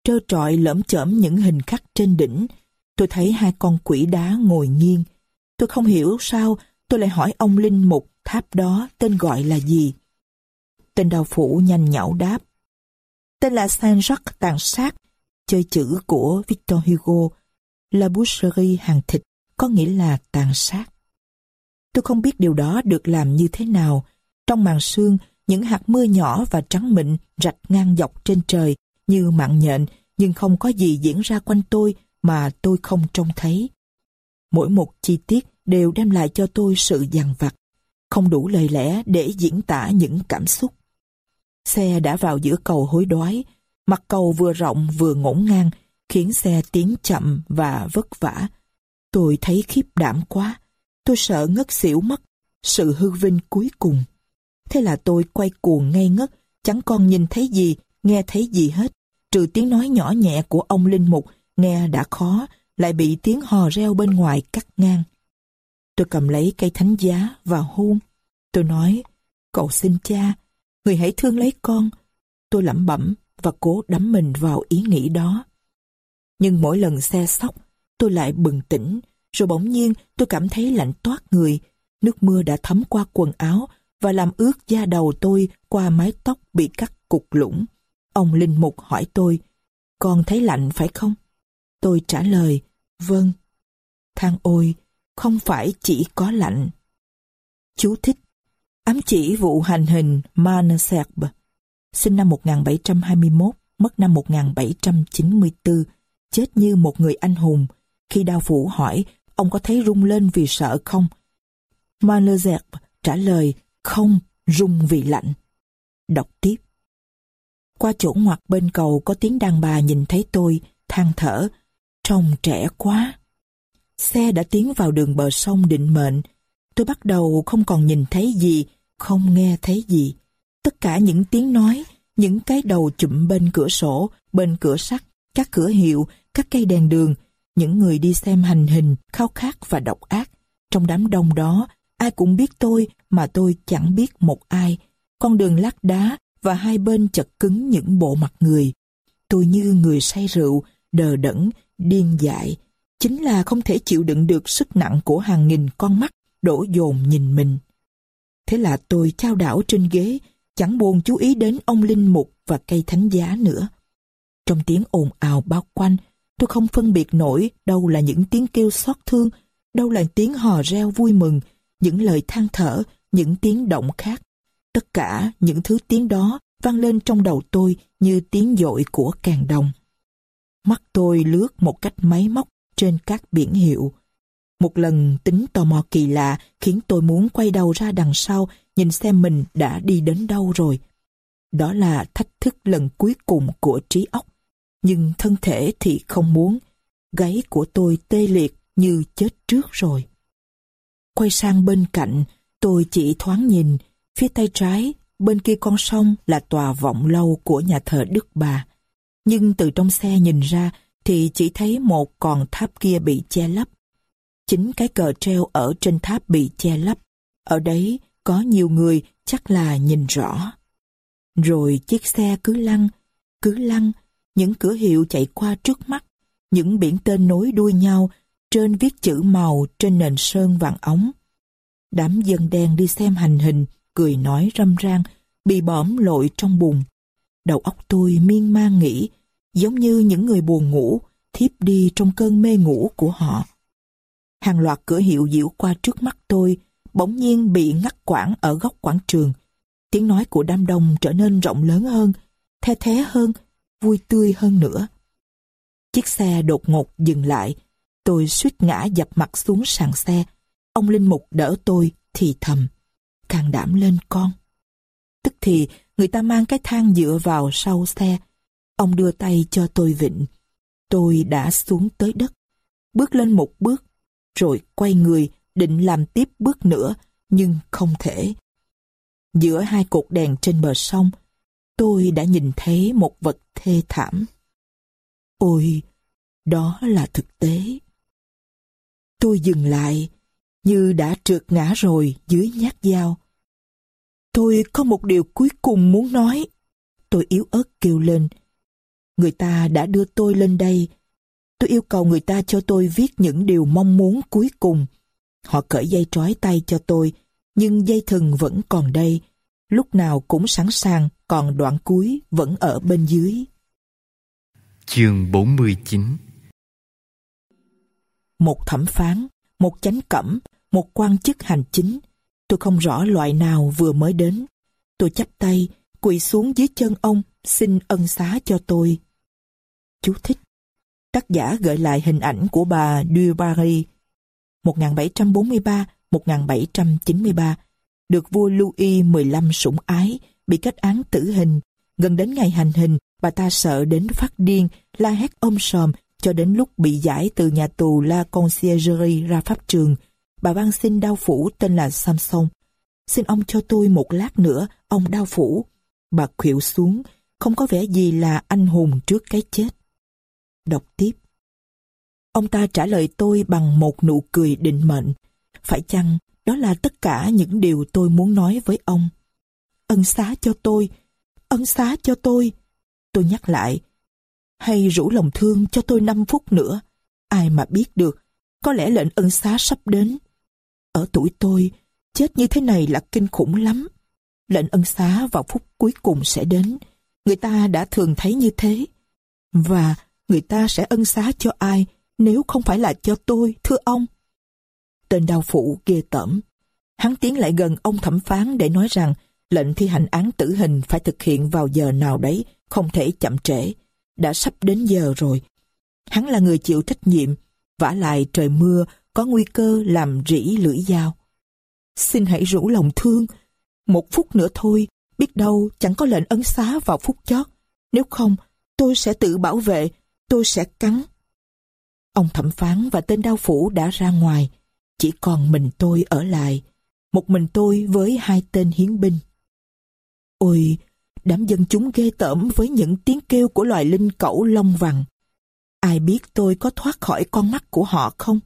Trơ trọi lởm chởm những hình khắc trên đỉnh. Tôi thấy hai con quỷ đá ngồi nghiêng. Tôi không hiểu sao tôi lại hỏi ông Linh Mục tháp đó tên gọi là gì. Tên đào phủ nhanh nhảu đáp. Tên là Saint-Jacques tàn sát, chơi chữ của Victor Hugo, La Boucherie hàng thịt có nghĩa là tàn sát. Tôi không biết điều đó được làm như thế nào. Trong màn sương, những hạt mưa nhỏ và trắng mịn rạch ngang dọc trên trời như mạng nhện, nhưng không có gì diễn ra quanh tôi mà tôi không trông thấy. Mỗi một chi tiết đều đem lại cho tôi sự dằn vặt, không đủ lời lẽ để diễn tả những cảm xúc. Xe đã vào giữa cầu hối đoái, mặt cầu vừa rộng vừa ngổn ngang, khiến xe tiến chậm và vất vả, Tôi thấy khiếp đảm quá. Tôi sợ ngất xỉu mất. Sự hư vinh cuối cùng. Thế là tôi quay cuồng ngay ngất, chẳng còn nhìn thấy gì, nghe thấy gì hết. Trừ tiếng nói nhỏ nhẹ của ông Linh Mục, nghe đã khó, lại bị tiếng hò reo bên ngoài cắt ngang. Tôi cầm lấy cây thánh giá và hôn. Tôi nói, cậu xin cha, người hãy thương lấy con. Tôi lẩm bẩm và cố đắm mình vào ý nghĩ đó. Nhưng mỗi lần xe sóc, tôi lại bừng tỉnh, rồi bỗng nhiên tôi cảm thấy lạnh toát người. Nước mưa đã thấm qua quần áo và làm ướt da đầu tôi qua mái tóc bị cắt cục lũng. Ông Linh Mục hỏi tôi, con thấy lạnh phải không? Tôi trả lời, vâng. Thang ôi, không phải chỉ có lạnh. Chú thích Ám chỉ vụ hành hình Maneserb, sinh năm 1721, mất năm 1794, chết như một người anh hùng, khi đao phủ hỏi ông có thấy rung lên vì sợ không? Malezerbe trả lời không, rung vì lạnh. Đọc tiếp. Qua chỗ ngoặt bên cầu có tiếng đàn bà nhìn thấy tôi, than thở, trông trẻ quá. Xe đã tiến vào đường bờ sông định mệnh. Tôi bắt đầu không còn nhìn thấy gì, không nghe thấy gì. Tất cả những tiếng nói, những cái đầu chụm bên cửa sổ, bên cửa sắt, các cửa hiệu, các cây đèn đường, những người đi xem hành hình, khao khát và độc ác. Trong đám đông đó, ai cũng biết tôi mà tôi chẳng biết một ai. Con đường lát đá và hai bên chật cứng những bộ mặt người. Tôi như người say rượu, đờ đẫn, điên dại. Chính là không thể chịu đựng được sức nặng của hàng nghìn con mắt đổ dồn nhìn mình. Thế là tôi trao đảo trên ghế, chẳng buồn chú ý đến ông linh mục và cây thánh giá nữa. Trong tiếng ồn ào bao quanh, tôi không phân biệt nổi đâu là những tiếng kêu xót thương, đâu là tiếng hò reo vui mừng, những lời than thở, những tiếng động khác. Tất cả những thứ tiếng đó vang lên trong đầu tôi như tiếng dội của càng đồng. Mắt tôi lướt một cách máy móc trên các biển hiệu. Một lần tính tò mò kỳ lạ khiến tôi muốn quay đầu ra đằng sau nhìn xem mình đã đi đến đâu rồi. Đó là thách thức lần cuối cùng của trí óc. Nhưng thân thể thì không muốn. Gáy của tôi tê liệt như chết trước rồi. Quay sang bên cạnh, tôi chỉ thoáng nhìn, phía tay trái, bên kia con sông là tòa vọng lâu của nhà thờ Đức Bà. Nhưng từ trong xe nhìn ra thì chỉ thấy một còn tháp kia bị che lấp. Chính cái cờ treo ở trên tháp bị che lấp. Ở đấy có nhiều người chắc là nhìn rõ. Rồi chiếc xe cứ lăn, cứ lăn, những cửa hiệu chạy qua trước mắt, những biển tên nối đuôi nhau, trên viết chữ màu trên nền sơn vàng ống. Đám dân đen đi xem hành hình, cười nói râm ran, bị bõm lội trong bùn. Đầu óc tôi miên man nghĩ, giống như những người buồn ngủ, thiếp đi trong cơn mê ngủ của họ. Hàng loạt cửa hiệu diễu qua trước mắt tôi, bỗng nhiên bị ngắt quãng ở góc quảng trường. Tiếng nói của đám đông trở nên rộng lớn hơn, the thế hơn, vui tươi hơn nữa. Chiếc xe đột ngột dừng lại, tôi suýt ngã dập mặt xuống sàn xe. Ông Linh Mục đỡ tôi, thì thầm. Càng đảm lên con. Tức thì người ta mang cái thang dựa vào sau xe. Ông đưa tay cho tôi vịnh. Tôi đã xuống tới đất. Bước lên một bước, rồi quay người định làm tiếp bước nữa, nhưng không thể. Giữa hai cột đèn trên bờ sông, tôi đã nhìn thấy một vật thê thảm. Ôi, đó là thực tế. Tôi dừng lại, như đã trượt ngã rồi dưới nhát dao. Tôi có một điều cuối cùng muốn nói. Tôi yếu ớt kêu lên. Người ta đã đưa tôi lên đây. Tôi yêu cầu người ta cho tôi viết những điều mong muốn cuối cùng. Họ cởi dây trói tay cho tôi, nhưng dây thừng vẫn còn đây. Lúc nào cũng sẵn sàng, còn đoạn cuối vẫn ở bên dưới. Chương 49 Một thẩm phán, một chánh cẩm, một quan chức hành chính. Tôi không rõ loại nào vừa mới đến. Tôi chắp tay, quỳ xuống dưới chân ông, xin ân xá cho tôi. Chú thích. Tác giả gợi lại hình ảnh của bà Dubarry 1743-1793 được vua Louis XV sủng ái, bị kết án tử hình. Gần đến ngày hành hình, bà ta sợ đến phát điên, la hét ôm sòm, cho đến lúc bị giải từ nhà tù La Conciergerie ra pháp trường. Bà van xin đao phủ tên là Samson. Xin ông cho tôi một lát nữa, ông đao phủ. Bà khuỵu xuống, không có vẻ gì là anh hùng trước cái chết. Đọc tiếp. Ông ta trả lời tôi bằng một nụ cười định mệnh. Phải chăng đó là tất cả những điều tôi muốn nói với ông? Ân xá cho tôi, ân xá cho tôi. Tôi nhắc lại, hay rủ lòng thương cho tôi 5 phút nữa. Ai mà biết được, có lẽ lệnh ân xá sắp đến. Ở tuổi tôi, chết như thế này là kinh khủng lắm. Lệnh ân xá vào phút cuối cùng sẽ đến. Người ta đã thường thấy như thế. Và người ta sẽ ân xá cho ai nếu không phải là cho tôi, thưa ông. Tên đao phụ ghê tởm. Hắn tiến lại gần ông thẩm phán để nói rằng lệnh thi hành án tử hình phải thực hiện vào giờ nào đấy, không thể chậm trễ. Đã sắp đến giờ rồi. Hắn là người chịu trách nhiệm, vả lại trời mưa có nguy cơ làm rỉ lưỡi dao. Xin hãy rủ lòng thương, một phút nữa thôi, biết đâu chẳng có lệnh ấn xá vào phút chót. Nếu không, tôi sẽ tự bảo vệ, tôi sẽ cắn. Ông thẩm phán và tên đao phủ đã ra ngoài, chỉ còn mình tôi ở lại, một mình tôi với hai tên hiến binh. Ôi, đám dân chúng ghê tởm với những tiếng kêu của loài linh cẩu lông vằn. Ai biết tôi có thoát khỏi con mắt của họ không?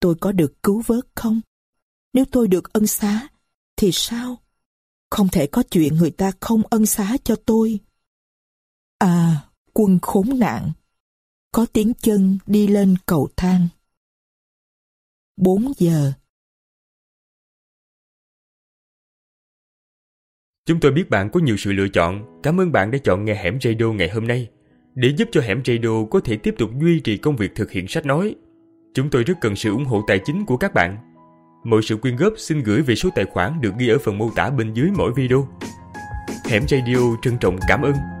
Tôi có được cứu vớt không? Nếu tôi được ân xá, thì sao? Không thể có chuyện người ta không ân xá cho tôi. À, quân khốn nạn. Có tiếng chân đi lên cầu thang. 4 giờ Chúng tôi biết bạn có nhiều sự lựa chọn. Cảm ơn bạn đã chọn nghe Hẻm Radio ngày hôm nay. Để giúp cho Hẻm Radio có thể tiếp tục duy trì công việc thực hiện sách nói, chúng tôi rất cần sự ủng hộ tài chính của các bạn. Mọi sự quyên góp xin gửi về số tài khoản được ghi ở phần mô tả bên dưới mỗi video. Hẻm Radio trân trọng cảm ơn.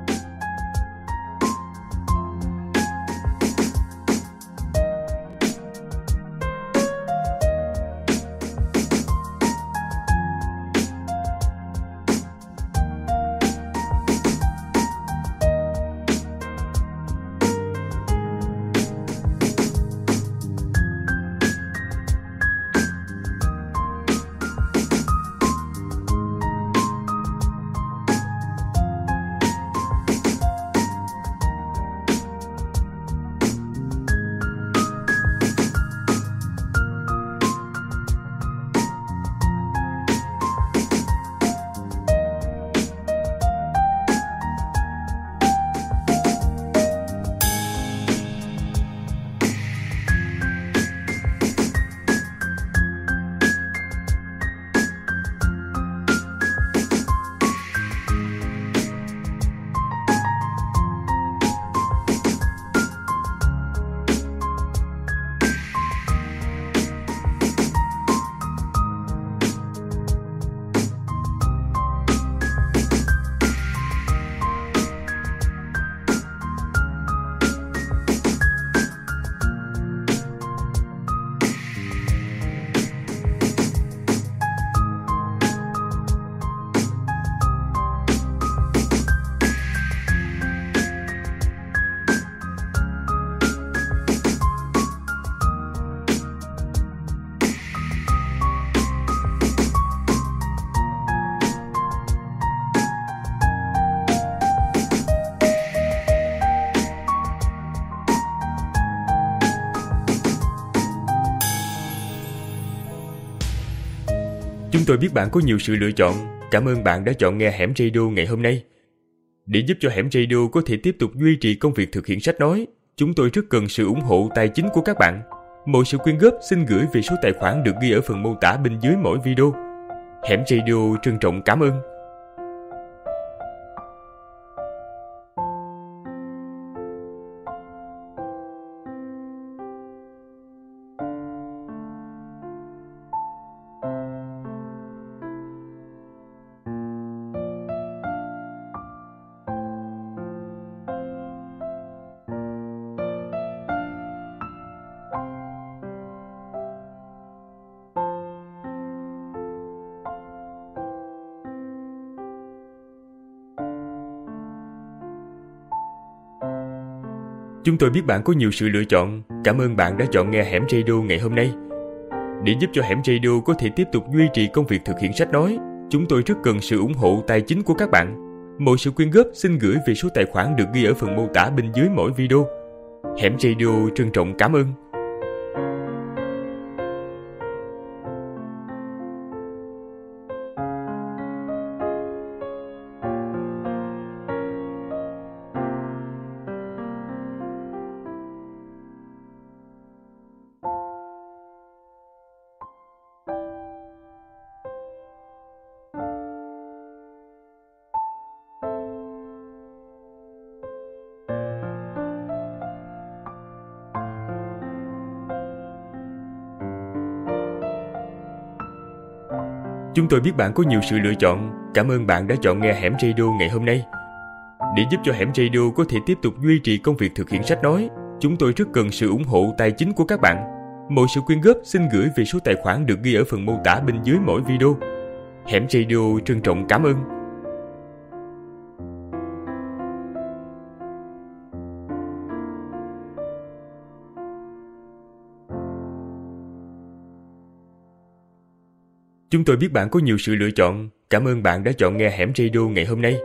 Tôi biết bạn có nhiều sự lựa chọn. Cảm ơn bạn đã chọn nghe Hẻm Radio ngày hôm nay. Để giúp cho Hẻm Radio có thể tiếp tục duy trì công việc thực hiện sách nói, chúng tôi rất cần sự ủng hộ tài chính của các bạn. Mọi sự quyên góp xin gửi về số tài khoản được ghi ở phần mô tả bên dưới mỗi video. Hẻm Radio trân trọng cảm ơn. Chúng tôi biết bạn có nhiều sự lựa chọn. Cảm ơn bạn đã chọn nghe Hẻm Radio ngày hôm nay. Để giúp cho Hẻm Radio có thể tiếp tục duy trì công việc thực hiện sách nói, chúng tôi rất cần sự ủng hộ tài chính của các bạn. Mọi sự quyên góp xin gửi về số tài khoản được ghi ở phần mô tả bên dưới mỗi video. Hẻm Radio trân trọng cảm ơn. Chúng tôi biết bạn có nhiều sự lựa chọn. Cảm ơn bạn đã chọn nghe Hẻm Radio ngày hôm nay. Để giúp cho Hẻm Radio có thể tiếp tục duy trì công việc thực hiện sách nói, chúng tôi rất cần sự ủng hộ tài chính của các bạn. Mọi sự quyên góp xin gửi về số tài khoản được ghi ở phần mô tả bên dưới mỗi video. Hẻm Radio trân trọng cảm ơn. Chúng tôi biết bạn có nhiều sự lựa chọn. Cảm ơn bạn đã chọn nghe Hẻm Radio ngày hôm nay.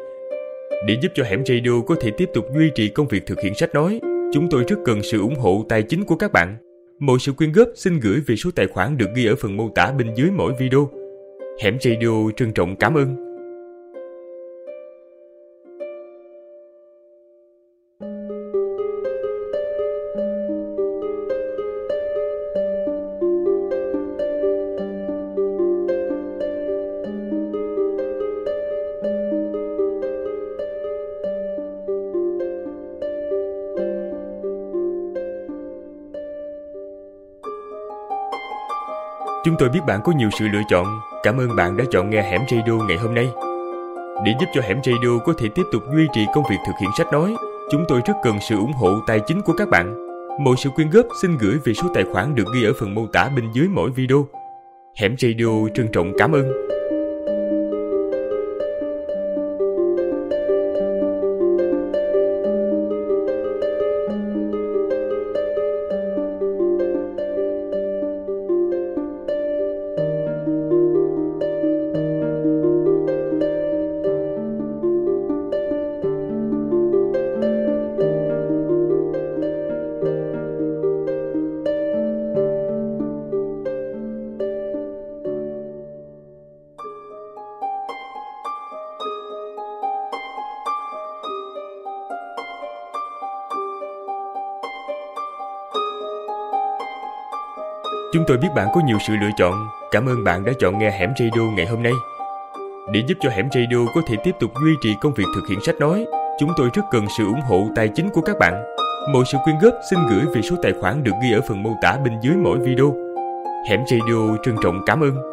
Để giúp cho Hẻm Radio có thể tiếp tục duy trì công việc thực hiện sách nói, chúng tôi rất cần sự ủng hộ tài chính của các bạn. Mọi sự quyên góp xin gửi về số tài khoản được ghi ở phần mô tả bên dưới mỗi video. Hẻm Radio trân trọng cảm ơn. Chúng tôi biết bạn có nhiều sự lựa chọn. Cảm ơn bạn đã chọn nghe Hẻm Radio ngày hôm nay. Để giúp cho Hẻm Radio có thể tiếp tục duy trì công việc thực hiện sách nói, chúng tôi rất cần sự ủng hộ tài chính của các bạn. Mọi sự quyên góp xin gửi về số tài khoản được ghi ở phần mô tả bên dưới mỗi video. Hẻm Radio trân trọng cảm ơn. Chúng tôi biết bạn có nhiều sự lựa chọn. Cảm ơn bạn đã chọn nghe Hẻm Radio ngày hôm nay. Để giúp cho Hẻm Radio có thể tiếp tục duy trì công việc thực hiện sách nói, chúng tôi rất cần sự ủng hộ tài chính của các bạn. Mọi sự quyên góp xin gửi về số tài khoản được ghi ở phần mô tả bên dưới mỗi video. Hẻm Radio trân trọng cảm ơn.